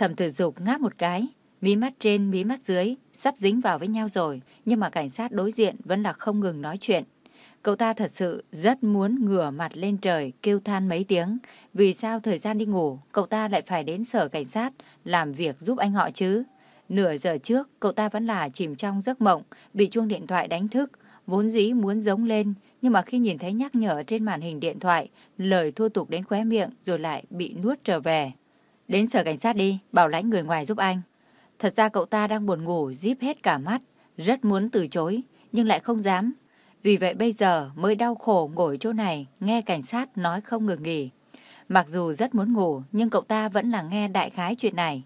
Thẩm tử dục ngáp một cái, mí mắt trên mí mắt dưới sắp dính vào với nhau rồi, nhưng mà cảnh sát đối diện vẫn là không ngừng nói chuyện. Cậu ta thật sự rất muốn ngửa mặt lên trời kêu than mấy tiếng. Vì sao thời gian đi ngủ, cậu ta lại phải đến sở cảnh sát làm việc giúp anh họ chứ? Nửa giờ trước, cậu ta vẫn là chìm trong giấc mộng, bị chuông điện thoại đánh thức, vốn dĩ muốn giống lên, nhưng mà khi nhìn thấy nhắc nhở trên màn hình điện thoại, lời thua tục đến khóe miệng rồi lại bị nuốt trở về. Đến sở cảnh sát đi, bảo lãnh người ngoài giúp anh. Thật ra cậu ta đang buồn ngủ, díp hết cả mắt, rất muốn từ chối, nhưng lại không dám. Vì vậy bây giờ mới đau khổ ngồi chỗ này, nghe cảnh sát nói không ngừng nghỉ. Mặc dù rất muốn ngủ, nhưng cậu ta vẫn là nghe đại khái chuyện này.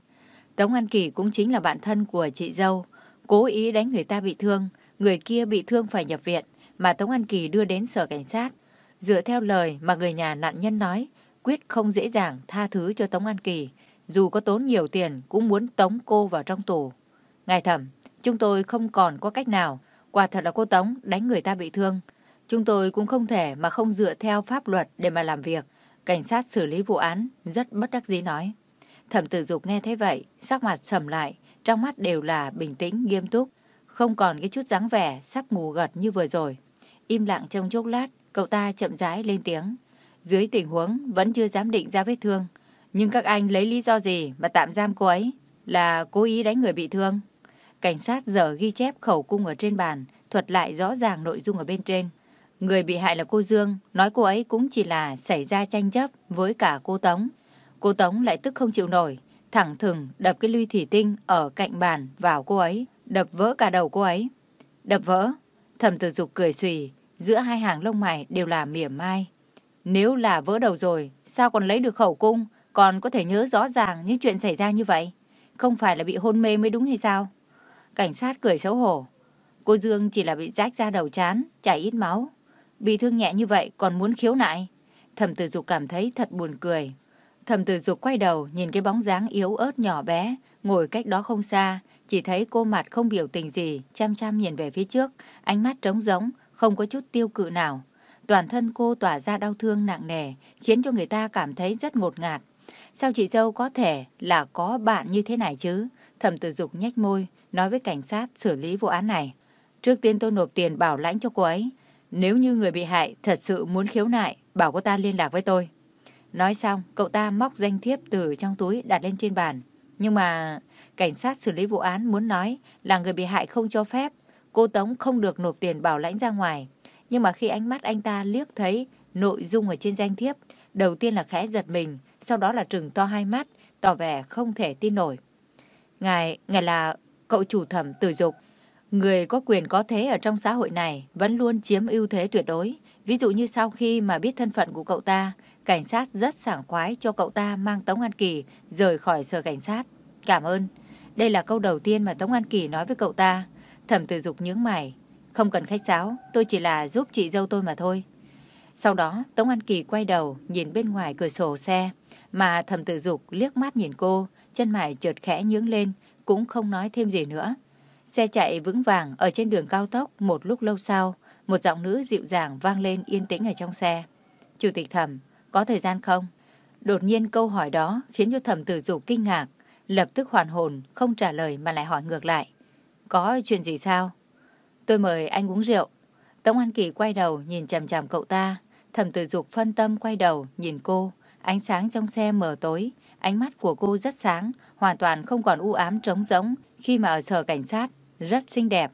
Tống An Kỳ cũng chính là bạn thân của chị dâu, cố ý đánh người ta bị thương, người kia bị thương phải nhập viện, mà Tống An Kỳ đưa đến sở cảnh sát. Dựa theo lời mà người nhà nạn nhân nói, quyết không dễ dàng tha thứ cho Tống An Kỳ, dù có tốn nhiều tiền cũng muốn tống cô vào trong tù. Ngài thẩm, chúng tôi không còn có cách nào, quả thật là cô Tống đánh người ta bị thương. Chúng tôi cũng không thể mà không dựa theo pháp luật để mà làm việc. Cảnh sát xử lý vụ án rất bất đắc dĩ nói. Thẩm tử dục nghe thế vậy, sắc mặt sầm lại, trong mắt đều là bình tĩnh, nghiêm túc, không còn cái chút dáng vẻ sắp ngủ gật như vừa rồi. Im lặng trong chốc lát, cậu ta chậm rãi lên tiếng. Dưới tình huống vẫn chưa dám định ra vết thương, nhưng các anh lấy lý do gì mà tạm giam cô ấy? Là cố ý đánh người bị thương? Cảnh sát giờ ghi chép khẩu cung ở trên bàn, thuật lại rõ ràng nội dung ở bên trên. Người bị hại là cô Dương, nói cô ấy cũng chỉ là xảy ra tranh chấp với cả cô Tống. Cô Tống lại tức không chịu nổi, thẳng thừng đập cái ly thủy tinh ở cạnh bàn vào cô ấy, đập vỡ cả đầu cô ấy. Đập vỡ, thẩm tử dục cười xùy, giữa hai hàng lông mày đều là mỉa mai. Nếu là vỡ đầu rồi, sao còn lấy được khẩu cung, còn có thể nhớ rõ ràng những chuyện xảy ra như vậy? Không phải là bị hôn mê mới đúng hay sao? Cảnh sát cười xấu hổ. Cô Dương chỉ là bị rách ra đầu chán, chảy ít máu. Bị thương nhẹ như vậy còn muốn khiếu nại. Thẩm tử dục cảm thấy thật buồn cười. Thẩm tử dục quay đầu nhìn cái bóng dáng yếu ớt nhỏ bé, ngồi cách đó không xa, chỉ thấy cô mặt không biểu tình gì, chăm chăm nhìn về phía trước, ánh mắt trống rỗng, không có chút tiêu cự nào. Toàn thân cô tỏa ra đau thương nặng nề, khiến cho người ta cảm thấy rất ngột ngạt. Sao chị dâu có thể là có bạn như thế này chứ? Thẩm tử dục nhếch môi, nói với cảnh sát xử lý vụ án này. Trước tiên tôi nộp tiền bảo lãnh cho cô ấy. Nếu như người bị hại thật sự muốn khiếu nại, bảo cô ta liên lạc với tôi. Nói xong, cậu ta móc danh thiếp từ trong túi đặt lên trên bàn. Nhưng mà cảnh sát xử lý vụ án muốn nói là người bị hại không cho phép. Cô Tống không được nộp tiền bảo lãnh ra ngoài. Nhưng mà khi ánh mắt anh ta liếc thấy nội dung ở trên danh thiếp, đầu tiên là khẽ giật mình, sau đó là trừng to hai mắt, tỏ vẻ không thể tin nổi. Ngài, ngài là cậu chủ thẩm tử dục. Người có quyền có thế ở trong xã hội này vẫn luôn chiếm ưu thế tuyệt đối. Ví dụ như sau khi mà biết thân phận của cậu ta, cảnh sát rất sảng khoái cho cậu ta mang Tống An Kỳ rời khỏi sở cảnh sát. Cảm ơn. Đây là câu đầu tiên mà Tống An Kỳ nói với cậu ta. Thẩm tử dục nhướng mày. Không cần khách sáo, tôi chỉ là giúp chị dâu tôi mà thôi. Sau đó, Tống An Kỳ quay đầu nhìn bên ngoài cửa sổ xe, mà thẩm tử dục liếc mắt nhìn cô, chân mày chợt khẽ nhướng lên, cũng không nói thêm gì nữa. Xe chạy vững vàng ở trên đường cao tốc một lúc lâu sau, một giọng nữ dịu dàng vang lên yên tĩnh ở trong xe. Chủ tịch thẩm, có thời gian không? Đột nhiên câu hỏi đó khiến cho thẩm tử dục kinh ngạc, lập tức hoàn hồn, không trả lời mà lại hỏi ngược lại. Có chuyện gì sao? Tôi mời anh uống rượu. Tống An Kỳ quay đầu nhìn chằm chằm cậu ta, thẩm tử dục phân tâm quay đầu nhìn cô, ánh sáng trong xe mờ tối, ánh mắt của cô rất sáng, hoàn toàn không còn u ám trống rỗng khi mà ở sở cảnh sát, rất xinh đẹp.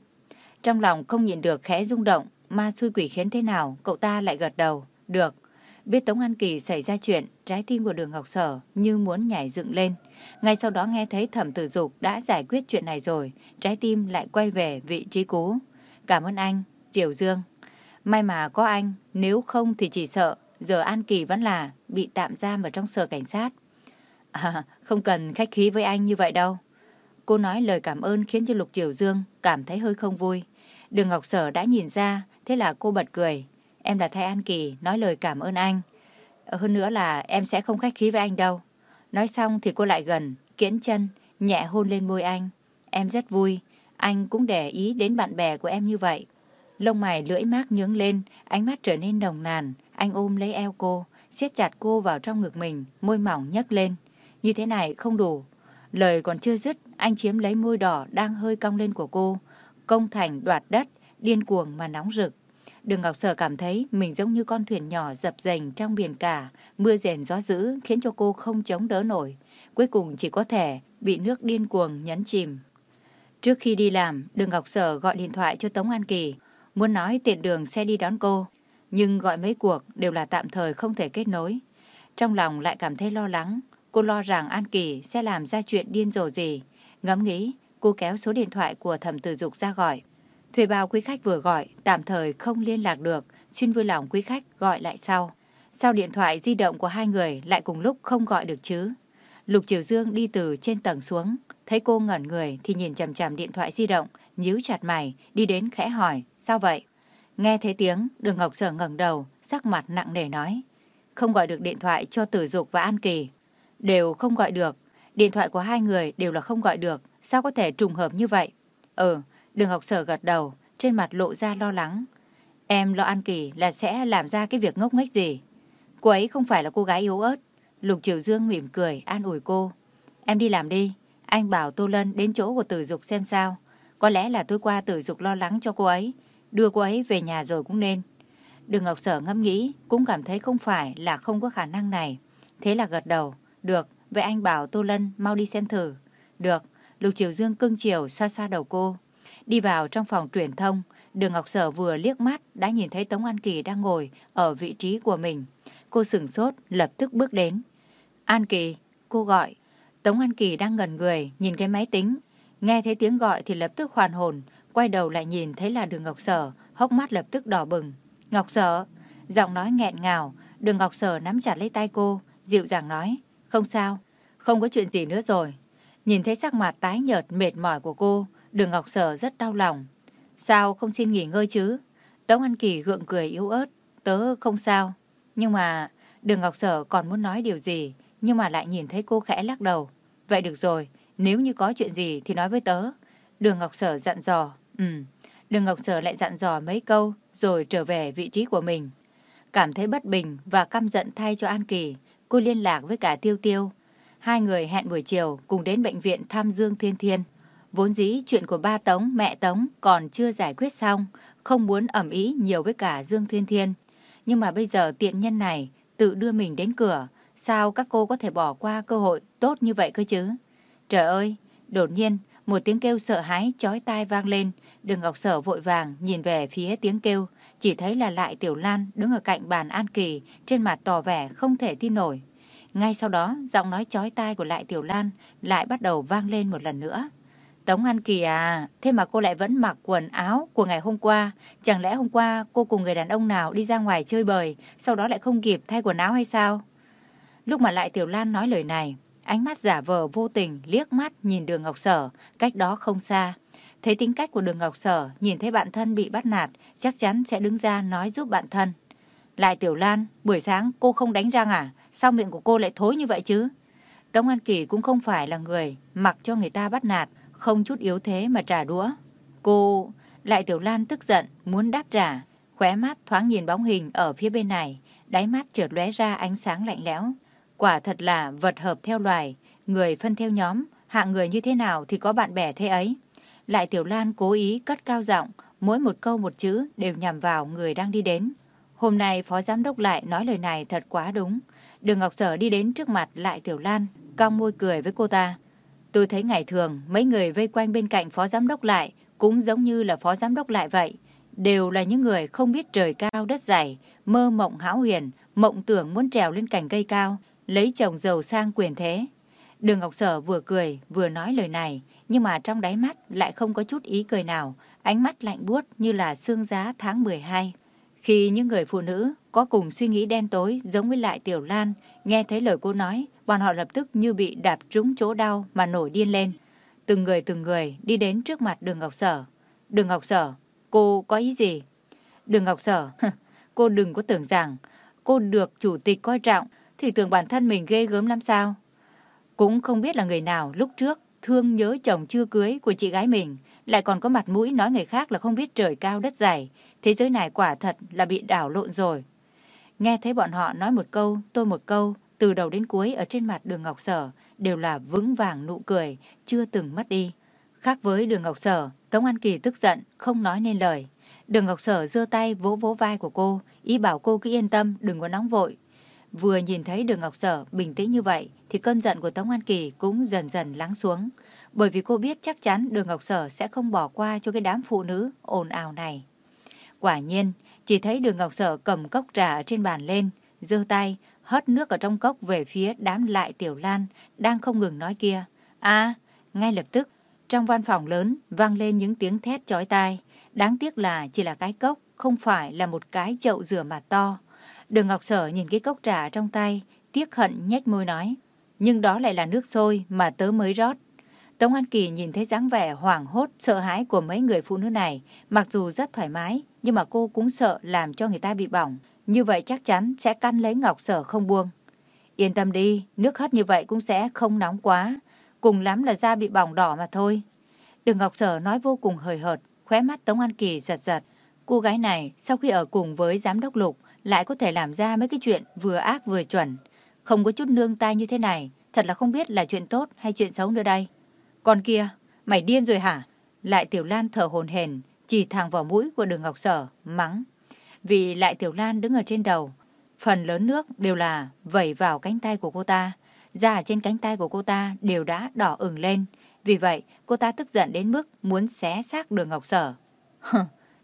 Trong lòng không nhìn được khẽ rung động, ma xui quỷ khiến thế nào, cậu ta lại gật đầu. Được. Biết Tống An Kỳ xảy ra chuyện, trái tim của đường Ngọc Sở như muốn nhảy dựng lên. Ngay sau đó nghe thấy thẩm tử dục đã giải quyết chuyện này rồi, trái tim lại quay về vị trí cũ. Cảm ơn anh, Triều Dương. May mà có anh, nếu không thì chỉ sợ giờ An Kỳ vẫn là bị tạm giam ở trong sở cảnh sát. À, không cần khách khí với anh như vậy đâu. Cô nói lời cảm ơn khiến cho Lục Triều Dương cảm thấy hơi không vui. Đường Ngọc Sở đã nhìn ra, thế là cô bật cười. Em là Thay An Kỳ, nói lời cảm ơn anh. Hơn nữa là em sẽ không khách khí với anh đâu. Nói xong thì cô lại gần, kiễn chân, nhẹ hôn lên môi anh. Em rất vui, anh cũng để ý đến bạn bè của em như vậy. Lông mày lưỡi mát nhướng lên, ánh mắt trở nên nồng nàn. Anh ôm lấy eo cô, siết chặt cô vào trong ngực mình, môi mỏng nhấc lên. Như thế này không đủ. Lời còn chưa dứt, anh chiếm lấy môi đỏ đang hơi cong lên của cô. Công thành đoạt đất, điên cuồng mà nóng rực. Đường Ngọc Sở cảm thấy mình giống như con thuyền nhỏ dập dềnh trong biển cả, mưa rền gió dữ khiến cho cô không chống đỡ nổi. Cuối cùng chỉ có thể bị nước điên cuồng nhấn chìm. Trước khi đi làm, Đường Ngọc Sở gọi điện thoại cho Tống An Kỳ, muốn nói tiện đường xe đi đón cô, nhưng gọi mấy cuộc đều là tạm thời không thể kết nối. Trong lòng lại cảm thấy lo lắng, cô lo rằng An Kỳ sẽ làm ra chuyện điên rồ gì. Ngẫm nghĩ, cô kéo số điện thoại của thẩm tử dục ra gọi. Thuê bao quý khách vừa gọi, tạm thời không liên lạc được, xin vui lòng quý khách gọi lại sau. Sau điện thoại di động của hai người lại cùng lúc không gọi được chứ. Lục Triều Dương đi từ trên tầng xuống, thấy cô ngẩn người thì nhìn chằm chằm điện thoại di động, nhíu chặt mày, đi đến khẽ hỏi, sao vậy? Nghe thấy tiếng, đường Ngọc Sở ngẩng đầu, sắc mặt nặng nề nói. Không gọi được điện thoại cho Tử Dục và An Kỳ. Đều không gọi được. Điện thoại của hai người đều là không gọi được. Sao có thể trùng hợp như vậy? Ừ, đường học Sở gật đầu, trên mặt lộ ra lo lắng. Em lo An Kỳ là sẽ làm ra cái việc ngốc nghếch gì? Cô ấy không phải là cô gái yếu ớt. Lục Triều Dương mỉm cười, an ủi cô. Em đi làm đi. Anh bảo Tô Lân đến chỗ của Tử Dục xem sao. Có lẽ là tối qua Tử Dục lo lắng cho cô ấy. Đưa cô ấy về nhà rồi cũng nên. Đường Ngọc Sở ngẫm nghĩ, cũng cảm thấy không phải là không có khả năng này. Thế là gật đầu. Được, vậy anh bảo Tô Lân mau đi xem thử. Được, Lục Triều Dương cưng chiều xoa xoa đầu cô. Đi vào trong phòng truyền thông, Đường Ngọc Sở vừa liếc mắt đã nhìn thấy Tống An Kỳ đang ngồi ở vị trí của mình. Cô sửng sốt, lập tức bước đến. An Kỳ, cô gọi. Tống An Kỳ đang gần người, nhìn cái máy tính. Nghe thấy tiếng gọi thì lập tức hoàn hồn, quay đầu lại nhìn thấy là đường Ngọc Sở, hốc mắt lập tức đỏ bừng. Ngọc Sở, giọng nói nghẹn ngào, đường Ngọc Sở nắm chặt lấy tay cô, dịu dàng nói, không sao, không có chuyện gì nữa rồi. Nhìn thấy sắc mặt tái nhợt mệt mỏi của cô, đường Ngọc Sở rất đau lòng. Sao không xin nghỉ ngơi chứ? Tống An Kỳ gượng cười yếu ớt, tớ không sao. Nhưng mà đường Ngọc Sở còn muốn nói điều gì, nhưng mà lại nhìn thấy cô khẽ lắc đầu. Vậy được rồi, nếu như có chuyện gì thì nói với tớ. Đường Ngọc Sở dặn dò. Ừ, Đường Ngọc Sở lại dặn dò mấy câu rồi trở về vị trí của mình. Cảm thấy bất bình và căm giận thay cho An Kỳ, cô liên lạc với cả Tiêu Tiêu. Hai người hẹn buổi chiều cùng đến bệnh viện thăm Dương Thiên Thiên. Vốn dĩ chuyện của ba Tống, mẹ Tống còn chưa giải quyết xong, không muốn ẩm ý nhiều với cả Dương Thiên Thiên. Nhưng mà bây giờ tiện nhân này tự đưa mình đến cửa, sao các cô có thể bỏ qua cơ hội tốt như vậy cơ chứ? Trời ơi, đột nhiên một tiếng kêu sợ hãi chói tai vang lên, Đường Ngọc Sở vội vàng nhìn về phía tiếng kêu, chỉ thấy là lại Tiểu Lan đứng ở cạnh bàn An Kỳ, trên mặt tỏ vẻ không thể tin nổi. Ngay sau đó, giọng nói chói tai của lại Tiểu Lan lại bắt đầu vang lên một lần nữa. Tống An Kỳ à, thế mà cô lại vẫn mặc quần áo của ngày hôm qua. Chẳng lẽ hôm qua cô cùng người đàn ông nào đi ra ngoài chơi bời, sau đó lại không kịp thay quần áo hay sao? Lúc mà lại Tiểu Lan nói lời này, ánh mắt giả vờ vô tình liếc mắt nhìn đường Ngọc Sở, cách đó không xa. Thấy tính cách của đường Ngọc Sở, nhìn thấy bạn thân bị bắt nạt, chắc chắn sẽ đứng ra nói giúp bạn thân. Lại Tiểu Lan, buổi sáng cô không đánh răng à? Sao miệng của cô lại thối như vậy chứ? Tống An Kỳ cũng không phải là người mặc cho người ta bắt nạt, không chút yếu thế mà trả đũa. Cô... Lại Tiểu Lan tức giận, muốn đáp trả. Khóe mắt thoáng nhìn bóng hình ở phía bên này, đáy mắt chợt lóe ra ánh sáng lạnh lẽo. Quả thật là vật hợp theo loài, người phân theo nhóm, hạng người như thế nào thì có bạn bè thế ấy. Lại Tiểu Lan cố ý cất cao giọng, mỗi một câu một chữ đều nhằm vào người đang đi đến. Hôm nay Phó Giám đốc lại nói lời này thật quá đúng. Đường Ngọc Sở đi đến trước mặt Lại Tiểu Lan, cong môi cười với cô ta. Tôi thấy ngày thường mấy người vây quanh bên cạnh Phó Giám đốc lại cũng giống như là Phó Giám đốc lại vậy. Đều là những người không biết trời cao đất dày, mơ mộng hão huyền, mộng tưởng muốn trèo lên cành cây cao, lấy chồng giàu sang quyền thế. Đường Ngọc Sở vừa cười vừa nói lời này, nhưng mà trong đáy mắt lại không có chút ý cười nào, ánh mắt lạnh buốt như là sương giá tháng 12. Khi những người phụ nữ có cùng suy nghĩ đen tối giống với lại Tiểu Lan, nghe thấy lời cô nói, bọn họ lập tức như bị đạp trúng chỗ đau mà nổi điên lên. Từng người từng người đi đến trước mặt đường Ngọc Sở. Đường Ngọc Sở, cô có ý gì? Đường Ngọc Sở, cô đừng có tưởng rằng cô được chủ tịch coi trọng thì tưởng bản thân mình ghê gớm lắm sao? Cũng không biết là người nào lúc trước thương nhớ chồng chưa cưới của chị gái mình, lại còn có mặt mũi nói người khác là không biết trời cao đất dày, thế giới này quả thật là bị đảo lộn rồi. Nghe thấy bọn họ nói một câu, tôi một câu, từ đầu đến cuối ở trên mặt đường Ngọc Sở đều là vững vàng nụ cười, chưa từng mất đi. Khác với đường Ngọc Sở, Tống An Kỳ tức giận, không nói nên lời. Đường Ngọc Sở giơ tay vỗ vỗ vai của cô, ý bảo cô cứ yên tâm, đừng có nóng vội. Vừa nhìn thấy đường Ngọc Sở bình tĩnh như vậy, thì cơn giận của Tống An Kỳ cũng dần dần lắng xuống. Bởi vì cô biết chắc chắn đường Ngọc Sở sẽ không bỏ qua cho cái đám phụ nữ ồn ào này. Quả nhiên, chỉ thấy đường Ngọc Sở cầm cốc trà ở trên bàn lên, giơ tay, hất nước ở trong cốc về phía đám lại Tiểu Lan đang không ngừng nói kia. À, ngay lập tức, trong văn phòng lớn vang lên những tiếng thét chói tai. Đáng tiếc là chỉ là cái cốc, không phải là một cái chậu rửa mặt to. Đường Ngọc Sở nhìn cái cốc trà trong tay, tiếc hận nhếch môi nói. Nhưng đó lại là nước sôi mà tớ mới rót. Tống An Kỳ nhìn thấy dáng vẻ hoảng hốt, sợ hãi của mấy người phụ nữ này, mặc dù rất thoải mái, nhưng mà cô cũng sợ làm cho người ta bị bỏng. Như vậy chắc chắn sẽ căn lấy Ngọc Sở không buông. Yên tâm đi, nước hất như vậy cũng sẽ không nóng quá. Cùng lắm là da bị bỏng đỏ mà thôi. Đường Ngọc Sở nói vô cùng hời hợt, khóe mắt Tống An Kỳ giật giật. Cô gái này, sau khi ở cùng với giám đốc Lục, lại có thể làm ra mấy cái chuyện vừa ác vừa chuẩn. Không có chút nương tay như thế này, thật là không biết là chuyện tốt hay chuyện xấu nữa đây. còn kia, mày điên rồi hả? Lại Tiểu Lan thở hồn hển, chỉ thẳng vào mũi của đường Ngọc Sở, mắng. Vì Lại Tiểu Lan đứng ở trên đầu, phần lớn nước đều là vẩy vào cánh tay của cô ta. Da trên cánh tay của cô ta đều đã đỏ ửng lên. Vì vậy, cô ta tức giận đến mức muốn xé xác đường Ngọc Sở.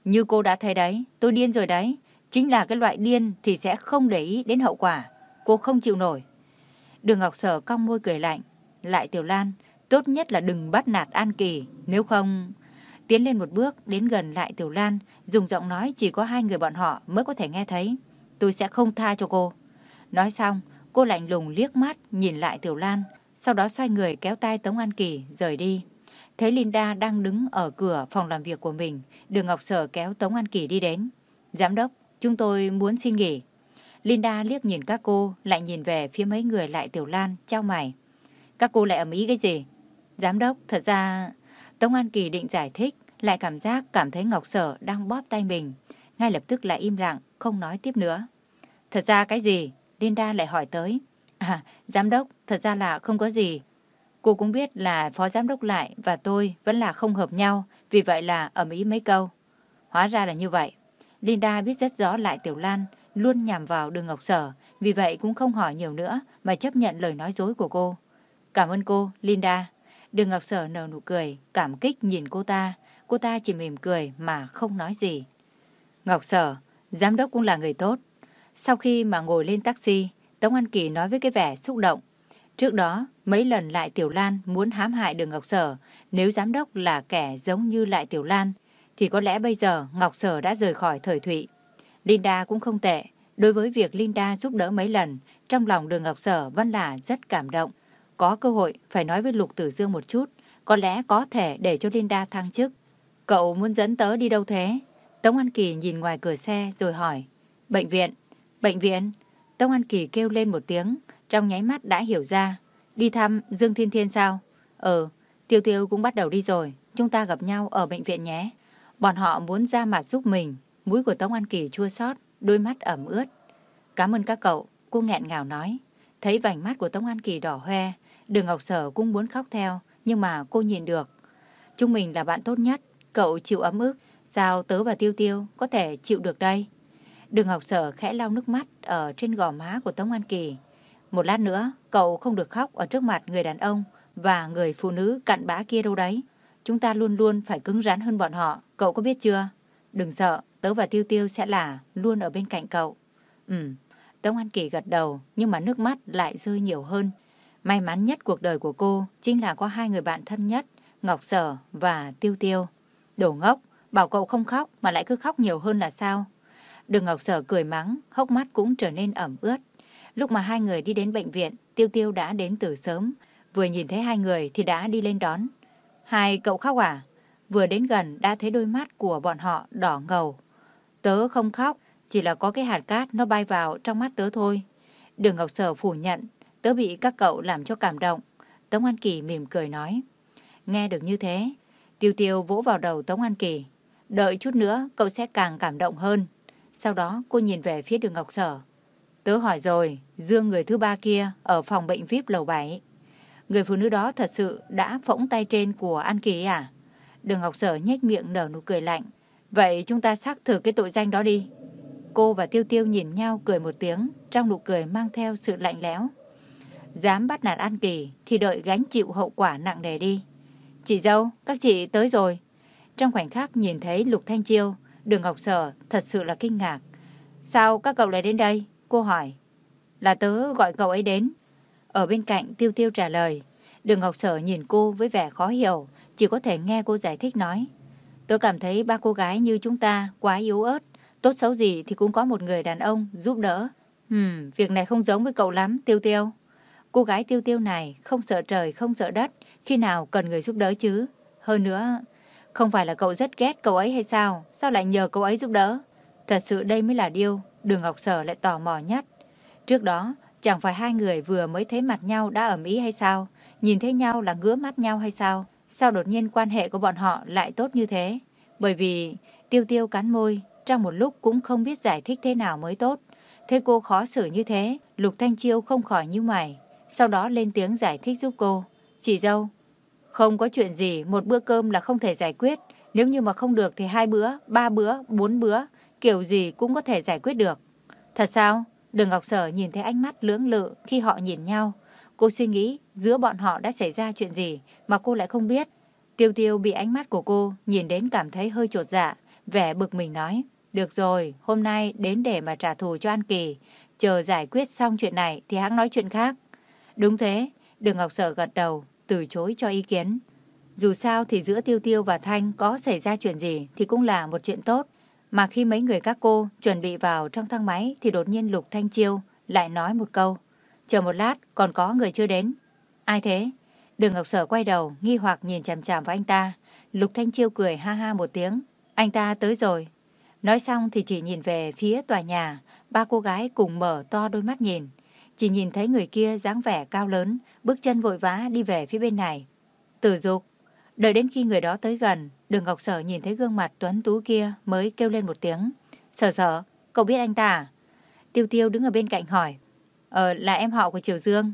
Như cô đã thấy đấy, tôi điên rồi đấy. Chính là cái loại điên thì sẽ không để ý đến hậu quả. Cô không chịu nổi. Đường Ngọc Sở cong môi cười lạnh. Lại Tiểu Lan, tốt nhất là đừng bắt nạt An Kỳ, nếu không... Tiến lên một bước, đến gần lại Tiểu Lan, dùng giọng nói chỉ có hai người bọn họ mới có thể nghe thấy. Tôi sẽ không tha cho cô. Nói xong, cô lạnh lùng liếc mắt, nhìn lại Tiểu Lan, sau đó xoay người kéo tay Tống An Kỳ, rời đi. Thấy Linda đang đứng ở cửa phòng làm việc của mình, đường Ngọc Sở kéo Tống An Kỳ đi đến. Giám đốc, chúng tôi muốn xin nghỉ. Linda liếc nhìn các cô, lại nhìn về phía mấy người lại Tiểu Lan, trao mày. Các cô lại ầm ý cái gì? Giám đốc, thật ra... Tống An Kỳ định giải thích, lại cảm giác cảm thấy Ngọc Sở đang bóp tay mình. Ngay lập tức lại im lặng, không nói tiếp nữa. Thật ra cái gì? Linda lại hỏi tới. À, giám đốc, thật ra là không có gì. Cô cũng biết là phó giám đốc lại và tôi vẫn là không hợp nhau, vì vậy là ầm ý mấy câu. Hóa ra là như vậy. Linda biết rất rõ lại Tiểu Lan luôn nhằm vào đường Ngọc Sở, vì vậy cũng không hỏi nhiều nữa mà chấp nhận lời nói dối của cô. Cảm ơn cô, Linda. Đường Ngọc Sở nở nụ cười, cảm kích nhìn cô ta. Cô ta chỉ mỉm cười mà không nói gì. Ngọc Sở, giám đốc cũng là người tốt. Sau khi mà ngồi lên taxi, Tống An Kỳ nói với cái vẻ xúc động. Trước đó, mấy lần lại Tiểu Lan muốn hãm hại đường Ngọc Sở. Nếu giám đốc là kẻ giống như lại Tiểu Lan, thì có lẽ bây giờ Ngọc Sở đã rời khỏi thời thụy. Linda cũng không tệ. Đối với việc Linda giúp đỡ mấy lần, trong lòng đường Ngọc Sở vẫn là rất cảm động. Có cơ hội phải nói với Lục Tử Dương một chút, có lẽ có thể để cho Linda thăng chức. Cậu muốn dẫn tớ đi đâu thế? Tống An Kỳ nhìn ngoài cửa xe rồi hỏi. Bệnh viện. Bệnh viện. Tống An Kỳ kêu lên một tiếng, trong nháy mắt đã hiểu ra. Đi thăm Dương Thiên Thiên sao? Ừ, Tiêu Tiêu cũng bắt đầu đi rồi. Chúng ta gặp nhau ở bệnh viện nhé. Bọn họ muốn ra mặt giúp mình. Mũi của Tống An Kỳ chua xót, đôi mắt ẩm ướt. Cảm ơn các cậu, cô nghẹn ngào nói. Thấy vành mắt của Tống An Kỳ đỏ hoe, Đường Ngọc Sở cũng muốn khóc theo, nhưng mà cô nhìn được. Chúng mình là bạn tốt nhất, cậu chịu ấm ức, sao tớ và Tiêu Tiêu có thể chịu được đây? Đường Ngọc Sở khẽ lau nước mắt ở trên gò má của Tống An Kỳ. Một lát nữa, cậu không được khóc ở trước mặt người đàn ông và người phụ nữ cặn bã kia đâu đấy. Chúng ta luôn luôn phải cứng rắn hơn bọn họ, cậu có biết chưa? Đừng sợ, tớ và Tiêu Tiêu sẽ là luôn ở bên cạnh cậu. Ừ, Tống An Kỳ gật đầu, nhưng mà nước mắt lại rơi nhiều hơn. May mắn nhất cuộc đời của cô chính là có hai người bạn thân nhất, Ngọc Sở và Tiêu Tiêu. Đồ ngốc, bảo cậu không khóc mà lại cứ khóc nhiều hơn là sao? Đường Ngọc Sở cười mắng, hốc mắt cũng trở nên ẩm ướt. Lúc mà hai người đi đến bệnh viện, Tiêu Tiêu đã đến từ sớm. Vừa nhìn thấy hai người thì đã đi lên đón. Hai cậu khóc à? Vừa đến gần đã thấy đôi mắt của bọn họ đỏ ngầu. Tớ không khóc, chỉ là có cái hạt cát nó bay vào trong mắt tớ thôi. Đường Ngọc Sở phủ nhận, tớ bị các cậu làm cho cảm động. Tống An Kỳ mỉm cười nói. Nghe được như thế, Tiêu Tiêu vỗ vào đầu Tống An Kỳ. Đợi chút nữa cậu sẽ càng cảm động hơn. Sau đó cô nhìn về phía đường Ngọc Sở. Tớ hỏi rồi, Dương người thứ ba kia ở phòng bệnh VIP lầu 7. Người phụ nữ đó thật sự đã phỗng tay trên của An Kỳ à? Đường Ngọc Sở nhếch miệng nở nụ cười lạnh. Vậy chúng ta xác thử cái tội danh đó đi. Cô và Tiêu Tiêu nhìn nhau cười một tiếng, trong nụ cười mang theo sự lạnh lẽo. Dám bắt nạt An Kỳ thì đợi gánh chịu hậu quả nặng nề đi. Chị dâu, các chị tới rồi. Trong khoảnh khắc nhìn thấy Lục Thanh Chiêu, Đường Ngọc Sở thật sự là kinh ngạc. Sao các cậu lại đến đây? Cô hỏi. Là tớ gọi cậu ấy đến. Ở bên cạnh Tiêu Tiêu trả lời. Đường Ngọc Sở nhìn cô với vẻ khó hiểu, chỉ có thể nghe cô giải thích nói. Tớ cảm thấy ba cô gái như chúng ta quá yếu ớt, tốt xấu gì thì cũng có một người đàn ông giúp đỡ. Hmm, việc này không giống với cậu lắm, Tiêu Tiêu. Cô gái Tiêu Tiêu này không sợ trời, không sợ đất, khi nào cần người giúp đỡ chứ. Hơn nữa, không phải là cậu rất ghét cậu ấy hay sao? Sao lại nhờ cậu ấy giúp đỡ? Thật sự đây mới là điều Đường Ngọc Sở lại tò mò nhất. Trước đó, chẳng phải hai người vừa mới thấy mặt nhau đã ẩm ý hay sao? Nhìn thấy nhau là ngứa mắt nhau hay sao? Sao đột nhiên quan hệ của bọn họ lại tốt như thế? Bởi vì tiêu tiêu cắn môi, trong một lúc cũng không biết giải thích thế nào mới tốt. Thế cô khó xử như thế, Lục Thanh Chiêu không khỏi như mày. Sau đó lên tiếng giải thích giúp cô. Chị dâu, không có chuyện gì, một bữa cơm là không thể giải quyết. Nếu như mà không được thì hai bữa, ba bữa, bốn bữa, kiểu gì cũng có thể giải quyết được. Thật sao? Đường Ngọc Sở nhìn thấy ánh mắt lưỡng lự khi họ nhìn nhau. Cô suy nghĩ giữa bọn họ đã xảy ra chuyện gì mà cô lại không biết. Tiêu tiêu bị ánh mắt của cô nhìn đến cảm thấy hơi trột dạ, vẻ bực mình nói. Được rồi, hôm nay đến để mà trả thù cho An Kỳ. Chờ giải quyết xong chuyện này thì hãng nói chuyện khác. Đúng thế, Đường Ngọc Sở gật đầu, từ chối cho ý kiến. Dù sao thì giữa Tiêu Tiêu và Thanh có xảy ra chuyện gì thì cũng là một chuyện tốt. Mà khi mấy người các cô chuẩn bị vào trong thang máy thì đột nhiên Lục Thanh Chiêu lại nói một câu. Chờ một lát, còn có người chưa đến. Ai thế? Đường Ngọc Sở quay đầu, nghi hoặc nhìn chằm chằm vào anh ta. Lục Thanh Chiêu cười ha ha một tiếng. Anh ta tới rồi. Nói xong thì chỉ nhìn về phía tòa nhà. Ba cô gái cùng mở to đôi mắt nhìn. Chỉ nhìn thấy người kia dáng vẻ cao lớn, bước chân vội vã đi về phía bên này. Tử dục. Đợi đến khi người đó tới gần, đường Ngọc Sở nhìn thấy gương mặt tuấn tú kia mới kêu lên một tiếng. Sở sở, cậu biết anh ta à? Tiêu tiêu đứng ở bên cạnh hỏi. Ờ, là em họ của Triều Dương.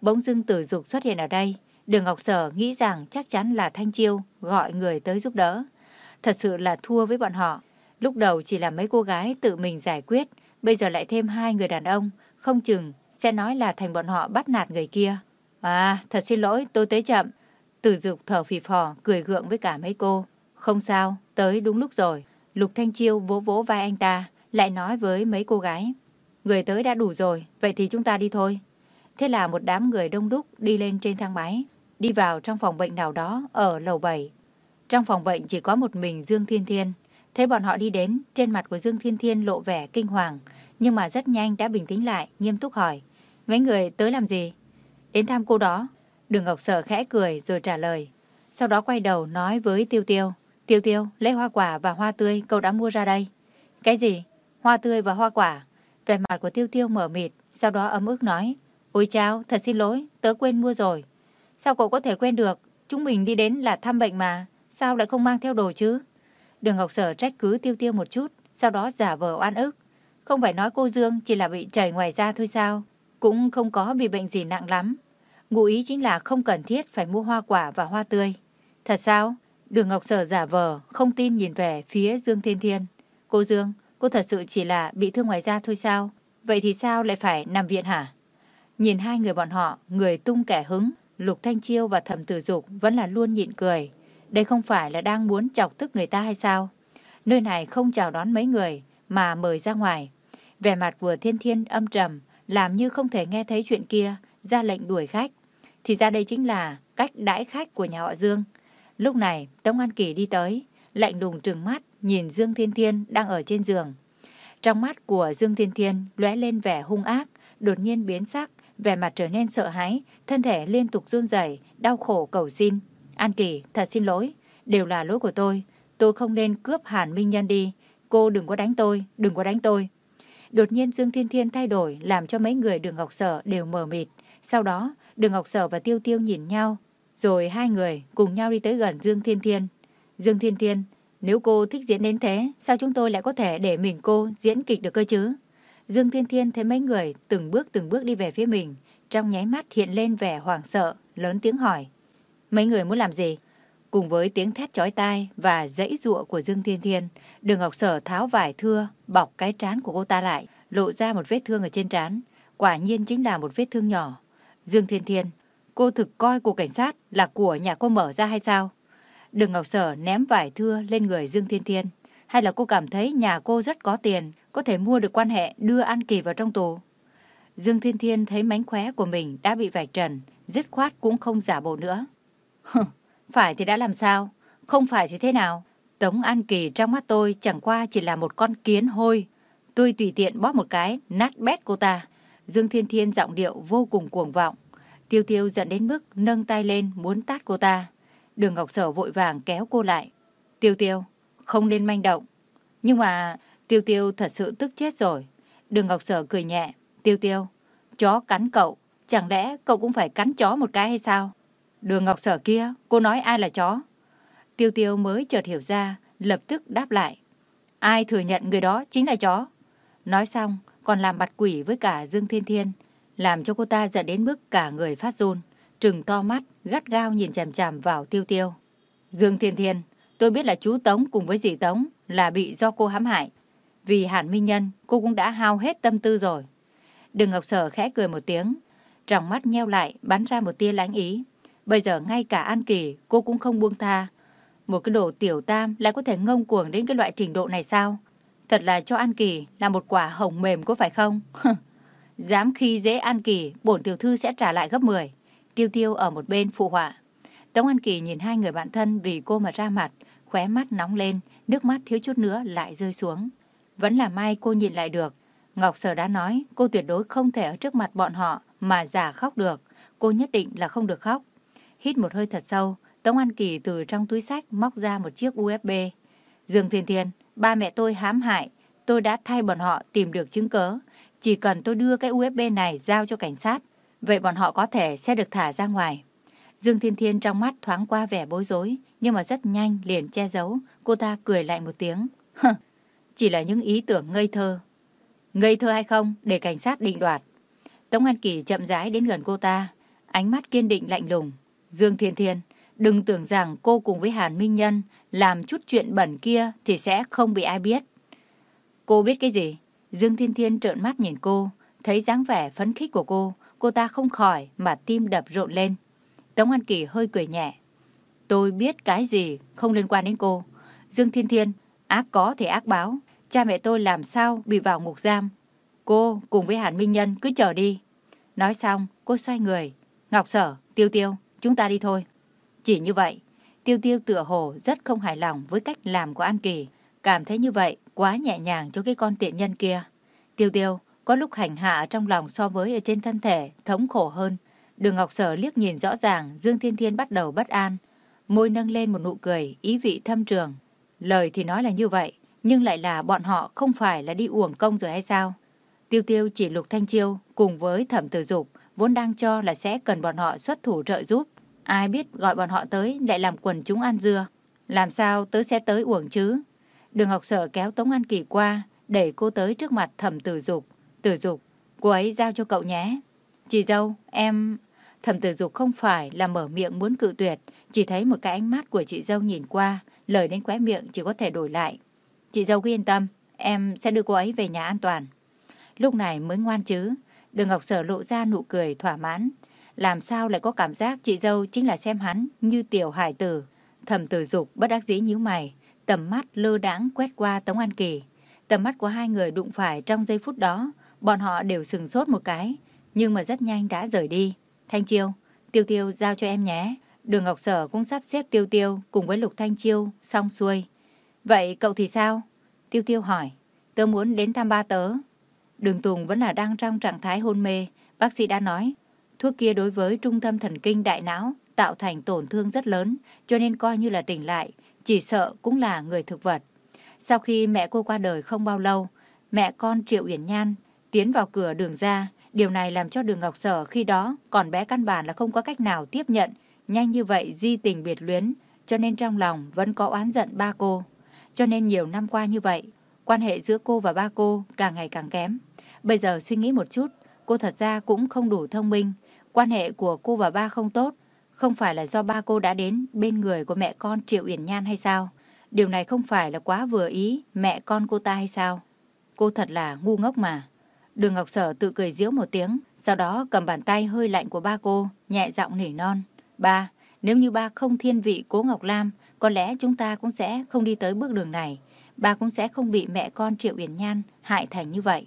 Bỗng dưng tử dục xuất hiện ở đây. Đường Ngọc Sở nghĩ rằng chắc chắn là Thanh Chiêu gọi người tới giúp đỡ. Thật sự là thua với bọn họ. Lúc đầu chỉ là mấy cô gái tự mình giải quyết, bây giờ lại thêm hai người đàn ông, không chừng sẽ nói là thành bọn họ bắt nạt người kia. À, thật xin lỗi, tôi tới chậm. Tử dục thở phì phò, cười gượng với cả mấy cô. Không sao, tới đúng lúc rồi. Lục Thanh Chiêu vỗ vỗ vai anh ta, lại nói với mấy cô gái. Người tới đã đủ rồi, vậy thì chúng ta đi thôi. Thế là một đám người đông đúc đi lên trên thang máy, đi vào trong phòng bệnh nào đó ở lầu 7. Trong phòng bệnh chỉ có một mình Dương Thiên Thiên. Thấy bọn họ đi đến, trên mặt của Dương Thiên Thiên lộ vẻ kinh hoàng, nhưng mà rất nhanh đã bình tĩnh lại, nghiêm túc hỏi. Mấy người tới làm gì? Đến thăm cô đó. Đường Ngọc Sở khẽ cười rồi trả lời. Sau đó quay đầu nói với Tiêu Tiêu. Tiêu Tiêu, lấy hoa quả và hoa tươi cậu đã mua ra đây. Cái gì? Hoa tươi và hoa quả? Vẻ mặt của Tiêu Tiêu mở mịt, sau đó ấm ức nói. Ôi chao, thật xin lỗi, tớ quên mua rồi. Sao cậu có thể quên được? Chúng mình đi đến là thăm bệnh mà. Sao lại không mang theo đồ chứ? Đường Ngọc Sở trách cứ Tiêu Tiêu một chút, sau đó giả vờ oan ức. Không phải nói cô Dương chỉ là bị chảy ngoài da thôi sao? Cũng không có bị bệnh gì nặng lắm. Ngụ ý chính là không cần thiết phải mua hoa quả và hoa tươi. Thật sao? Đường Ngọc Sở giả vờ, không tin nhìn về phía Dương Thiên Thiên. Cô Dương, cô thật sự chỉ là bị thương ngoài da thôi sao? Vậy thì sao lại phải nằm viện hả? Nhìn hai người bọn họ, người tung kẻ hứng, Lục Thanh Chiêu và Thẩm Tử Dục vẫn là luôn nhịn cười. Đây không phải là đang muốn chọc tức người ta hay sao? Nơi này không chào đón mấy người, mà mời ra ngoài. Vẻ mặt của Thiên Thiên âm trầm, làm như không thể nghe thấy chuyện kia, ra lệnh đuổi khách. Thì ra đây chính là cách đãi khách của nhà họ Dương. Lúc này, Tống An Kỳ đi tới, lạnh lùng trừng mắt, nhìn Dương Thiên Thiên đang ở trên giường. Trong mắt của Dương Thiên Thiên lóe lên vẻ hung ác, đột nhiên biến sắc, vẻ mặt trở nên sợ hãi, thân thể liên tục run rẩy, đau khổ cầu xin. An Kỳ, thật xin lỗi, đều là lỗi của tôi. Tôi không nên cướp Hàn Minh Nhân đi. Cô đừng có đánh tôi, đừng có đánh tôi. Đột nhiên Dương Thiên Thiên thay đổi làm cho mấy người đường Ngọc Sở đều mờ mịt. Sau đó, đường Ngọc Sở và Tiêu Tiêu nhìn nhau. Rồi hai người cùng nhau đi tới gần Dương Thiên Thiên. Dương Thiên Thiên, Nếu cô thích diễn đến thế, sao chúng tôi lại có thể để mình cô diễn kịch được cơ chứ? Dương Thiên Thiên thấy mấy người từng bước từng bước đi về phía mình, trong nháy mắt hiện lên vẻ hoảng sợ, lớn tiếng hỏi. Mấy người muốn làm gì? Cùng với tiếng thét chói tai và dãy giụa của Dương Thiên Thiên, Đường Ngọc Sở tháo vải thưa, bọc cái trán của cô ta lại, lộ ra một vết thương ở trên trán. Quả nhiên chính là một vết thương nhỏ. Dương Thiên Thiên, cô thực coi cuộc cảnh sát là của nhà cô mở ra hay sao? Đường Ngọc Sở ném vải thưa lên người Dương Thiên Thiên. Hay là cô cảm thấy nhà cô rất có tiền, có thể mua được quan hệ đưa An Kỳ vào trong tù? Dương Thiên Thiên thấy mánh khóe của mình đã bị vạch trần, dứt khoát cũng không giả bộ nữa phải thì đã làm sao? Không phải thì thế nào? Tống An Kỳ trong mắt tôi chẳng qua chỉ là một con kiến hôi. Tôi tùy tiện bóp một cái, nát bét cô ta. Dương Thiên Thiên giọng điệu vô cùng cuồng vọng. Tiêu Tiêu giận đến mức nâng tay lên muốn tát cô ta. Đường Ngọc Sở vội vàng kéo cô lại. Tiêu Tiêu, không nên manh động. Nhưng mà Tiêu Tiêu thật sự tức chết rồi. Đường Ngọc Sở cười nhẹ. Tiêu Tiêu, chó cắn cậu. Chẳng lẽ cậu cũng phải cắn chó một cái hay sao? Đường Ngọc Sở kia, cô nói ai là chó? Tiêu Tiêu mới chợt hiểu ra, lập tức đáp lại. Ai thừa nhận người đó chính là chó? Nói xong, còn làm mặt quỷ với cả Dương Thiên Thiên, làm cho cô ta giận đến mức cả người phát run, trừng to mắt, gắt gao nhìn chằm chằm vào Tiêu Tiêu. Dương Thiên Thiên, tôi biết là chú Tống cùng với dì Tống là bị do cô hãm hại. Vì Hàn Minh Nhân, cô cũng đã hao hết tâm tư rồi. Đường Ngọc Sở khẽ cười một tiếng, trong mắt nheo lại bắn ra một tia lánh ý. Bây giờ ngay cả An Kỳ cô cũng không buông tha. Một cái đồ tiểu tam lại có thể ngông cuồng đến cái loại trình độ này sao? Thật là cho An Kỳ là một quả hồng mềm có phải không? Dám khi dễ An Kỳ, bổn tiểu thư sẽ trả lại gấp 10. Tiêu tiêu ở một bên phụ họa. Tống An Kỳ nhìn hai người bạn thân vì cô mà ra mặt, khóe mắt nóng lên, nước mắt thiếu chút nữa lại rơi xuống. Vẫn là may cô nhìn lại được. Ngọc Sở đã nói cô tuyệt đối không thể ở trước mặt bọn họ mà giả khóc được. Cô nhất định là không được khóc. Hít một hơi thật sâu, Tống An Kỳ từ trong túi sách móc ra một chiếc USB. Dương Thiên Thiên, ba mẹ tôi hãm hại, tôi đã thay bọn họ tìm được chứng cớ. Chỉ cần tôi đưa cái USB này giao cho cảnh sát, vậy bọn họ có thể sẽ được thả ra ngoài. Dương Thiên Thiên trong mắt thoáng qua vẻ bối rối, nhưng mà rất nhanh liền che giấu, cô ta cười lại một tiếng. Chỉ là những ý tưởng ngây thơ. Ngây thơ hay không, để cảnh sát định đoạt. Tống An Kỳ chậm rãi đến gần cô ta, ánh mắt kiên định lạnh lùng. Dương Thiên Thiên, đừng tưởng rằng cô cùng với Hàn Minh Nhân làm chút chuyện bẩn kia thì sẽ không bị ai biết. Cô biết cái gì? Dương Thiên Thiên trợn mắt nhìn cô, thấy dáng vẻ phấn khích của cô, cô ta không khỏi mà tim đập rộn lên. Tống An Kỳ hơi cười nhẹ. Tôi biết cái gì không liên quan đến cô. Dương Thiên Thiên, ác có thì ác báo. Cha mẹ tôi làm sao bị vào ngục giam. Cô cùng với Hàn Minh Nhân cứ chờ đi. Nói xong, cô xoay người. Ngọc Sở, Tiêu Tiêu, chúng ta đi thôi. Chỉ như vậy, Tiêu Tiêu tựa hồ rất không hài lòng với cách làm của An Kỳ. Cảm thấy như vậy quá nhẹ nhàng cho cái con tiện nhân kia. Tiêu Tiêu có lúc hành hạ trong lòng so với ở trên thân thể thống khổ hơn. Đường Ngọc Sở liếc nhìn rõ ràng Dương Thiên Thiên bắt đầu bất an. Môi nâng lên một nụ cười ý vị thâm trường. Lời thì nói là như vậy, nhưng lại là bọn họ không phải là đi uổng công rồi hay sao? Tiêu Tiêu chỉ Lục Thanh Chiêu cùng với Thẩm Tử Dục vốn đang cho là sẽ cần bọn họ xuất thủ trợ giúp. Ai biết gọi bọn họ tới lại làm quần chúng ăn dưa. Làm sao tớ sẽ tới uổng chứ? Đường học sở kéo Tống An Kỳ qua, đẩy cô tới trước mặt thẩm tử dục. Tử dục, cô ấy giao cho cậu nhé. Chị dâu, em... Thẩm tử dục không phải là mở miệng muốn cự tuyệt, chỉ thấy một cái ánh mắt của chị dâu nhìn qua, lời đến khóe miệng chỉ có thể đổi lại. Chị dâu cứ yên tâm, em sẽ đưa cô ấy về nhà an toàn. Lúc này mới ngoan chứ, đường Ngọc Sở lộ ra nụ cười thỏa mãn. Làm sao lại có cảm giác chị dâu chính là xem hắn như tiểu hải tử. Thẩm tử dục bất đắc dĩ nhíu mày, tầm mắt lơ đãng quét qua Tống An Kỳ. Tầm mắt của hai người đụng phải trong giây phút đó, bọn họ đều sừng sốt một cái, nhưng mà rất nhanh đã rời đi. Thanh Chiêu, Tiêu Tiêu giao cho em nhé. Đường Ngọc Sở cũng sắp xếp Tiêu Tiêu cùng với Lục Thanh Chiêu xong xuôi. Vậy cậu thì sao? Tiêu Tiêu hỏi. Tớ muốn đến thăm ba tớ. Đường Tùng vẫn là đang trong trạng thái hôn mê. Bác sĩ đã nói, thuốc kia đối với trung tâm thần kinh đại não tạo thành tổn thương rất lớn, cho nên coi như là tỉnh lại, chỉ sợ cũng là người thực vật. Sau khi mẹ cô qua đời không bao lâu, mẹ con Triệu Uyển Nhan tiến vào cửa đường ra, điều này làm cho đường Ngọc Sở khi đó còn bé căn bản là không có cách nào tiếp nhận, nhanh như vậy di tình biệt luyến, cho nên trong lòng vẫn có oán giận ba cô. cho nên nhiều năm qua như vậy, quan hệ giữa cô và ba cô càng ngày càng kém. Bây giờ suy nghĩ một chút, cô thật ra cũng không đủ thông minh. Quan hệ của cô và ba không tốt, không phải là do ba cô đã đến bên người của mẹ con Triệu Uyển Nhan hay sao? Điều này không phải là quá vừa ý mẹ con cô ta hay sao? Cô thật là ngu ngốc mà. Đường Ngọc Sở tự cười giễu một tiếng, sau đó cầm bàn tay hơi lạnh của ba cô, nhẹ giọng nỉ non. Ba, nếu như ba không thiên vị cố Ngọc Lam, có lẽ chúng ta cũng sẽ không đi tới bước đường này. Ba cũng sẽ không bị mẹ con Triệu Uyển Nhan hại thành như vậy.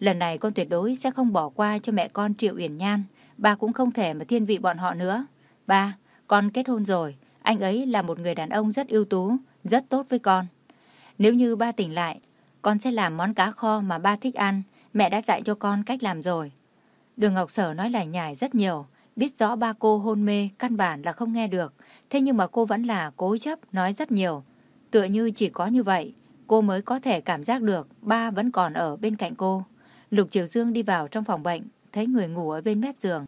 Lần này con tuyệt đối sẽ không bỏ qua cho mẹ con Triệu Uyển Nhan. Ba cũng không thể mà thiên vị bọn họ nữa. Ba, con kết hôn rồi. Anh ấy là một người đàn ông rất ưu tú, rất tốt với con. Nếu như ba tỉnh lại, con sẽ làm món cá kho mà ba thích ăn. Mẹ đã dạy cho con cách làm rồi. Đường Ngọc Sở nói lại nhải rất nhiều, biết rõ ba cô hôn mê, căn bản là không nghe được. Thế nhưng mà cô vẫn là cố chấp nói rất nhiều. Tựa như chỉ có như vậy, cô mới có thể cảm giác được ba vẫn còn ở bên cạnh cô. Lục Triều Dương đi vào trong phòng bệnh, thấy người ngủ ở bên mép giường.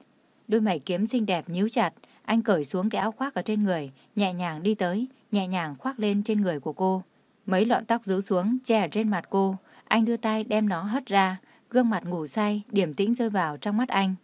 Đôi mày kiếm xinh đẹp nhíu chặt, anh cởi xuống cái áo khoác ở trên người, nhẹ nhàng đi tới, nhẹ nhàng khoác lên trên người của cô. Mấy lọn tóc rũ xuống, che ở trên mặt cô. Anh đưa tay đem nó hất ra, gương mặt ngủ say, điểm tĩnh rơi vào trong mắt anh.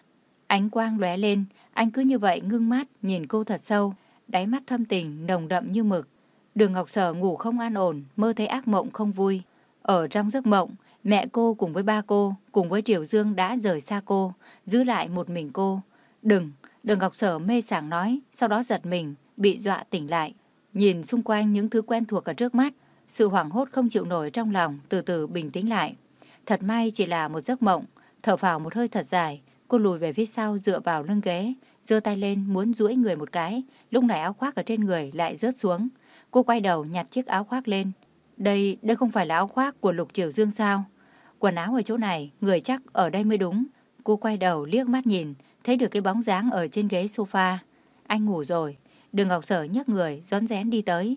Ánh quang lóe lên, anh cứ như vậy ngưng mắt, nhìn cô thật sâu, đáy mắt thâm tình, nồng đậm như mực. Đường Ngọc Sở ngủ không an ổn, mơ thấy ác mộng không vui. Ở trong giấc mộng, mẹ cô cùng với ba cô, cùng với Triều Dương đã rời xa cô, giữ lại một mình cô. Đừng, đừng Ngọc Sở mê sảng nói, sau đó giật mình, bị dọa tỉnh lại. Nhìn xung quanh những thứ quen thuộc ở trước mắt, sự hoảng hốt không chịu nổi trong lòng từ từ bình tĩnh lại. Thật may chỉ là một giấc mộng, thở phào một hơi thật dài, cô lùi về phía sau dựa vào lưng ghế, giơ tay lên muốn duỗi người một cái, lúc này áo khoác ở trên người lại rớt xuống. Cô quay đầu nhặt chiếc áo khoác lên. Đây, đây không phải là áo khoác của Lục Triều Dương sao? Quần áo ở chỗ này, người chắc ở đây mới đúng. Cô quay đầu liếc mắt nhìn, thấy được cái bóng dáng ở trên ghế sofa. Anh ngủ rồi. Đường Ngọc Sở nhấc người, rón rén đi tới.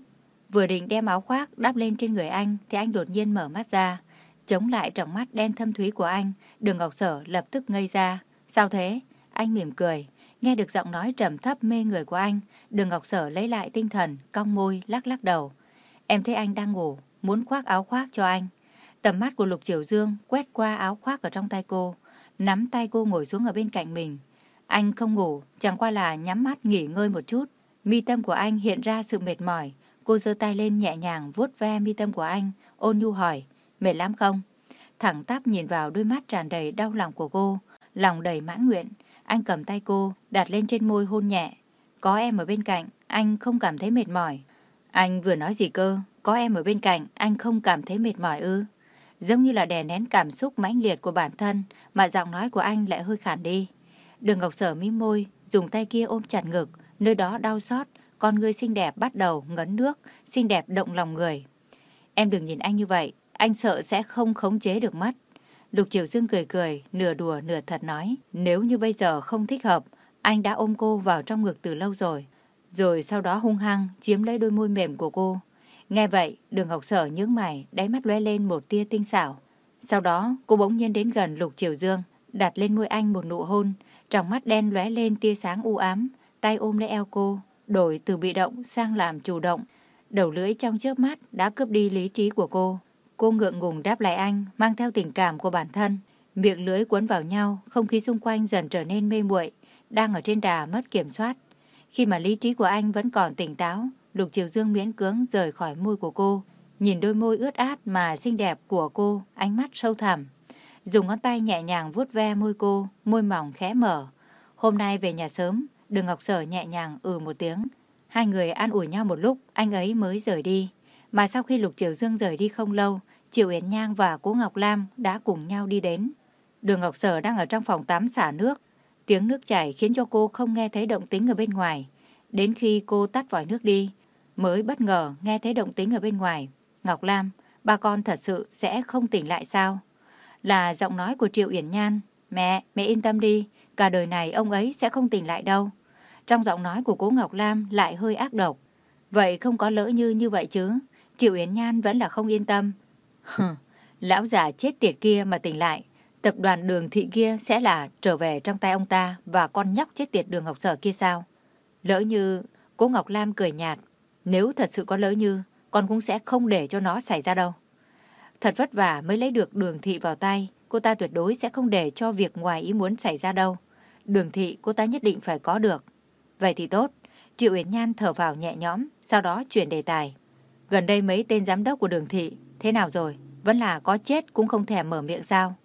Vừa định đem áo khoác đắp lên trên người anh, thì anh đột nhiên mở mắt ra. Chống lại trọng mắt đen thâm thúy của anh, đường Ngọc Sở lập tức ngây ra. Sao thế? Anh mỉm cười. Nghe được giọng nói trầm thấp mê người của anh, đường Ngọc Sở lấy lại tinh thần, cong môi, lắc lắc đầu. Em thấy anh đang ngủ, muốn khoác áo khoác cho anh. Tầm mắt của Lục Triều Dương quét qua áo khoác ở trong tay cô, nắm tay cô ngồi xuống ở bên cạnh mình. Anh không ngủ, chẳng qua là nhắm mắt nghỉ ngơi một chút. Mi tâm của anh hiện ra sự mệt mỏi. Cô giơ tay lên nhẹ nhàng vuốt ve mi tâm của anh, ôn nhu hỏi, mệt lắm không? Thẳng tắp nhìn vào đôi mắt tràn đầy đau lòng của cô, lòng đầy mãn nguyện. Anh cầm tay cô, đặt lên trên môi hôn nhẹ. Có em ở bên cạnh, anh không cảm thấy mệt mỏi. Anh vừa nói gì cơ? Có em ở bên cạnh, anh không cảm thấy mệt mỏi ư? Giống như là đè nén cảm xúc mãnh liệt của bản thân, mà giọng nói của anh lại hơi khản đi. Đường Ngọc Sở mím môi, dùng tay kia ôm chặt ngực, nơi đó đau xót, con người xinh đẹp bắt đầu ngấn nước, xinh đẹp động lòng người. Em đừng nhìn anh như vậy, anh sợ sẽ không khống chế được mắt Lục Triều Dương cười cười, nửa đùa nửa thật nói, nếu như bây giờ không thích hợp, anh đã ôm cô vào trong ngực từ lâu rồi. Rồi sau đó hung hăng chiếm lấy đôi môi mềm của cô. Nghe vậy, đường học Sở nhướng mày, đáy mắt lóe lên một tia tinh xảo. Sau đó, cô bỗng nhiên đến gần Lục Triều Dương, đặt lên môi anh một nụ hôn, trong mắt đen lóe lên tia sáng u ám, tay ôm lấy eo cô, đổi từ bị động sang làm chủ động. Đầu lưỡi trong chớp mắt đã cướp đi lý trí của cô. Cô ngượng ngùng đáp lại anh, mang theo tình cảm của bản thân. Miệng lưỡi cuốn vào nhau, không khí xung quanh dần trở nên mê muội, đang ở trên đà mất kiểm soát. Khi mà lý trí của anh vẫn còn tỉnh táo, Lục Triều Dương miễn cưỡng rời khỏi môi của cô, nhìn đôi môi ướt át mà xinh đẹp của cô, ánh mắt sâu thẳm. Dùng ngón tay nhẹ nhàng vuốt ve môi cô, môi mỏng khẽ mở. Hôm nay về nhà sớm, Đường Ngọc Sở nhẹ nhàng ừ một tiếng. Hai người an ủi nhau một lúc, anh ấy mới rời đi. Mà sau khi Lục Triều Dương rời đi không lâu, Triệu Yến Nhang và Cố Ngọc Lam đã cùng nhau đi đến. Đường Ngọc Sở đang ở trong phòng tắm xả nước. Tiếng nước chảy khiến cho cô không nghe thấy động tính ở bên ngoài. Đến khi cô tắt vòi nước đi, mới bất ngờ nghe thấy động tính ở bên ngoài. Ngọc Lam, ba con thật sự sẽ không tỉnh lại sao? Là giọng nói của Triệu Yển Nhan. Mẹ, mẹ yên tâm đi, cả đời này ông ấy sẽ không tỉnh lại đâu. Trong giọng nói của cố Ngọc Lam lại hơi ác độc. Vậy không có lỡ như như vậy chứ? Triệu Yến Nhan vẫn là không yên tâm. Lão già chết tiệt kia mà tỉnh lại, tập đoàn đường thị kia sẽ là trở về trong tay ông ta và con nhóc chết tiệt đường Ngọc Sở kia sao? Lỡ như, cố Ngọc Lam cười nhạt, nếu thật sự có lỡ như, con cũng sẽ không để cho nó xảy ra đâu. Thật vất vả mới lấy được đường thị vào tay, cô ta tuyệt đối sẽ không để cho việc ngoài ý muốn xảy ra đâu. Đường thị cô ta nhất định phải có được. Vậy thì tốt. Triệu Yến Nhan thở vào nhẹ nhõm, sau đó chuyển đề tài. Gần đây mấy tên giám đốc của đường thị, thế nào rồi? Vẫn là có chết cũng không thèm mở miệng sao?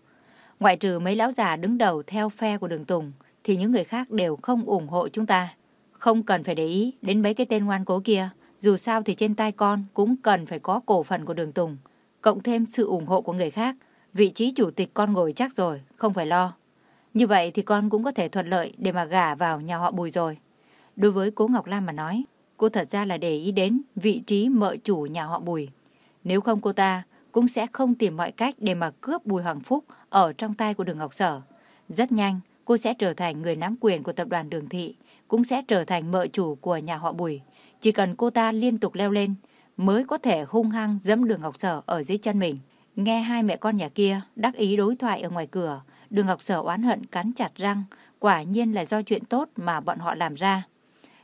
Ngoại trừ mấy lão già đứng đầu theo phe của đường Tùng, thì những người khác đều không ủng hộ chúng ta. Không cần phải để ý đến mấy cái tên ngoan cố kia. Dù sao thì trên tay con cũng cần phải có cổ phần của đường Tùng. Cộng thêm sự ủng hộ của người khác. Vị trí chủ tịch con ngồi chắc rồi, không phải lo. Như vậy thì con cũng có thể thuận lợi để mà gả vào nhà họ Bùi rồi. Đối với cố Ngọc Lam mà nói, cô thật ra là để ý đến vị trí mợ chủ nhà họ Bùi. Nếu không cô ta cũng sẽ không tìm mọi cách để mà cướp Bùi Hoàng Phúc ở trong tay của đường Ngọc Sở. Rất nhanh, cô sẽ trở thành người nắm quyền của tập đoàn Đường Thị, cũng sẽ trở thành mợ chủ của nhà họ Bùi. Chỉ cần cô ta liên tục leo lên, mới có thể hung hăng dẫm đường Ngọc Sở ở dưới chân mình. Nghe hai mẹ con nhà kia đắc ý đối thoại ở ngoài cửa, đường Ngọc Sở oán hận cắn chặt răng, quả nhiên là do chuyện tốt mà bọn họ làm ra.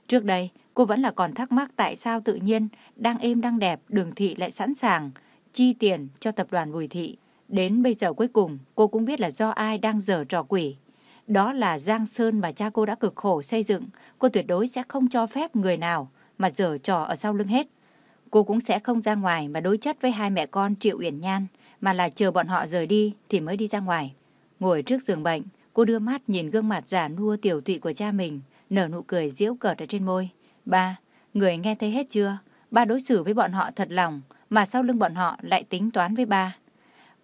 Trước đây, cô vẫn là còn thắc mắc tại sao tự nhiên đang êm đang đẹp đường thị lại sẵn sàng chi tiền cho tập đoàn Bùi Thị. Đến bây giờ cuối cùng, cô cũng biết là do ai đang dở trò quỷ. Đó là Giang Sơn mà cha cô đã cực khổ xây dựng. Cô tuyệt đối sẽ không cho phép người nào mà dở trò ở sau lưng hết. Cô cũng sẽ không ra ngoài mà đối chất với hai mẹ con Triệu Uyển Nhan, mà là chờ bọn họ rời đi thì mới đi ra ngoài. Ngồi trước giường bệnh, cô đưa mắt nhìn gương mặt giả nua tiểu tụy của cha mình, nở nụ cười giễu cợt ở trên môi. Ba, người nghe thấy hết chưa? Ba đối xử với bọn họ thật lòng, mà sau lưng bọn họ lại tính toán với ba.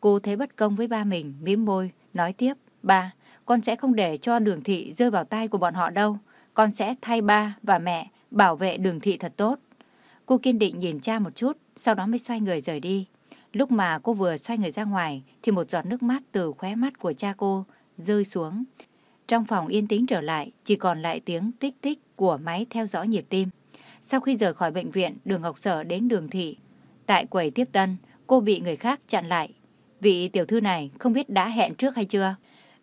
Cô thấy bất công với ba mình, mím môi, nói tiếp. Ba, con sẽ không để cho đường thị rơi vào tay của bọn họ đâu. Con sẽ thay ba và mẹ bảo vệ đường thị thật tốt. Cô kiên định nhìn cha một chút, sau đó mới xoay người rời đi. Lúc mà cô vừa xoay người ra ngoài, thì một giọt nước mắt từ khóe mắt của cha cô rơi xuống. Trong phòng yên tĩnh trở lại, chỉ còn lại tiếng tích tích của máy theo dõi nhịp tim. Sau khi rời khỏi bệnh viện, đường Ngọc Sở đến đường thị. Tại quầy tiếp tân, cô bị người khác chặn lại. Vị tiểu thư này không biết đã hẹn trước hay chưa?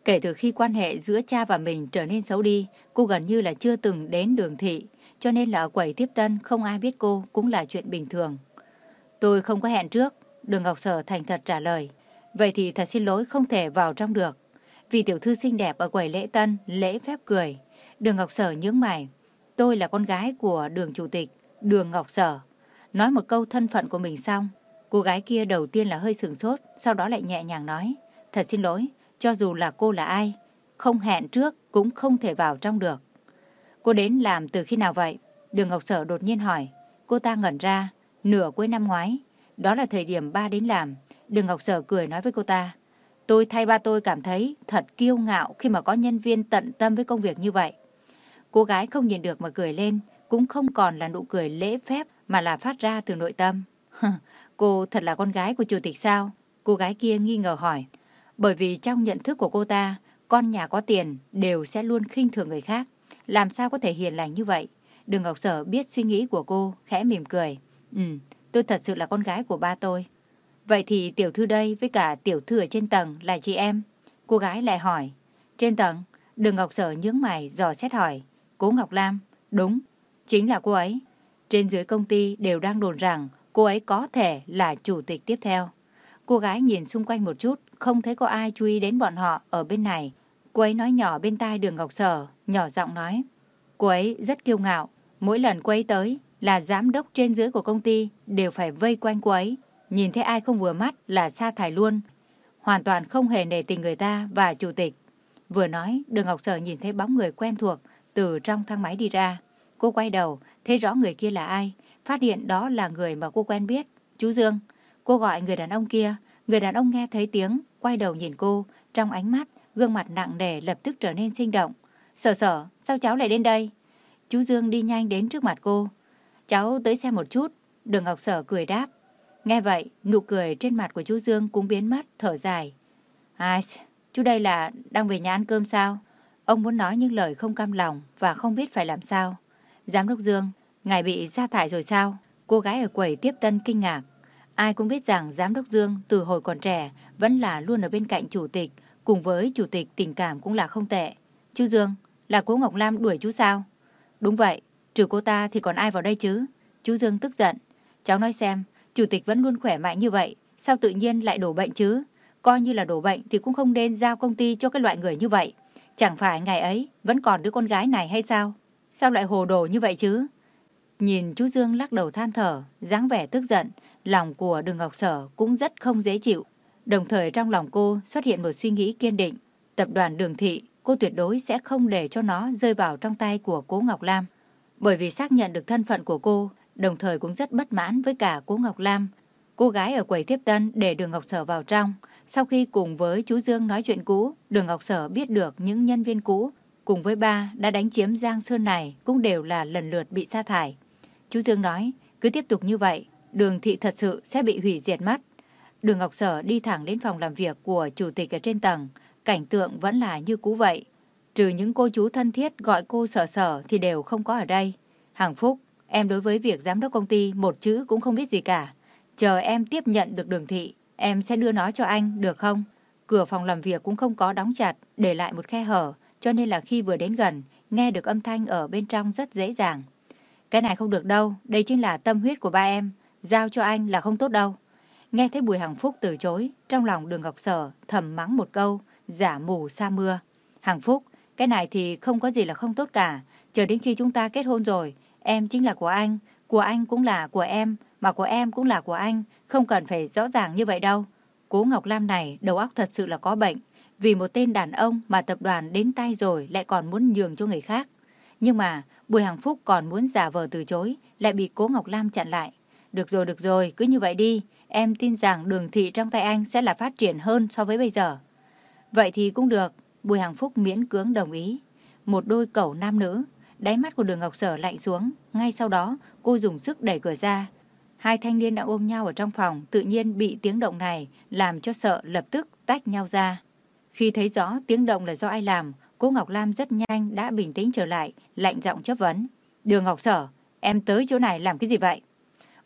Kể từ khi quan hệ giữa cha và mình trở nên xấu đi, cô gần như là chưa từng đến đường thị, cho nên là ở quầy tiếp tân không ai biết cô cũng là chuyện bình thường. Tôi không có hẹn trước, đường Ngọc Sở thành thật trả lời. Vậy thì thật xin lỗi không thể vào trong được. Vì tiểu thư xinh đẹp ở quầy lễ tân, lễ phép cười. Đường Ngọc Sở nhướng mày. Tôi là con gái của đường chủ tịch, đường Ngọc Sở. Nói một câu thân phận của mình xong, cô gái kia đầu tiên là hơi sửng sốt, sau đó lại nhẹ nhàng nói. Thật xin lỗi, cho dù là cô là ai, không hẹn trước cũng không thể vào trong được. Cô đến làm từ khi nào vậy? Đường Ngọc Sở đột nhiên hỏi. Cô ta ngẩn ra, nửa cuối năm ngoái. Đó là thời điểm ba đến làm. Đường Ngọc Sở cười nói với cô ta. Tôi thay ba tôi cảm thấy thật kiêu ngạo khi mà có nhân viên tận tâm với công việc như vậy. Cô gái không nhìn được mà cười lên, cũng không còn là nụ cười lễ phép mà là phát ra từ nội tâm. cô thật là con gái của chủ tịch sao? Cô gái kia nghi ngờ hỏi. Bởi vì trong nhận thức của cô ta, con nhà có tiền đều sẽ luôn khinh thường người khác. Làm sao có thể hiền lành như vậy? Đường Ngọc Sở biết suy nghĩ của cô, khẽ mỉm cười. Ừ, tôi thật sự là con gái của ba tôi. Vậy thì tiểu thư đây với cả tiểu thư ở trên tầng là chị em. Cô gái lại hỏi. Trên tầng, đường Ngọc Sở nhướng mày dò xét hỏi. Cố Ngọc Lam, đúng, chính là cô ấy. Trên dưới công ty đều đang đồn rằng cô ấy có thể là chủ tịch tiếp theo. Cô gái nhìn xung quanh một chút, không thấy có ai chú ý đến bọn họ ở bên này. Cô ấy nói nhỏ bên tai đường Ngọc Sở, nhỏ giọng nói. Cô ấy rất kiêu ngạo, mỗi lần cô ấy tới là giám đốc trên dưới của công ty đều phải vây quanh cô ấy. Nhìn thấy ai không vừa mắt là sa thải luôn. Hoàn toàn không hề nể tình người ta và chủ tịch. Vừa nói, đường Ngọc Sở nhìn thấy bóng người quen thuộc từ trong thang máy đi ra. Cô quay đầu, thấy rõ người kia là ai. Phát hiện đó là người mà cô quen biết, chú Dương. Cô gọi người đàn ông kia. Người đàn ông nghe thấy tiếng, quay đầu nhìn cô. Trong ánh mắt, gương mặt nặng nề lập tức trở nên sinh động. Sở sở, sao cháu lại đến đây? Chú Dương đi nhanh đến trước mặt cô. Cháu tới xem một chút. Đường Ngọc Sở cười đáp. Nghe vậy, nụ cười trên mặt của chú Dương cũng biến mất, thở dài. Ai, chú đây là đang về nhà ăn cơm sao? Ông muốn nói những lời không cam lòng và không biết phải làm sao. Giám đốc Dương, ngài bị sa thải rồi sao? Cô gái ở quầy tiếp tân kinh ngạc. Ai cũng biết rằng giám đốc Dương từ hồi còn trẻ vẫn là luôn ở bên cạnh chủ tịch, cùng với chủ tịch tình cảm cũng là không tệ. Chú Dương, là cố Ngọc Lam đuổi chú sao? Đúng vậy, trừ cô ta thì còn ai vào đây chứ? Chú Dương tức giận. Cháu nói xem, chủ tịch vẫn luôn khỏe mạnh như vậy, sao tự nhiên lại đổ bệnh chứ? Coi như là đổ bệnh thì cũng không nên giao công ty cho cái loại người như vậy. Chẳng phải ngày ấy vẫn còn đứa con gái này hay sao? Sao lại hồ đồ như vậy chứ? Nhìn chú Dương lắc đầu than thở, dáng vẻ tức giận, lòng của đường Ngọc Sở cũng rất không dễ chịu. Đồng thời trong lòng cô xuất hiện một suy nghĩ kiên định. Tập đoàn đường thị, cô tuyệt đối sẽ không để cho nó rơi vào trong tay của cố Ngọc Lam. Bởi vì xác nhận được thân phận của cô, đồng thời cũng rất bất mãn với cả cố Ngọc Lam. Cô gái ở quầy tiếp tân để đường Ngọc Sở vào trong. Sau khi cùng với chú Dương nói chuyện cũ, đường Ngọc Sở biết được những nhân viên cũ cùng với ba đã đánh chiếm Giang Sơn này cũng đều là lần lượt bị sa thải. Chú Dương nói, cứ tiếp tục như vậy, đường thị thật sự sẽ bị hủy diệt mất. Đường Ngọc Sở đi thẳng đến phòng làm việc của chủ tịch ở trên tầng, cảnh tượng vẫn là như cũ vậy. Trừ những cô chú thân thiết gọi cô sở sở thì đều không có ở đây. Hàng Phúc, em đối với việc giám đốc công ty một chữ cũng không biết gì cả. Chờ em tiếp nhận được đường thị, em sẽ đưa nó cho anh, được không? Cửa phòng làm việc cũng không có đóng chặt, để lại một khe hở, cho nên là khi vừa đến gần, nghe được âm thanh ở bên trong rất dễ dàng. Cái này không được đâu, đây chính là tâm huyết của ba em, giao cho anh là không tốt đâu. Nghe thấy Bùi Hằng Phúc từ chối, trong lòng đường Ngọc Sở thầm mắng một câu, giả mù sa mưa. Hằng Phúc, cái này thì không có gì là không tốt cả, chờ đến khi chúng ta kết hôn rồi, em chính là của anh, của anh cũng là của em, mà của em cũng là của anh, không cần phải rõ ràng như vậy đâu. Cố Ngọc Lam này đầu óc thật sự là có bệnh, vì một tên đàn ông mà tập đoàn đến tay rồi lại còn muốn nhường cho người khác. Nhưng mà Bùi Hằng Phúc còn muốn giả vờ từ chối, lại bị Cố Ngọc Lam chặn lại. Được rồi, được rồi, cứ như vậy đi. Em tin rằng đường thị trong tay anh sẽ là phát triển hơn so với bây giờ. Vậy thì cũng được. Bùi Hằng Phúc miễn cưỡng đồng ý. Một đôi cẩu nam nữ, đáy mắt của đường Ngọc Sở lạnh xuống. Ngay sau đó, cô dùng sức đẩy cửa ra. Hai thanh niên đang ôm nhau ở trong phòng, tự nhiên bị tiếng động này làm cho sợ lập tức tách nhau ra. Khi thấy rõ tiếng động là do ai làm, cô Ngọc Lam rất nhanh đã bình tĩnh trở lại, lạnh giọng chất vấn. Đường Ngọc Sở, em tới chỗ này làm cái gì vậy?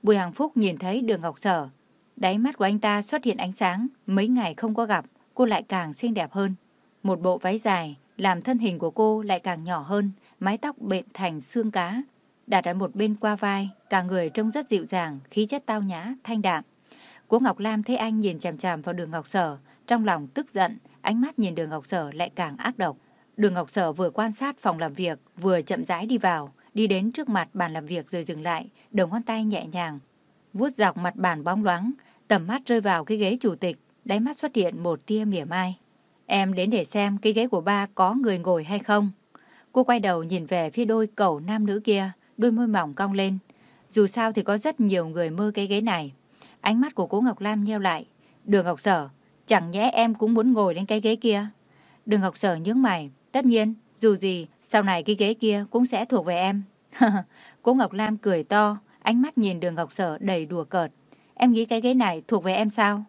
Bùi Hằng Phúc nhìn thấy đường Ngọc Sở. Đáy mắt của anh ta xuất hiện ánh sáng, mấy ngày không có gặp, cô lại càng xinh đẹp hơn. Một bộ váy dài, làm thân hình của cô lại càng nhỏ hơn, mái tóc bện thành xương cá. Đặt ở một bên qua vai, cả người trông rất dịu dàng, khí chất tao nhã, thanh đạm. Cố Ngọc Lam thấy anh nhìn chằm chằm vào đường Ngọc Sở, trong lòng tức giận, ánh mắt nhìn đường Ngọc Sở lại càng ác độc. Đường Ngọc Sở vừa quan sát phòng làm việc, vừa chậm rãi đi vào, đi đến trước mặt bàn làm việc rồi dừng lại, đầu ngón tay nhẹ nhàng. vuốt dọc mặt bàn bóng loáng, tầm mắt rơi vào cái ghế chủ tịch, đáy mắt xuất hiện một tia mỉa mai. Em đến để xem cái ghế của ba có người ngồi hay không. Cô quay đầu nhìn về phía đôi cẩu nam nữ kia, đôi môi mỏng cong lên. Dù sao thì có rất nhiều người mơ cái ghế này. Ánh mắt của cô Ngọc Lam nheo lại. Đường Ngọc Sở, chẳng nhẽ em cũng muốn ngồi lên cái ghế kia. Đường Ngọc Sở nhướng mày. Tất nhiên, dù gì, sau này cái ghế kia cũng sẽ thuộc về em. cô Ngọc Lam cười to, ánh mắt nhìn đường Ngọc Sở đầy đùa cợt. Em nghĩ cái ghế này thuộc về em sao?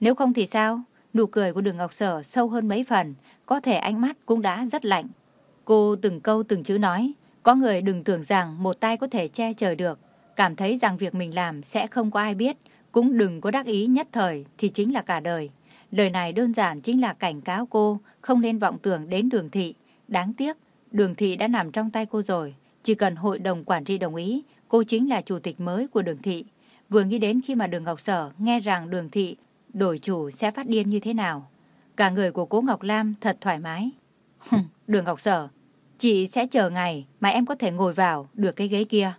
Nếu không thì sao? Nụ cười của đường Ngọc Sở sâu hơn mấy phần, có thể ánh mắt cũng đã rất lạnh. Cô từng câu từng chữ nói, có người đừng tưởng rằng một tay có thể che trời được, cảm thấy rằng việc mình làm sẽ không có ai biết, cũng đừng có đắc ý nhất thời thì chính là cả đời. Lời này đơn giản chính là cảnh cáo cô không nên vọng tưởng đến đường thị. Đáng tiếc, đường thị đã nằm trong tay cô rồi. Chỉ cần hội đồng quản trị đồng ý, cô chính là chủ tịch mới của đường thị. Vừa nghĩ đến khi mà đường Ngọc Sở nghe rằng đường thị đổi chủ sẽ phát điên như thế nào. Cả người của cố Ngọc Lam thật thoải mái. đường Ngọc Sở, chị sẽ chờ ngày mà em có thể ngồi vào được cái ghế kia.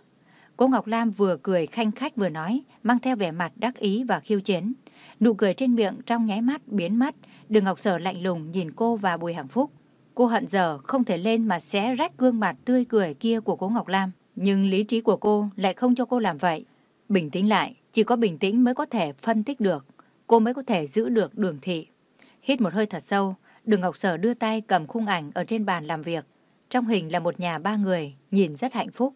Cô Ngọc Lam vừa cười khanh khách vừa nói, mang theo vẻ mặt đắc ý và khiêu chiến. Nụ cười trên miệng trong nháy mắt biến mất, đường Ngọc Sở lạnh lùng nhìn cô và Bùi Hằng Phúc. Cô hận giờ không thể lên mà xé rách gương mặt tươi cười kia của cô Ngọc Lam. Nhưng lý trí của cô lại không cho cô làm vậy. Bình tĩnh lại, chỉ có bình tĩnh mới có thể phân tích được. Cô mới có thể giữ được đường thị. Hít một hơi thật sâu, đường Ngọc Sở đưa tay cầm khung ảnh ở trên bàn làm việc. Trong hình là một nhà ba người, nhìn rất hạnh phúc.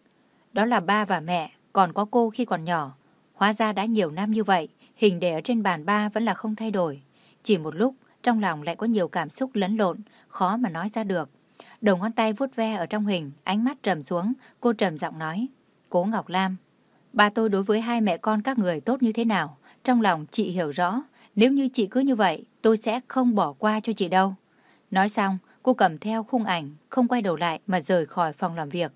Đó là ba và mẹ, còn có cô khi còn nhỏ. Hóa ra đã nhiều năm như vậy, hình để ở trên bàn ba vẫn là không thay đổi. Chỉ một lúc, trong lòng lại có nhiều cảm xúc lẫn lộn, khó mà nói ra được. Đầu ngón tay vuốt ve ở trong hình, ánh mắt trầm xuống, cô trầm giọng nói. Cố Ngọc Lam, ba tôi đối với hai mẹ con các người tốt như thế nào? Trong lòng chị hiểu rõ, nếu như chị cứ như vậy, tôi sẽ không bỏ qua cho chị đâu. Nói xong, cô cầm theo khung ảnh, không quay đầu lại mà rời khỏi phòng làm việc.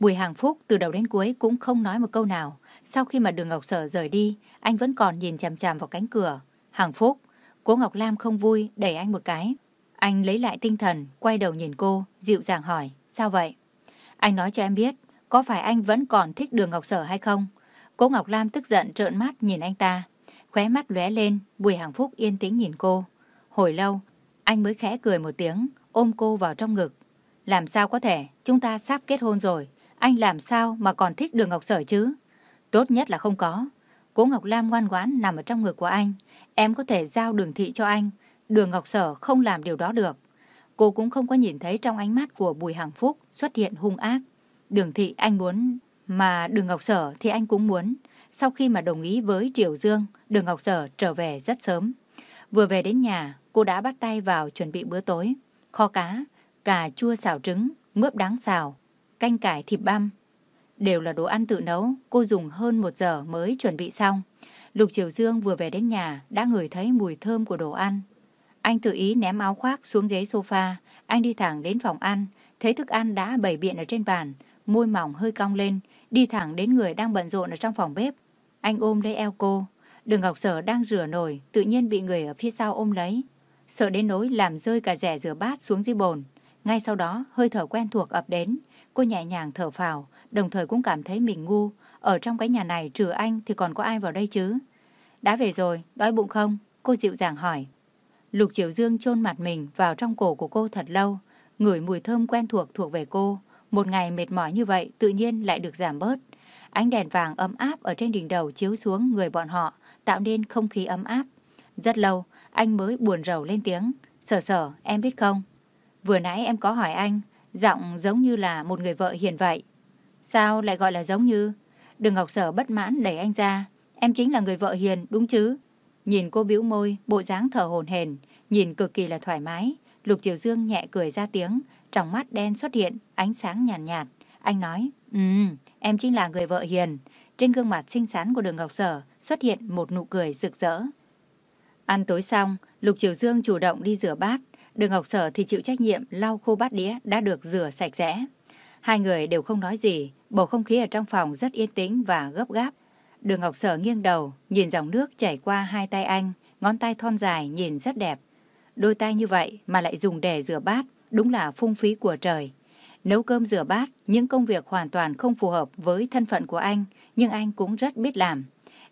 Bùi Hàng Phúc từ đầu đến cuối cũng không nói một câu nào. Sau khi mà đường Ngọc Sở rời đi, anh vẫn còn nhìn chằm chằm vào cánh cửa. Hàng Phúc, cố Ngọc Lam không vui, đẩy anh một cái. Anh lấy lại tinh thần, quay đầu nhìn cô, dịu dàng hỏi, sao vậy? Anh nói cho em biết, có phải anh vẫn còn thích đường Ngọc Sở hay không? cô Ngọc Lam tức giận trợn mắt nhìn anh ta. Khóe mắt lóe lên, Bùi Hàng Phúc yên tĩnh nhìn cô. Hồi lâu, anh mới khẽ cười một tiếng, ôm cô vào trong ngực. Làm sao có thể, chúng ta sắp kết hôn rồi. Anh làm sao mà còn thích đường Ngọc Sở chứ? Tốt nhất là không có. Cố Ngọc Lam ngoan ngoãn nằm ở trong ngực của anh. Em có thể giao đường thị cho anh. Đường Ngọc Sở không làm điều đó được. Cô cũng không có nhìn thấy trong ánh mắt của Bùi Hằng Phúc xuất hiện hung ác. Đường thị anh muốn, mà đường Ngọc Sở thì anh cũng muốn. Sau khi mà đồng ý với Triều Dương, đường Ngọc Sở trở về rất sớm. Vừa về đến nhà, cô đã bắt tay vào chuẩn bị bữa tối. Kho cá, cà chua xào trứng, mướp đáng xào, canh cải thịt băm. Đều là đồ ăn tự nấu, cô dùng hơn một giờ mới chuẩn bị xong. Lục Triều Dương vừa về đến nhà đã ngửi thấy mùi thơm của đồ ăn. Anh tự ý ném áo khoác xuống ghế sofa, anh đi thẳng đến phòng ăn, thấy thức ăn đã bày biện ở trên bàn, môi mỏng hơi cong lên, đi thẳng đến người đang bận rộn ở trong phòng bếp. Anh ôm lấy eo cô, đường Ngọc Sở đang rửa nồi, tự nhiên bị người ở phía sau ôm lấy. Sợ đến nỗi làm rơi cả rẻ rửa bát xuống dưới bồn. Ngay sau đó, hơi thở quen thuộc ập đến. Cô nhẹ nhàng thở phào, đồng thời cũng cảm thấy mình ngu. Ở trong cái nhà này trừ anh thì còn có ai vào đây chứ? Đã về rồi, đói bụng không? Cô dịu dàng hỏi. Lục Triều Dương chôn mặt mình vào trong cổ của cô thật lâu, ngửi mùi thơm quen thuộc thuộc về cô. Một ngày mệt mỏi như vậy tự nhiên lại được giảm bớt. Ánh đèn vàng ấm áp ở trên đỉnh đầu chiếu xuống người bọn họ, tạo nên không khí ấm áp. Rất lâu, anh mới buồn rầu lên tiếng. Sở sở, em biết không? Vừa nãy em có hỏi anh, giọng giống như là một người vợ hiền vậy. Sao lại gọi là giống như? Đừng Ngọc Sở bất mãn đẩy anh ra. Em chính là người vợ hiền, đúng chứ? Nhìn cô bĩu môi, bộ dáng thở hồn hển, nhìn cực kỳ là thoải mái. Lục Triều Dương nhẹ cười ra tiếng, trong mắt đen xuất hiện, ánh sáng nhàn nhạt, nhạt. Anh nói, ừ, em chính là người vợ hiền. Trên gương mặt xinh xắn của đường Ngọc Sở xuất hiện một nụ cười rực rỡ. Ăn tối xong, Lục Triều Dương chủ động đi rửa bát. Đường Ngọc Sở thì chịu trách nhiệm lau khô bát đĩa đã được rửa sạch sẽ. Hai người đều không nói gì, bầu không khí ở trong phòng rất yên tĩnh và gấp gáp. Đường Ngọc Sở nghiêng đầu, nhìn dòng nước chảy qua hai tay anh, ngón tay thon dài nhìn rất đẹp. Đôi tay như vậy mà lại dùng để rửa bát, đúng là phung phí của trời. Nấu cơm rửa bát, những công việc hoàn toàn không phù hợp với thân phận của anh, nhưng anh cũng rất biết làm.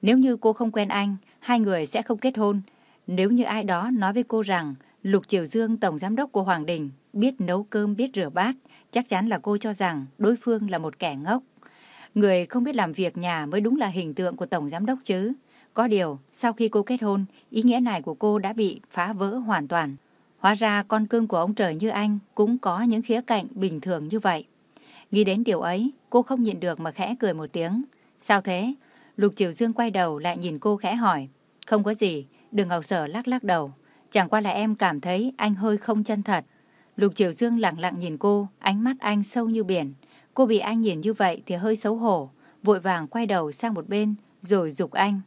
Nếu như cô không quen anh, hai người sẽ không kết hôn. Nếu như ai đó nói với cô rằng Lục Triều Dương, Tổng Giám đốc của Hoàng Đình, biết nấu cơm, biết rửa bát, chắc chắn là cô cho rằng đối phương là một kẻ ngốc. Người không biết làm việc nhà mới đúng là hình tượng của Tổng Giám đốc chứ. Có điều, sau khi cô kết hôn, ý nghĩa này của cô đã bị phá vỡ hoàn toàn. Hóa ra con cưng của ông trời như anh cũng có những khía cạnh bình thường như vậy. Nghĩ đến điều ấy, cô không nhịn được mà khẽ cười một tiếng. Sao thế? Lục Triều Dương quay đầu lại nhìn cô khẽ hỏi. Không có gì, đừng ngầu sở lắc lắc đầu. Chẳng qua là em cảm thấy anh hơi không chân thật. Lục Triều Dương lặng lặng nhìn cô, ánh mắt anh sâu như biển. Cô bị anh nhìn như vậy thì hơi xấu hổ, vội vàng quay đầu sang một bên, rồi dục anh.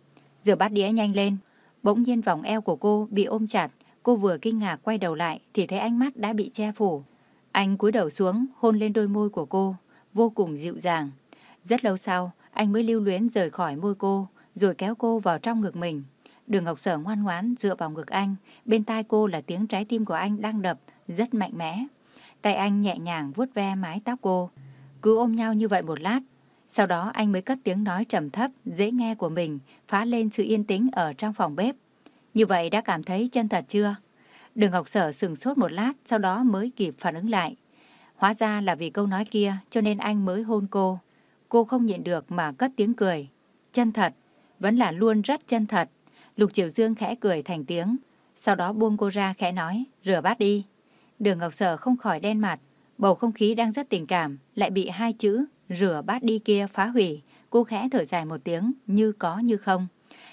Rửa bát đĩa nhanh lên. Bỗng nhiên vòng eo của cô bị ôm chặt, cô vừa kinh ngạc quay đầu lại thì thấy ánh mắt đã bị che phủ. Anh cúi đầu xuống, hôn lên đôi môi của cô, vô cùng dịu dàng. Rất lâu sau, anh mới lưu luyến rời khỏi môi cô, rồi kéo cô vào trong ngực mình. Đường Ngọc Sở ngoan ngoãn dựa vào ngực anh, bên tai cô là tiếng trái tim của anh đang đập, rất mạnh mẽ. Tay anh nhẹ nhàng vuốt ve mái tóc cô. Cứ ôm nhau như vậy một lát, sau đó anh mới cất tiếng nói trầm thấp, dễ nghe của mình, phá lên sự yên tĩnh ở trong phòng bếp. Như vậy đã cảm thấy chân thật chưa? Đường Ngọc Sở sừng sốt một lát, sau đó mới kịp phản ứng lại. Hóa ra là vì câu nói kia cho nên anh mới hôn cô. Cô không nhịn được mà cất tiếng cười. Chân thật, vẫn là luôn rất chân thật. Lục Triều Dương khẽ cười thành tiếng, sau đó buông cô ra khẽ nói, rửa bát đi. Đường Ngọc Sở không khỏi đen mặt, bầu không khí đang rất tình cảm, lại bị hai chữ rửa bát đi kia phá hủy. Cô khẽ thở dài một tiếng, như có như không.